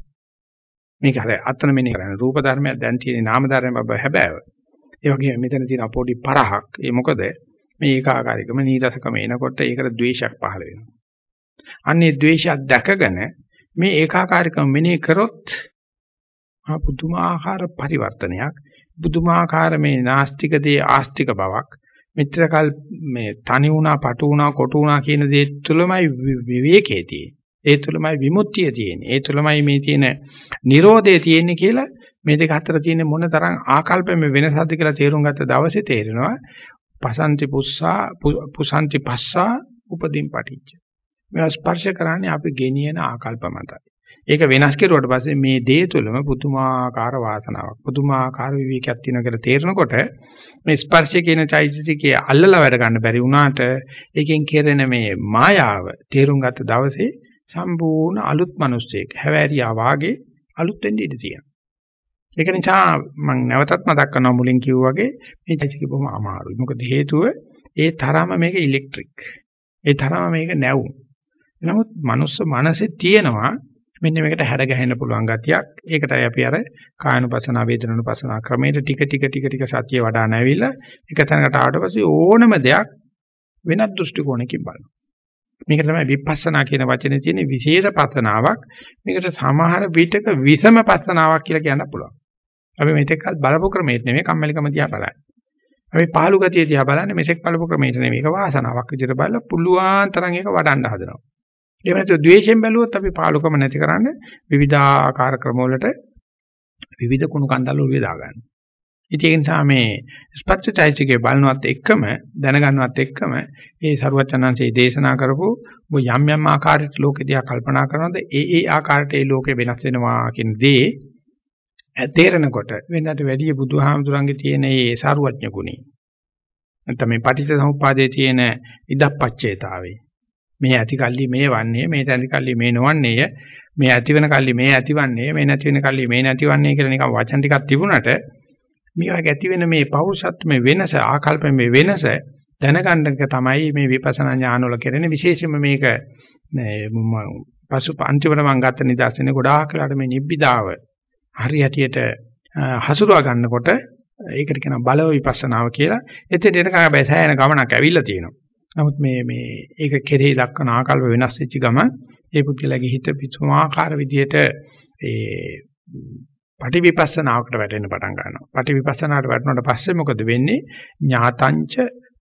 මේක හරිය අතන මෙනෙහි කරන්නේ රූප ධර්මයක් දැන් තියෙන නාම ධර්මයක් බබ හැබෑව. ඒ වගේම මෙතන තියෙන පොඩි පරහක්. ඒ මොකද මේ ඒකාකාරීකම නීරසකම එනකොට ඒකට ද්වේෂයක් පහළ වෙනවා. අන්නේ ද්වේෂයක් දැකගෙන මේ ඒකාකාරීකම මෙනෙහි කරොත් ආ පුදුමාකාර පරිවර්තනයක් පුදුමාකාර මේ නාස්තික දේ ආස්තික බවක් මෙච්චරකල් මේ තනි වුණා පටු වුණා කොටු වුණා කියන දේ තුළමයි විවේකයේ තියෙන්නේ. ඒ තුළමයි විමුක්තිය තියෙන්නේ. ඒ තුළමයි මේ තියෙන Nirodhe තියෙන්නේ කියලා මේ දෙක අතර තියෙන මොන තරම් ආකල්පෙම වෙනසක්ද කියලා තේරුම් ගත්ත දවසේ තේරෙනවා පසන්ති පුස්සා පුසන්ති පස්සා උපදීන් පටිච්ච. මේවා ස්පර්ශ කරන්නේ අපි ගෙනියන ආකල්ප මතයි. ඒක වෙනස් කෙරුවට පස්සේ මේ දේ තුළම පුදුමාකාර වාසනාවක් පුදුමාකාර විවේකයක් තියෙනවා කියලා තේරෙනකොට මේ ස්පර්ශය කියන චෛතසිකයේ අල්ලලා වැඩ ගන්න බැරි වුණාට ඒකෙන් කෙරෙන මේ මායාව තේරුම් ගත්ත දවසේ සම්පූර්ණ අලුත් මිනිස්සෙක් හැවෑරියා වාගේ අලුත් වෙන්න ඉඩ තියෙනවා. ඒක නිසා මම නැවතත් මතක් කරනවා මුලින් කිව්වා වගේ මේ චෛතසිකය බොහොම අමාරුයි. මොකද හේතුව ඒ තරම මේක ඉලෙක්ට්‍රික්. ඒ තරම මේක නැවුම්. නමුත් මනුස්ස මනසේ තියෙනවා මෙන්න මේකට හැඩ ගැහෙන්න පුළුවන් ගතියක්. ඒකටයි අපි අර කායනුපසන වේදනනුපසන ක්‍රමයට ටික ටික ටික ටික සතිය වඩා නැවිලා එක තැනකට ආවට පස්සේ ඕනම දෙයක් වෙනත් දෘෂ්ටි කෝණයකින් බලනවා. මේක තමයි විපස්සනා කියන වචනේ තියෙන විශේෂ පතනාවක්. මේකට සමහර විටක විසම පතනාවක් කියලා කියන්න පුළුවන්. අපි මෙතෙක් බලපු ක්‍රමයට නෙමෙයි කම්මැලිකම දිහා බලන්නේ. අපි පාළු ගතිය දිහා බලන්නේ මෙතෙක් බලපු ක්‍රමයට නෙමෙයි. ඒක වාසනාවක් විදිහට බලලා පුළුවන් තරම් ඒක වඩන්න හදනවා. එහෙම නැත්නම් ද්වේෂයෙන් බැලුවොත් අපි පාලුකම නැති කරන්න විවිධාකාර ක්‍රමවලට විවිධ කුණු කන්දල් උරුවේ දාගන්න. ඉතින් ඒ නිසා මේ ස්පර්ශචෛසිකේ බලනවත් එක්කම දැනගන්නවත් එක්කම ඒ සරුවචනංශයේ දේශනා කරපු යම් යම් ආකාරයට ලෝකෙ දිහා කල්පනා කරනවද ඒ ඒ ආකාරයට ඒ ලෝකෙ වෙනස් වෙනවා කියන දේ තේරෙනකොට වෙනකට වැඩි බුදුහාමුදුරන්ගේ තියෙන ඒ සරුවඥ ගුණය නැත්නම් මේ පටිච්චසමුප්පාදයේ තියෙන ඉදප්පච්චේතාවේ මේ ඇති කල්ලි මේ වන්නේ මේ තැති කල්ලි මේ නොවන්නේය මේ ඇති වෙන කල්ලි මේ ඇතිවන්නේ මේ නැති වෙන කල්ලි මේ නැතිවන්නේ කියලා නිකන් වචන ටිකක් තිබුණට මේ වගේ ඇති වෙන මේ පෞරුෂත්වයේ වෙනස ආකල්පයේ වෙනස දැනගන්න එක තමයි මේ විපස්සනා ඥාන වල කෙරෙන විශේෂම මේක පසු අන්තිමට මම ගත්ත නිදර්ශනේ ගොඩාක් වෙලාට මේ නිබ්බිදාව හරියටියට හසුරුවා ගන්නකොට ඒකට කියන බලව විපස්සනාව කියලා. එතෙන් එනකම් බෑ සෑහෙන ගමනක් ඇවිල්ලා තියෙනවා. නමුත් මේ මේ ඒක කෙරෙහි දක්වන ආකල්ප වෙනස් වෙච්ච ගමන් ඒ පුද්ගලයාගේ හිත පිටුමාකාර විදියට ඒ පටිවිපස්සනාවකට වැටෙන්න පටන් ගන්නවා. පටිවිපස්සනාවට වැටුණාට පස්සේ මොකද වෙන්නේ? ඥාතංච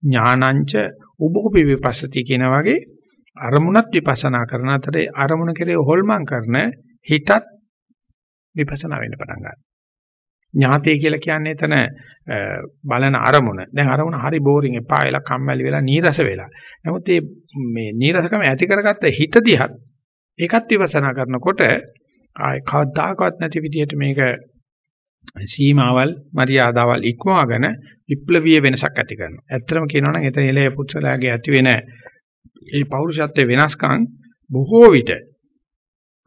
ඥානංච උභෝපි විපස්සති කියන වගේ අරමුණත් විපස්සනා කරන අතරේ අරමුණ කෙරේ හොල්මන් කරන හිතත් විපස්සනා වෙන්න පටන් ගන්නවා. ඥාතය කියලා කියන්නේ එතන බලන අරමුණ. දැන් අරමුණ හරි බෝරින් එපා වෙලා කම්මැලි වෙලා නීරස වෙලා. නමුත් මේ නීරසකම ඇති කරගත්ත හිත දිහත් ඒකත් විපස්සනා කරනකොට ආය කවදාකවත් නැති විදිහට මේක සීමාවල් මරියාදාවල් ඉක්මවාගෙන විප්ලවීය වෙනසක් ඇති කරනවා. ඇත්තටම කියනවා නම් එතන එළේ පුත්සලාගේ ඇති වෙන මේ පෞරුෂත්වයේ වෙනස්කම් බොහෝ විට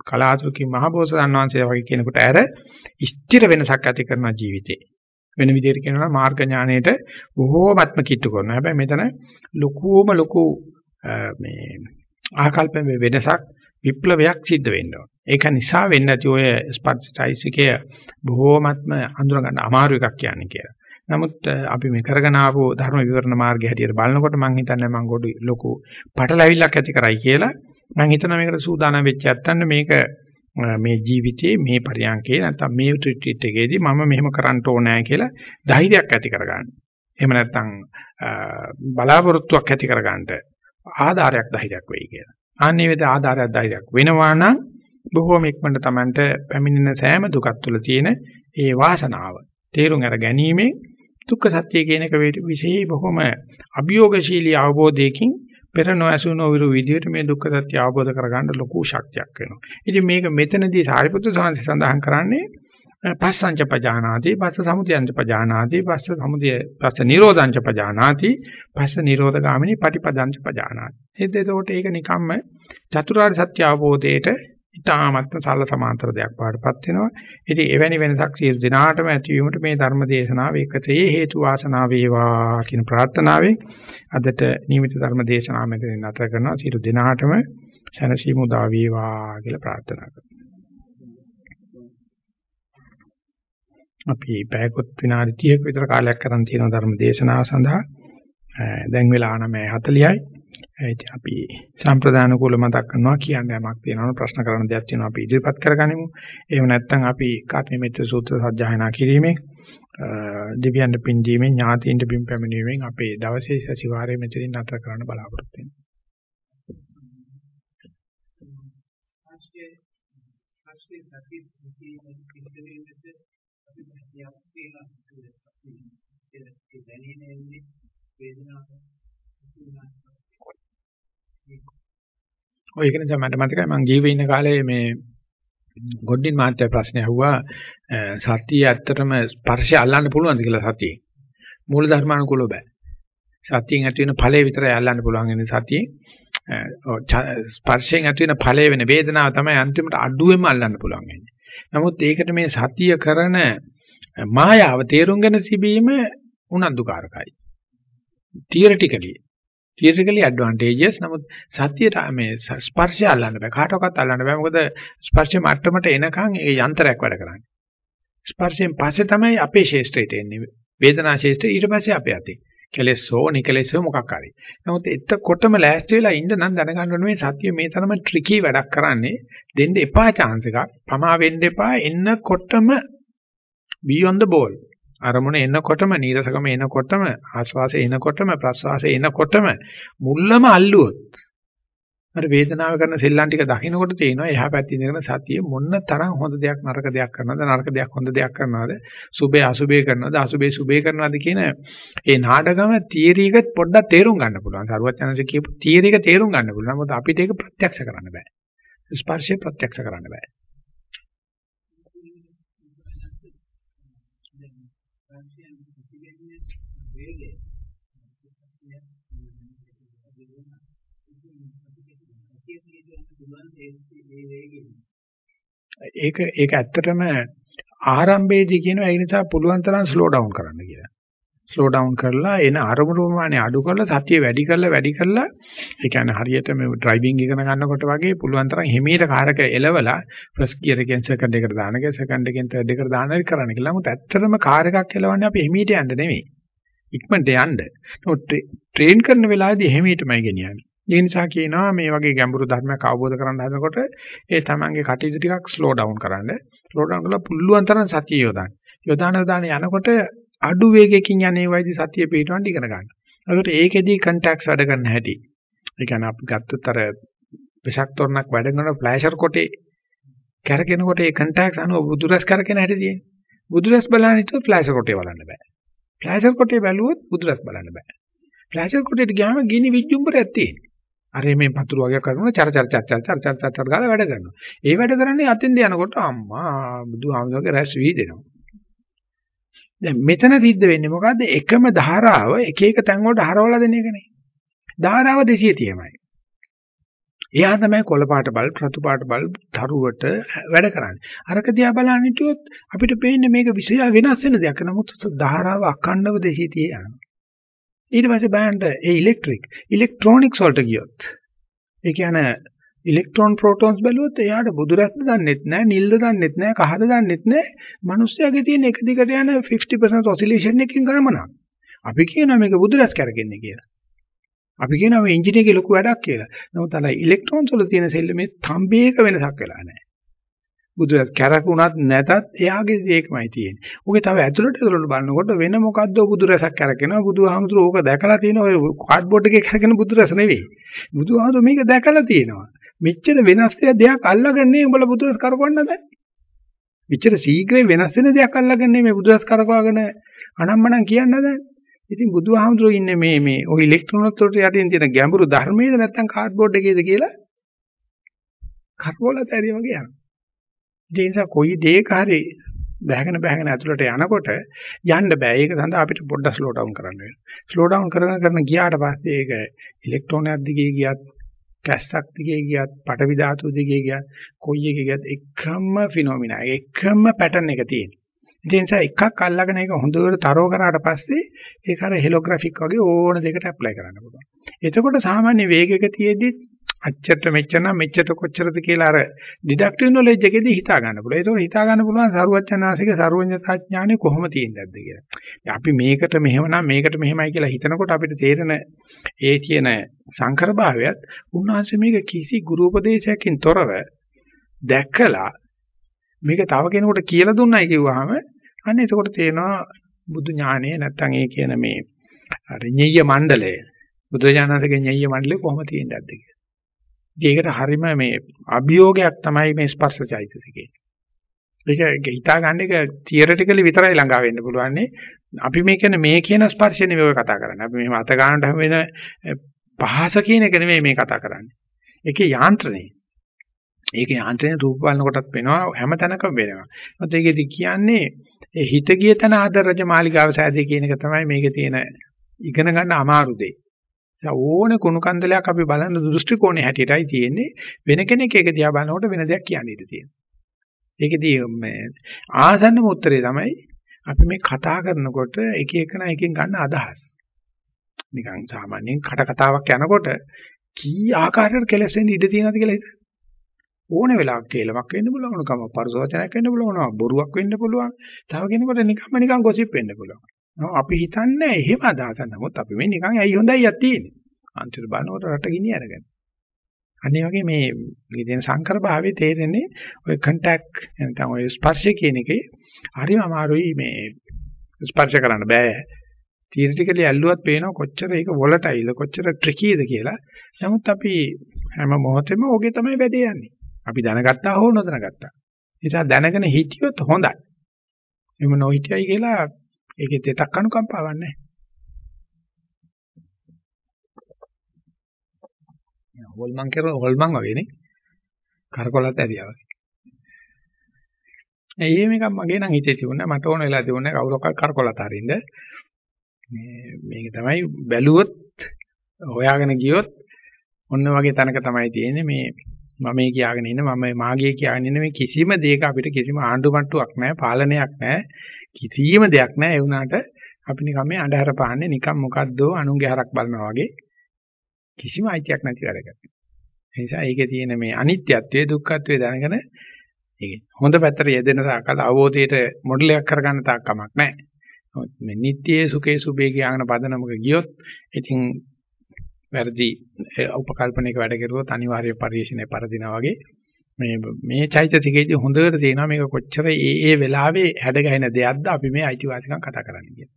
කලාතුරකින් මහබෝසත්න් වහන්සේ වගේ කෙනෙකුට ඇර ස්ථිර වෙනසක් ඇති කරන ජීවිතේ. වෙන විදිහට කියනවා මාර්ග ඥාණයට බොහෝමත්ම කිට්ටු කරනවා. හැබැයි මෙතන ලොකුම ලොකු මේ ආකල්පයේ වෙනසක් විප්ලවයක් සිද්ධ වෙනවා. ඒක නිසා වෙන්නේ නැති ඔය ස්පර්ශයිසිකය බොහෝමත්ම අඳුර ගන්න අමාරු එකක් කියන්නේ කියලා. නමුත් අපි මේ කරගෙන ආපු ධර්ම විවරණ මාර්ගය හැටියට බලනකොට මම හිතන්නේ මම ගොඩ ලොකු පටලැවිල්ලක් ඇති කරයි කියලා. මම හිතනවා මේකට සූදානම් වෙච්ච නැත්තන් මේක මේ ජීවිතයේ මේ පරියන්කේ නැත්තම් මේ ට්‍රීට් එකේදී මම මෙහෙම කරන්න ඕනෑ කියලා ධෛර්යයක් ඇති කරගන්න. එහෙම නැත්තම් බලාපොරොත්තුවක් ඇති කරගන්නට ආධාරයක් ධෛර්යයක් වෙයි කියලා. අනේ විදිහ ආධාරයක් ධෛර්යයක් වෙනවා නම් බොහෝම ඉක්මනට Tamanට පැමිණෙන සෑම දුකක් තුළ තියෙන ඒ වාසනාව තේරුම් අර ගැනීමෙන් දුක්ඛ සත්‍ය කියන එක විශේෂ බොහොම අභියෝගශීලී අවබෝධයකින් පෙර නොඇසු නොවිරු විදියට මේ දුක්ඛ සත්‍ය අවබෝධ කරගන්න ලොකු ශක්තියක් වෙනවා. ඉතින් මේක මෙතනදී සාරිපුත්‍ර සාංශ සඳහන් කරන්නේ පස්සංච පජානාති පස්ස සමුදයංච පජානාති පස්ස සමුදය පස්ස නිරෝධංච පජානාති පස්ස නිරෝධ ගාමිනී පටිපදංච පජානාති. එතකොට ඒක නිකම්ම චතුරාර්ය සත්‍ය අවබෝධයට ඊටාමත්ම සල්ල සමාන්තර දෙයක් පාඩපත් වෙනවා. ඉතින් එවැනි වෙනසක් සියලු දිනාටම ඇතිවීමට මේ ධර්ම දේශනාව එකතේ හේතු වාසනා වේවා කියන ප්‍රාර්ථනාවෙන් අදට නියමිත ධර්ම දේශනාව මෙතන නතර කරනවා. සියලු දිනාටම සැනසීම උදා වේවා කියලා ප්‍රාර්ථනා කරනවා. අපි පැයකොත් විනාඩි 30ක විතර කාලයක් කරන් තියෙන ධර්ම දේශනාව සඳහා දැන් වෙලා 9:40යි. ඉතින් අපි සම්ප්‍රදාන කුල මතක් කරනවා කියන්නේ යමක් තියෙනවා ප්‍රශ්න කරන දෙයක් තියෙනවා අපි ඉදිරිපත් කරගනිමු. එහෙම නැත්නම් අපි කාර්යමිත්‍ර සූත්‍ර සජ්ජායනා කිරීමෙන් දිව්‍යන්ත පින්දීමෙන් ඥාතීන්ට පින් පැමිණීමෙන් අපේ දවසේ සතිವಾರයේ මෙතනින් නතර කරන්න බලාපොරොත්තු වෙනවා. යක් තියෙනවා ඒ දැනෙන්නේ වේදනාවක් ඔය ඒක නිසා මට මතකයි මම ජීවේ ඉන්න කාලේ මේ ගොඩින් මාත්‍ය ප්‍රශ්න ඇහුවා සතිය ඇත්තටම ස්පර්ශය අල්ලන්න පුළුවන්ද කියලා සතියේ? මූල ධර්මානුකූලව බෑ. සතියෙන් ඇති වෙන ඵලය විතරයි අල්ලන්න පුළුවන් ඉන්නේ සතියේ. ස්පර්ශයෙන් ඇති වෙන ඵලය වෙන වේදනාව තමයි අන්තිමට අඩුවෙන්ම අල්ලන්න පුළුවන් වෙන්නේ. නමුත් ඒකට මේ සතිය කරන මායාව තේරුම් ගැන තිබීම උනන්දුකාරකයි. තියරිටිකලි තියරිටිකලි ඇඩ්වාන්ටේජස් නමුත් සත්‍යයට මේ ස්පර්ශය අල්ලන්න බෑ. කාටවත් අල්ලන්න බෑ. මොකද ස්පර්ශය මට්ටමට එනකන් ඒ යන්ත්‍රයක් වැඩ කරන්නේ. ස්පර්ශයෙන් පස්සේ තමයි අපේ ශේෂ්ත්‍රයට එන්නේ. වේදනා ශේෂ්ත්‍රය ඊට පස්සේ අපේ අතේ කෙලෙසෝ නිකලෙසෝ මොකක් හරි. නමුත් එතකොටම ලෑස්ති වෙලා ඉන්න නම් දැනගන්න ඕනේ මේ සත්‍ය මේ තරම ට්‍රිකි වැඩක් කරන්නේ. දෙන්න එපා chance එකක්. පමා වෙන්න එපා. එන්නකොටම be on the ball. අරමුණ එනකොටම නීරසකම එනකොටම ආස්වාසය එනකොටම ප්‍රස්වාසය එනකොටම මුල්ලම අල්ලුවොත් අර වේදනාව කරන සෙල්ලම් ටික දකින්නකොට තේනවා එහා පැත්තේ ඉඳගෙන සතිය මොන්න තරම් හොඳ දෙයක් නරක දෙයක් කරනවද? නරක දෙයක් හොඳ දෙයක් කරනවද? සුබේ අසුබේ කරනවද? අසුබේ සුබේ කරනවද කියන ඒ නාටකම තියරි එක පොඩ්ඩක් තේරුම් ගන්න පුළුවන්. සරුවත් යනසේ කියපු තියරි එක තේරුම් ගන්න පුළුවන්. නමුත් අපිට ඒක ප්‍රත්‍යක්ෂ කරන්න බෑ. ස්පර්ශය ප්‍රත්‍යක්ෂ කරන්න බෑ. ඒක ඒක ඇත්තටම ආරම්භයේදී කියනවා ඒ නිසා පුළුවන් තරම් ස්ලෝ ඩවුන් කරන්න කියලා. ස්ලෝ ඩවුන් කරලා එන අරමුණු ප්‍රමාණය අඩු කරලා සතිය වැඩි කරලා වැඩි කරලා ඒ කියන්නේ හරියට මේ ඩ්‍රයිවිං ඉගෙන ගන්නකොට වගේ පුළුවන් තරම් හිමීට කාර් එක එලවලා ෆස්ට් ගියර් එකෙන් සෙකන්ඩ් එකට දාන එක සෙකන්ඩ් එකෙන් තර්ඩ් එකට දාන එක කරන්න කියලා. නමුත් ඇත්තටම කාර් එකක් එලවන්නේ අපි හිමීට යන්න නෙමෙයි. ඉක්මනට යන්න. ට්‍රේන් කරන වෙලාවේදී හිමීටමයි ගෙනියන්නේ. ඒ නිසා කියනවා මේ වගේ ගැඹුරු ධර්මයක් අවබෝධ කරගන්න හදනකොට ඒ තමන්ගේ කටයුතු ටිකක් ස්ලෝ ඩවුන් කරන්න. ස්ලෝ ඩවුන් කරලා පුළුවන් තරම් සතිය යොදන්න. යොදාන දාන යනකොට අඩු වේගයකින් යන්නේ වයිදි සතිය පිටවන්න ඉගෙන ගන්න. ඒකට ඒකෙදී කන්ටැක්ට්ස් වැඩ කරන්න හැටි. ඒ කියන්නේ අපි ගත්තොත් අර විසක් තොරණක් වැඩ කරන ෆ්ලෑෂර් කොටේ කැරකෙනකොට ඒ කන්ටැක්ට්ස් අනුව බුදුරස් කරගෙන හැටි තියෙන්නේ. බුදුරස් බලන්න හිතුවොත් ෆ්ලෑෂර් කොටේ බලන්න බෑ. ෆ්ලෑෂර් කොටේ බැලුවොත් බුදුරස් බලන්න බෑ. ෆ්ලෑෂර් කොටේට ගියාම ගිනි විජ්ජුම්බරයක් තියෙනවා. අර මේ පතුරු වගේ කරනවා චර චර චර චර චර චර චර ගාලා වැඩ කරනවා. ඒ වැඩ කරන්නේ අතෙන්ද යනකොට අම්මා බුදුහාමුදුරගේ රැස් වී දෙනවා. දැන් මෙතන සිද්ධ වෙන්නේ මොකද්ද? එකම ධාරාව එක එක තැන් වලට හරවලා දෙන එකනේ. ධාරාව 230යි. එයා තමයි කොළ පාට බල්, රතු පාට බල් තරුවට වැඩ කරන්නේ. අරක දිහා බලන්න හිටියොත් අපිට පේන්නේ මේක විශේෂ වෙනස් වෙන දෙයක්. නමුත් ධාරාව අඛණ්ඩව 230 යනවා. ඊට පස්සේ බලන්න ඒ ඉලෙක්ට්‍රික් ඉලෙක්ට්‍රොනික්ස් වලට ගියොත්. ඒ කියන්නේ ඉලෙක්ට්‍රෝන ප්‍රෝටෝන්ස් බැලුවොත් එයාට බුදුරැස්ද දන්නෙත් නැහැ නිල්ද දන්නෙත් නැහැ කහද දන්නෙත් නැහැ මිනිස්යාගේ තියෙන එක දිගට යන 50% ඔසිලේෂන් එකකින් ගමනක් අපි කියනවා මේක බුදුරැස් කරගන්නේ කියලා. අපි කියනවා මේ එන්ජිනේරගේ ලොකු වැඩක් කියලා. නමුත් අර ඉලෙක්ට්‍රෝන්ස් වල තියෙන සෙල් මේ තම්බේක වෙනසක් වෙලා නැහැ බුදුරජාත් කැරකුණත් නැතත් එයාගේ ඒකමයි තියෙන්නේ. උගේ තව ඇතුළට ඇතුළට බලනකොට වෙන මොකද්ද බුදුරසක් කැරකෙනවා. බුදුහාමුදුරුවෝ ඕක දැකලා තියෙනවා. ඔය කාඩ්බෝඩ් එකේ කැරකෙන බුදුරස නෙවෙයි. බුදුහාමුදුරුවෝ මේක දැකලා තියෙනවා. මෙච්චර වෙනස් දෙයක් අල්ලගන්නේ උඹලා බුදුරස කරකවන්නද? මෙච්චර ශීඝ්‍රයෙන් වෙනස් වෙන දෙයක් අල්ලගන්නේ මේ බුදුරස කරකවගෙන අනම්මනම් කියන්නද? ඉතින් බුදුහාමුදුරුවෝ ඉන්නේ මේ මේ ඔය ඉලෙක්ට්‍රෝන වලට යටින් තියෙන ගැඹුරු ධර්මයේද නැත්නම් කාඩ්බෝඩ් එකේද කියලා කරකෝලත් ඇරිය වගේ යනවා. ඒ නිසා කොයි දෙයක හරි බහගෙන බහගෙන ඇතුළට යනකොට යන්න බෑ. ඒක සඳහා අපිට පොඩ්ඩක් ස්ලෝ ඩවුන් කරන්න වෙනවා. ස්ලෝ ඩවුන් කරන කරන ගියාට පස්සේ ඒක ඉලෙක්ට්‍රෝනයක් දිගේ ගියත්, කැස්සක් දිගේ ගියත්, පටවි ධාතු දිගේ ගියත්, කොයි එකේ ගියත් එකම ෆිනොමිනා, එකම පැටර්න් එක තියෙනවා. ඒ නිසා එකක් අල්ලගෙන ඒක හොඳට තරව කරාට පස්සේ ඒක අර හෙලෝග්‍රැෆික් වගේ ඕන දෙයකට ඇප්ලයි කරන්න පුළුවන්. එතකොට සාමාන්‍ය වේගයක තියෙද්දි අච්චරට මෙච්චර නම් මෙච්චර කොච්චරද කියලා අර ඩිඩක්ටිව් නොලෙජ් එකේදී හිතා ගන්න පුළුවන්. ඒතකොට හිතා ගන්න පුළුවන් සරුවචනාසික සරුවඤ්ඤතා ඥානෙ කොහොම තියෙන්නේද කියලා. අපි මේකට මෙහෙමනම් මේකට මෙහෙමයි කියලා හිතනකොට අපිට තේරෙන ඒ කියන සංකර භාවයත් උන්වහන්සේ මේක කිසි ගුරු උපදේශයකින් තොරව දැකලා මේක තව කෙනෙකුට කියලා දුන්නයි කිව්වහම අන්න එතකොට තේනවා බුදු ඥානය නැත්තම් ඒ කියන මේ අර ඤෙය්‍ය මණ්ඩලය බුදු ඥානසිකේ ඤෙය්‍ය මණ්ඩලය කොහොම තියෙන්නද කියලා. ඒකට හරීම මේ අභියෝගයක් තමයි මේ ස්පර්ශ චෛතසිකේ. ඒක හිතා ගන්න එක තියරිටිකලි විතරයි ළඟා වෙන්න පුළුවන්නේ. අපි මේ කියන්නේ මේ කියන ස්පර්ශය නෙවෙයි ඔය කතා කරන්නේ. අපි මෙහෙම අත ගන්නට හැම වෙන පහස කියන එක නෙවෙයි මේ කතා කරන්නේ. ඒකේ යාන්ත්‍රණය. ඒකේ යාන්ත්‍රණය රූප බලනකොටත් වෙනවා හැම තැනකම වෙනවා. මොකද ඒකෙදි කියන්නේ ඒ හිත ගිය තැන ආදර රජ මාලිගාව සෑදී කියන එක තමයි මේකේ තියෙන ඉගෙන ගන්න අමාරු දෙය. ඕනේ කුණු කන්දලයක් අපි බලන දෘෂ්ටි කෝණේ හැටියටයි තියෙන්නේ වෙන කෙනෙක් ඒක දිහා බලනකොට වෙන දෙයක් කියන්න ඉඩ තියෙනවා. ඒකෙදී මේ ආසන්නම උත්තරේ තමයි අපි මේ කතා කරනකොට එක එකන එකෙන් ගන්න අදහස්. නිකන් සාමාන්‍යයෙන් කට කතාවක් යනකොට කී ආකාරයකට කෙලෙසෙන්න ඉඩ තියෙනවද කියලා හිතන්න. ඕනේ වෙලාවක කේලමක් වෙන්න පුළුවන් කම පරිසවචනයක් වෙන්න පුළුවන් බොරුවක් වෙන්න පුළුවන් තව කෙනෙකුට නිකම්ම නිකන් ගොසිප් වෙන්න පුළුවන් අපි හිතන්නේ එහෙම අදහසක් නමුත් අපි මේ නිකන් ඇයි හොඳයි යක් තියෙන්නේ. අන්තිම බලනකොට රට ගිනි අරගෙන. අනිත් වගේ මේ මේ දෙන සංකර භාවයේ තේරෙන්නේ ඔය කන්ටැක්ට් නැත්නම් ඔය ස්පර්ශ කියන එකේ හරිම අමාරුයි මේ ස්පර්ශ කරන්න බෑ. තියරිටිකලි ඇල්ලුවත් පේනවා කොච්චර ඒක වොලටයිල්ද කොච්චර ට්‍රිකීද කියලා. නමුත් අපි හැම මොහොතෙම ඕකේ තමයි වැඩේ යන්නේ. අපි දැනගත්තා හෝ නොදැනගත්තා. නිසා දැනගෙන හිටියොත් හොඳයි. එහෙම නොහිටියයි කියලා ඒකේ දෙතක් අනුකම්පාවක් නැහැ. හොල්මන් කර හොල්මන් වගේනේ. කරකොලත් ඇරියා වගේ. ඒ මේක මගේ නම් හිතේ තිබුණා මට ඕන වෙලා තිබුණා කවුරක්වත් කරකොලත් අරින්න. මේ මේක තමයි බැලුවොත් හොයාගෙන ගියොත් ඔන්න වගේ තැනක තමයි තියෙන්නේ මේ මම මේ කියාගෙන ඉන්න මම මාගේ කියාගෙන ඉන්න මේ කිසිම දෙයක අපිට කිසිම ආණ්ඩු මට්ටුවක් නැහැ පාලනයක් නැහැ කිසිම දෙයක් නැහැ ඒ වුණාට අපි නිකන් මේ අඳුර පාන්නේ නිකන් මොකද්දෝ අනුන්ගේ හරක් බලනවා වගේ කිසිම අයිතියක් නැති වැඩකට. ඒ නිසා ඒකේ තියෙන මේ අනිත්‍යත්වයේ දුක්ඛත්වයේ දැනගෙන ඒක හොඳ පැත්තට යෙදෙන තාකල් අවබෝධයට මොඩලයක් කරගන්න තාක් කමක් නැහැ. මේ නිට්ටියේ සුඛේ සුභේ කියන පදනමක ගියොත් ඉතින් වැරදි උපකල්පනයක වැඩ කෙරුවොත් අනිවාර්ය පරිශ්‍රණය පරදිනා වගේ මේ මේ චෛතසිකයේදී හොඳට තේනවා මේක කොච්චර ඒ ඒ වෙලාවේ හැඩගැහෙන දෙයක්ද අපි මේ අයිතිවාසිකම් කතා කරන්නේ කියලා.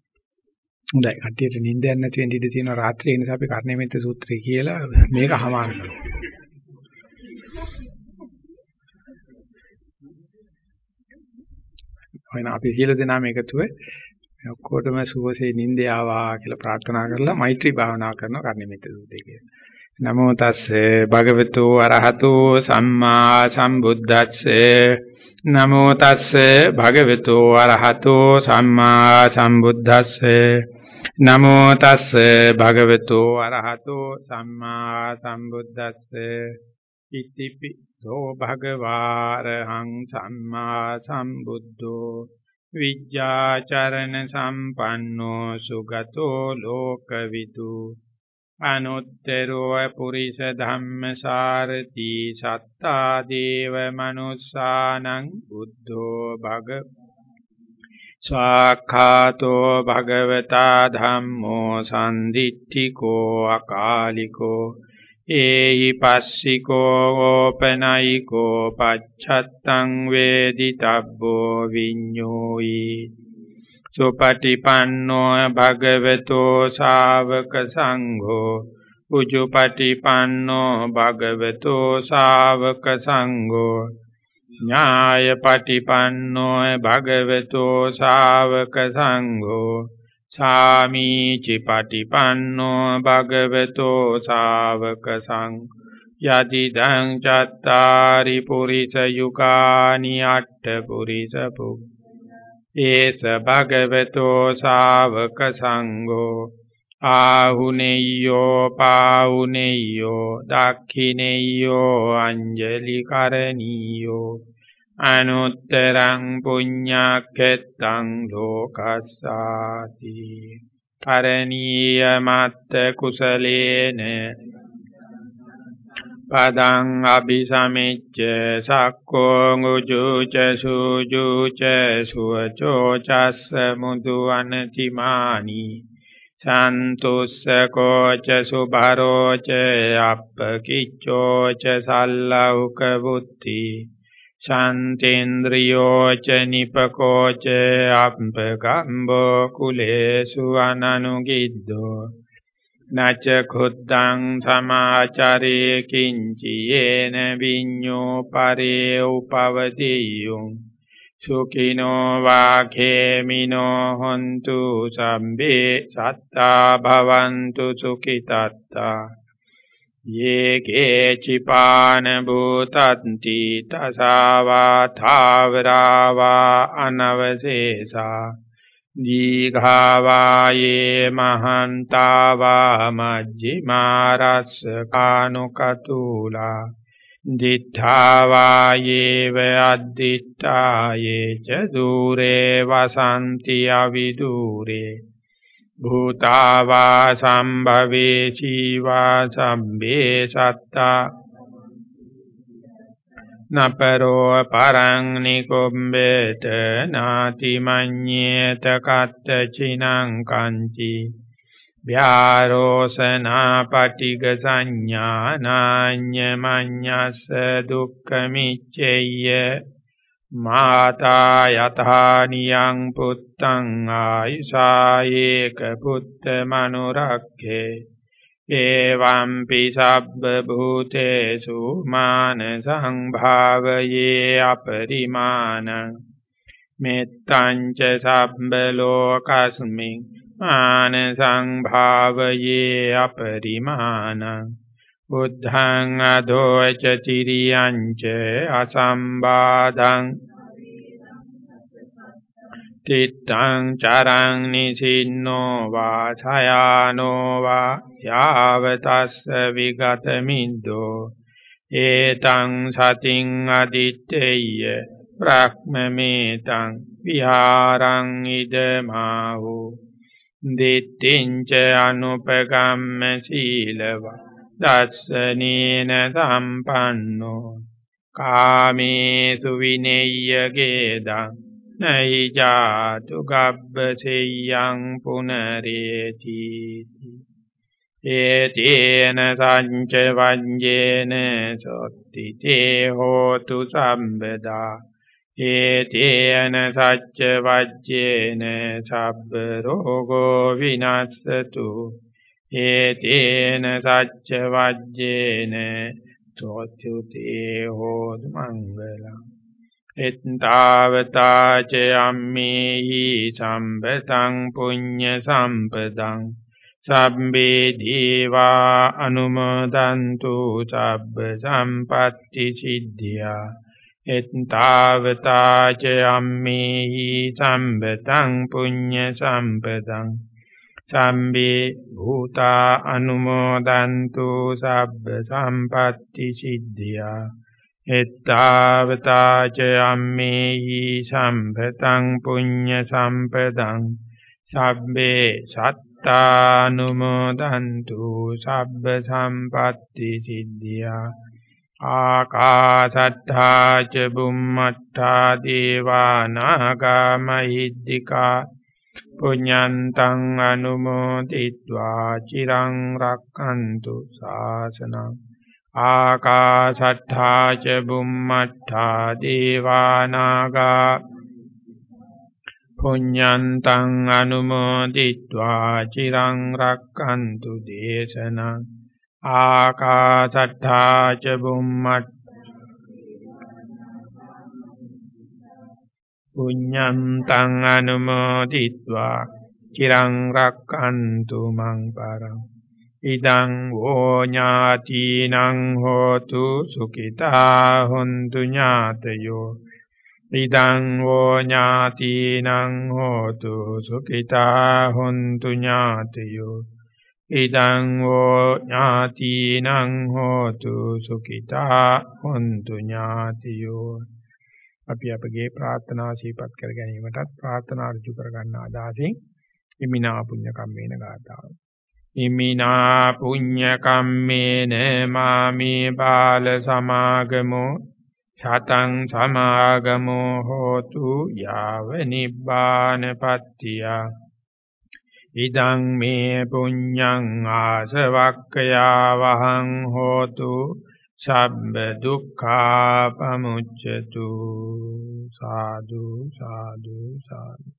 හොඳයි කට්ටියට නිින්දයක් නැති වෙන්න ඉඩ තියෙනවා රාත්‍රියේ ඒ නිසා අපි කර්ණේමෙත් සූත්‍රය කියලා මේක හමාර කරනවා. වෙන අපි සියලු දෙනාම එකතුව ඔක්කොටම සුවසේ නිින්ද ආවා කියලා ප්‍රාර්ථනා කරලා මෛත්‍රී භාවනා කරනවා කර්ණිමිත සූත්‍රය කියලා. නමෝ තස්සේ භගවතු අරහතෝ සම්මා සම්බුද්දස්සේ. නමෝ තස්සේ භගවතු අරහතෝ සම්මා සම්බුද්දස්සේ. නමෝ තස්සේ භගවතු අරහතෝ සම්මා සම්බුද්දස්සේ. ඉතිපි දෝ භගවාරහං සම්මා සම්බුද්ධෝ. විජ්ජාචරණ සම්පන්නෝ සුගතෝ ලෝකවිදු. අනුත්තරෝ පුරිස ධම්මසාරති සත්තා දේව මනුස්සානං බුද්ධෝ භග ස්වාඛාතෝ භගවතා ධම්මෝ සම්දිත්තිකෝ අකාලිකෝ ඒහි පස්සිකෝ ඕපනයිකෝ පච්ඡත්තං වේදිතබ්බෝ විඤ්ඤෝයි සුපටිපන්නෝ භගවතෝ ශාවක සංඝෝ උජුපටිපන්නෝ භගවතෝ ශාවක සංඝෝ ඥායපටිපන්නෝ භගවතෝ ශාවක සංඝෝ සාමීචි පටිපන්නෝ භගවතෝ ශාවක සං යදිදං චත්තාරි පුරිස යුගානි අට්ඨ පුරිස පුක් ඒස භගවතෝ ශාවක සංඝෝ. ආහුනේයෝ පාහුනේයෝ දක්ඛිනේයෝ අංජලි කරණීයෝ අනුත්තරං පුඤ්ඤක්ඛෙත්තං ලෝකස්සාති. කරණීය මත්ත කුසලේන පදං අபிසමිච්ච සක්කෝ උජුච සුජුච සුවචෝ චස්ස මුදු අනතිමානි සන්තුස්සකෝ ච සුභරෝ ච අප්පකිච්ඡෝ ච සල්ලෞක බුද්ධි ශාන්තේන්ද්‍රියෝ ච නිපකෝ ච අප්පකම්බෝ කුලේසු අනනුගිද්දෝ නච ඛුද්දං සමාචරේ කිංචි යේන විඤ්ඤෝ පරේ උපවදීයුං සුඛිනෝ වාඛේමිනෝ හොන්තු සම්බේ සත්තා භවන්තු සුඛිතත්තා යේ කේචිපාන භූතන්ති තසාවා ථාවරාවා අනවශේෂා දීඝාවායේ මහන්තාවා මජ්ජිමාරස්ස කානුකතුලා දිඨාවායේව අද්දිඨායේ ච দূරේ වසන්ති අවිදූරේ භූතාවා සම්භවේ චීවා සම්බේ සත්තා නපරෝ පරං නිකුම්බේත නාති මඤ්ඤේත කත්ත චිනං කංචි. ව්‍යාරෝසනා පටිග සංඥානාඤ්ඤමඤ්ඤස්ස දුක්ඛමිච්ඡෙය්‍ය මාතා යථානියං පුත්තං ආයුසායේක පුත්ත මනුරක්ඛේ. එවම්පි සබ්බ භූතේසු මාන සංභාවයේ අපරිමාණ මෙත්තං ච සබ්බ ලෝකස්මින් මාන සංභාවයේ අපරිමාණ බුද්ධං අදෝච තිරියං ච අසම්බාධං තිත්තං චරං නිසින්නෝ වා ඡයානෝ වා යාවතස්ස විගත මිද්දෝ ඒතං සතින් අදිත්තේය බ්‍රහ්මමේතං විහාරං ඉදමාහු දිට්ඨිංච අනුපගම්ම සීලවා දස්සනේන සම්පන්නෝ කාමේසු විනෙය්‍ය ගේදං නහි ජාතු ගබ්බසෙය්‍යං පුනරේති. ඒතේන සංච වඤ්ජේන සොත්ති තේ හෝතු සම්බදා. ඒතේන සච්ච වජ්ජේන සබ්බ රෝගෝ විනස්සතු. ඒතේන සච්ච වජ්ජේන චෝත්‍යුතේ හෝතු මංගලං. එත්තාවතා ච අම්මේහි සම්පතං පුඤ්ඤ සම්පදං සම්බේ දීවා අනුමෝදන්තු සබ්බ සම්පatti සිද්ධියා එත්තාවතා ච අම්මේහි සම්පතං පුඤ්ඤ සම්පදං සම්බේ භූතා අනුමෝදන්තු සබ්බ සම්පatti සිද්ධියා එත්තාවතාච අම්මේහි සම්පතං පුඤ්ඤ සම්පතං සබ්බේ සත්තානුමෝදන්තු සබ්බ සම්පatti සිද්ධියා ආකාසට්ඨා ච බුම්මට්ඨා දේවානාගා මහිද්దికා පුඤ්ඤන්තං අනුමෝදිत्वा චිරං රක්ඛන්තු ශාසනං ආකාශට්ඨා ච බුම්මට්ඨා දේවානාගා පුඤ්ඤන්තං අනුමෝදිත්වා චිරං රක්칸තු දේශනං ආකාශට්ඨා ච බුම්මට්ඨා පුඤ්ඤන්තං අනුමෝදිත්වා චිරං රක්칸තු මං පරං ඉදං වෝ ඥාතිනං හෝතු සුඛිතා හොන්තු ඥාතයෝ. ඉදං වෝ ඥාතිනං හෝතු සුඛිතා හොන්තු ඥාතයෝ. ඉදං වෝ ඥාතිනං හෝතු සුඛිතා හොන්තු ඥාතියෝ. අපි අපගේ ප්‍රාර්ථනා සීපත් කර ගැනීමටත් ප්‍රාර්ථනා ඍජු කර ගන්න අදහසින් ඉමිනා පුඤ්ඤ කම්මේන ගාතාව ඉමිනා පුඤ්ඤ කම්මේන මාමේ බාල සමාගමෝ සතං සමාගමෝ හෝතු යාව නිබ්බානපත්තිය ඉදං මේ පුඤ්ඤං ආසවක්ඛයා වහං හෝතු සබ්බ දුක්ඛා පමුච්ඡතු. සාදු සාදු සාදු.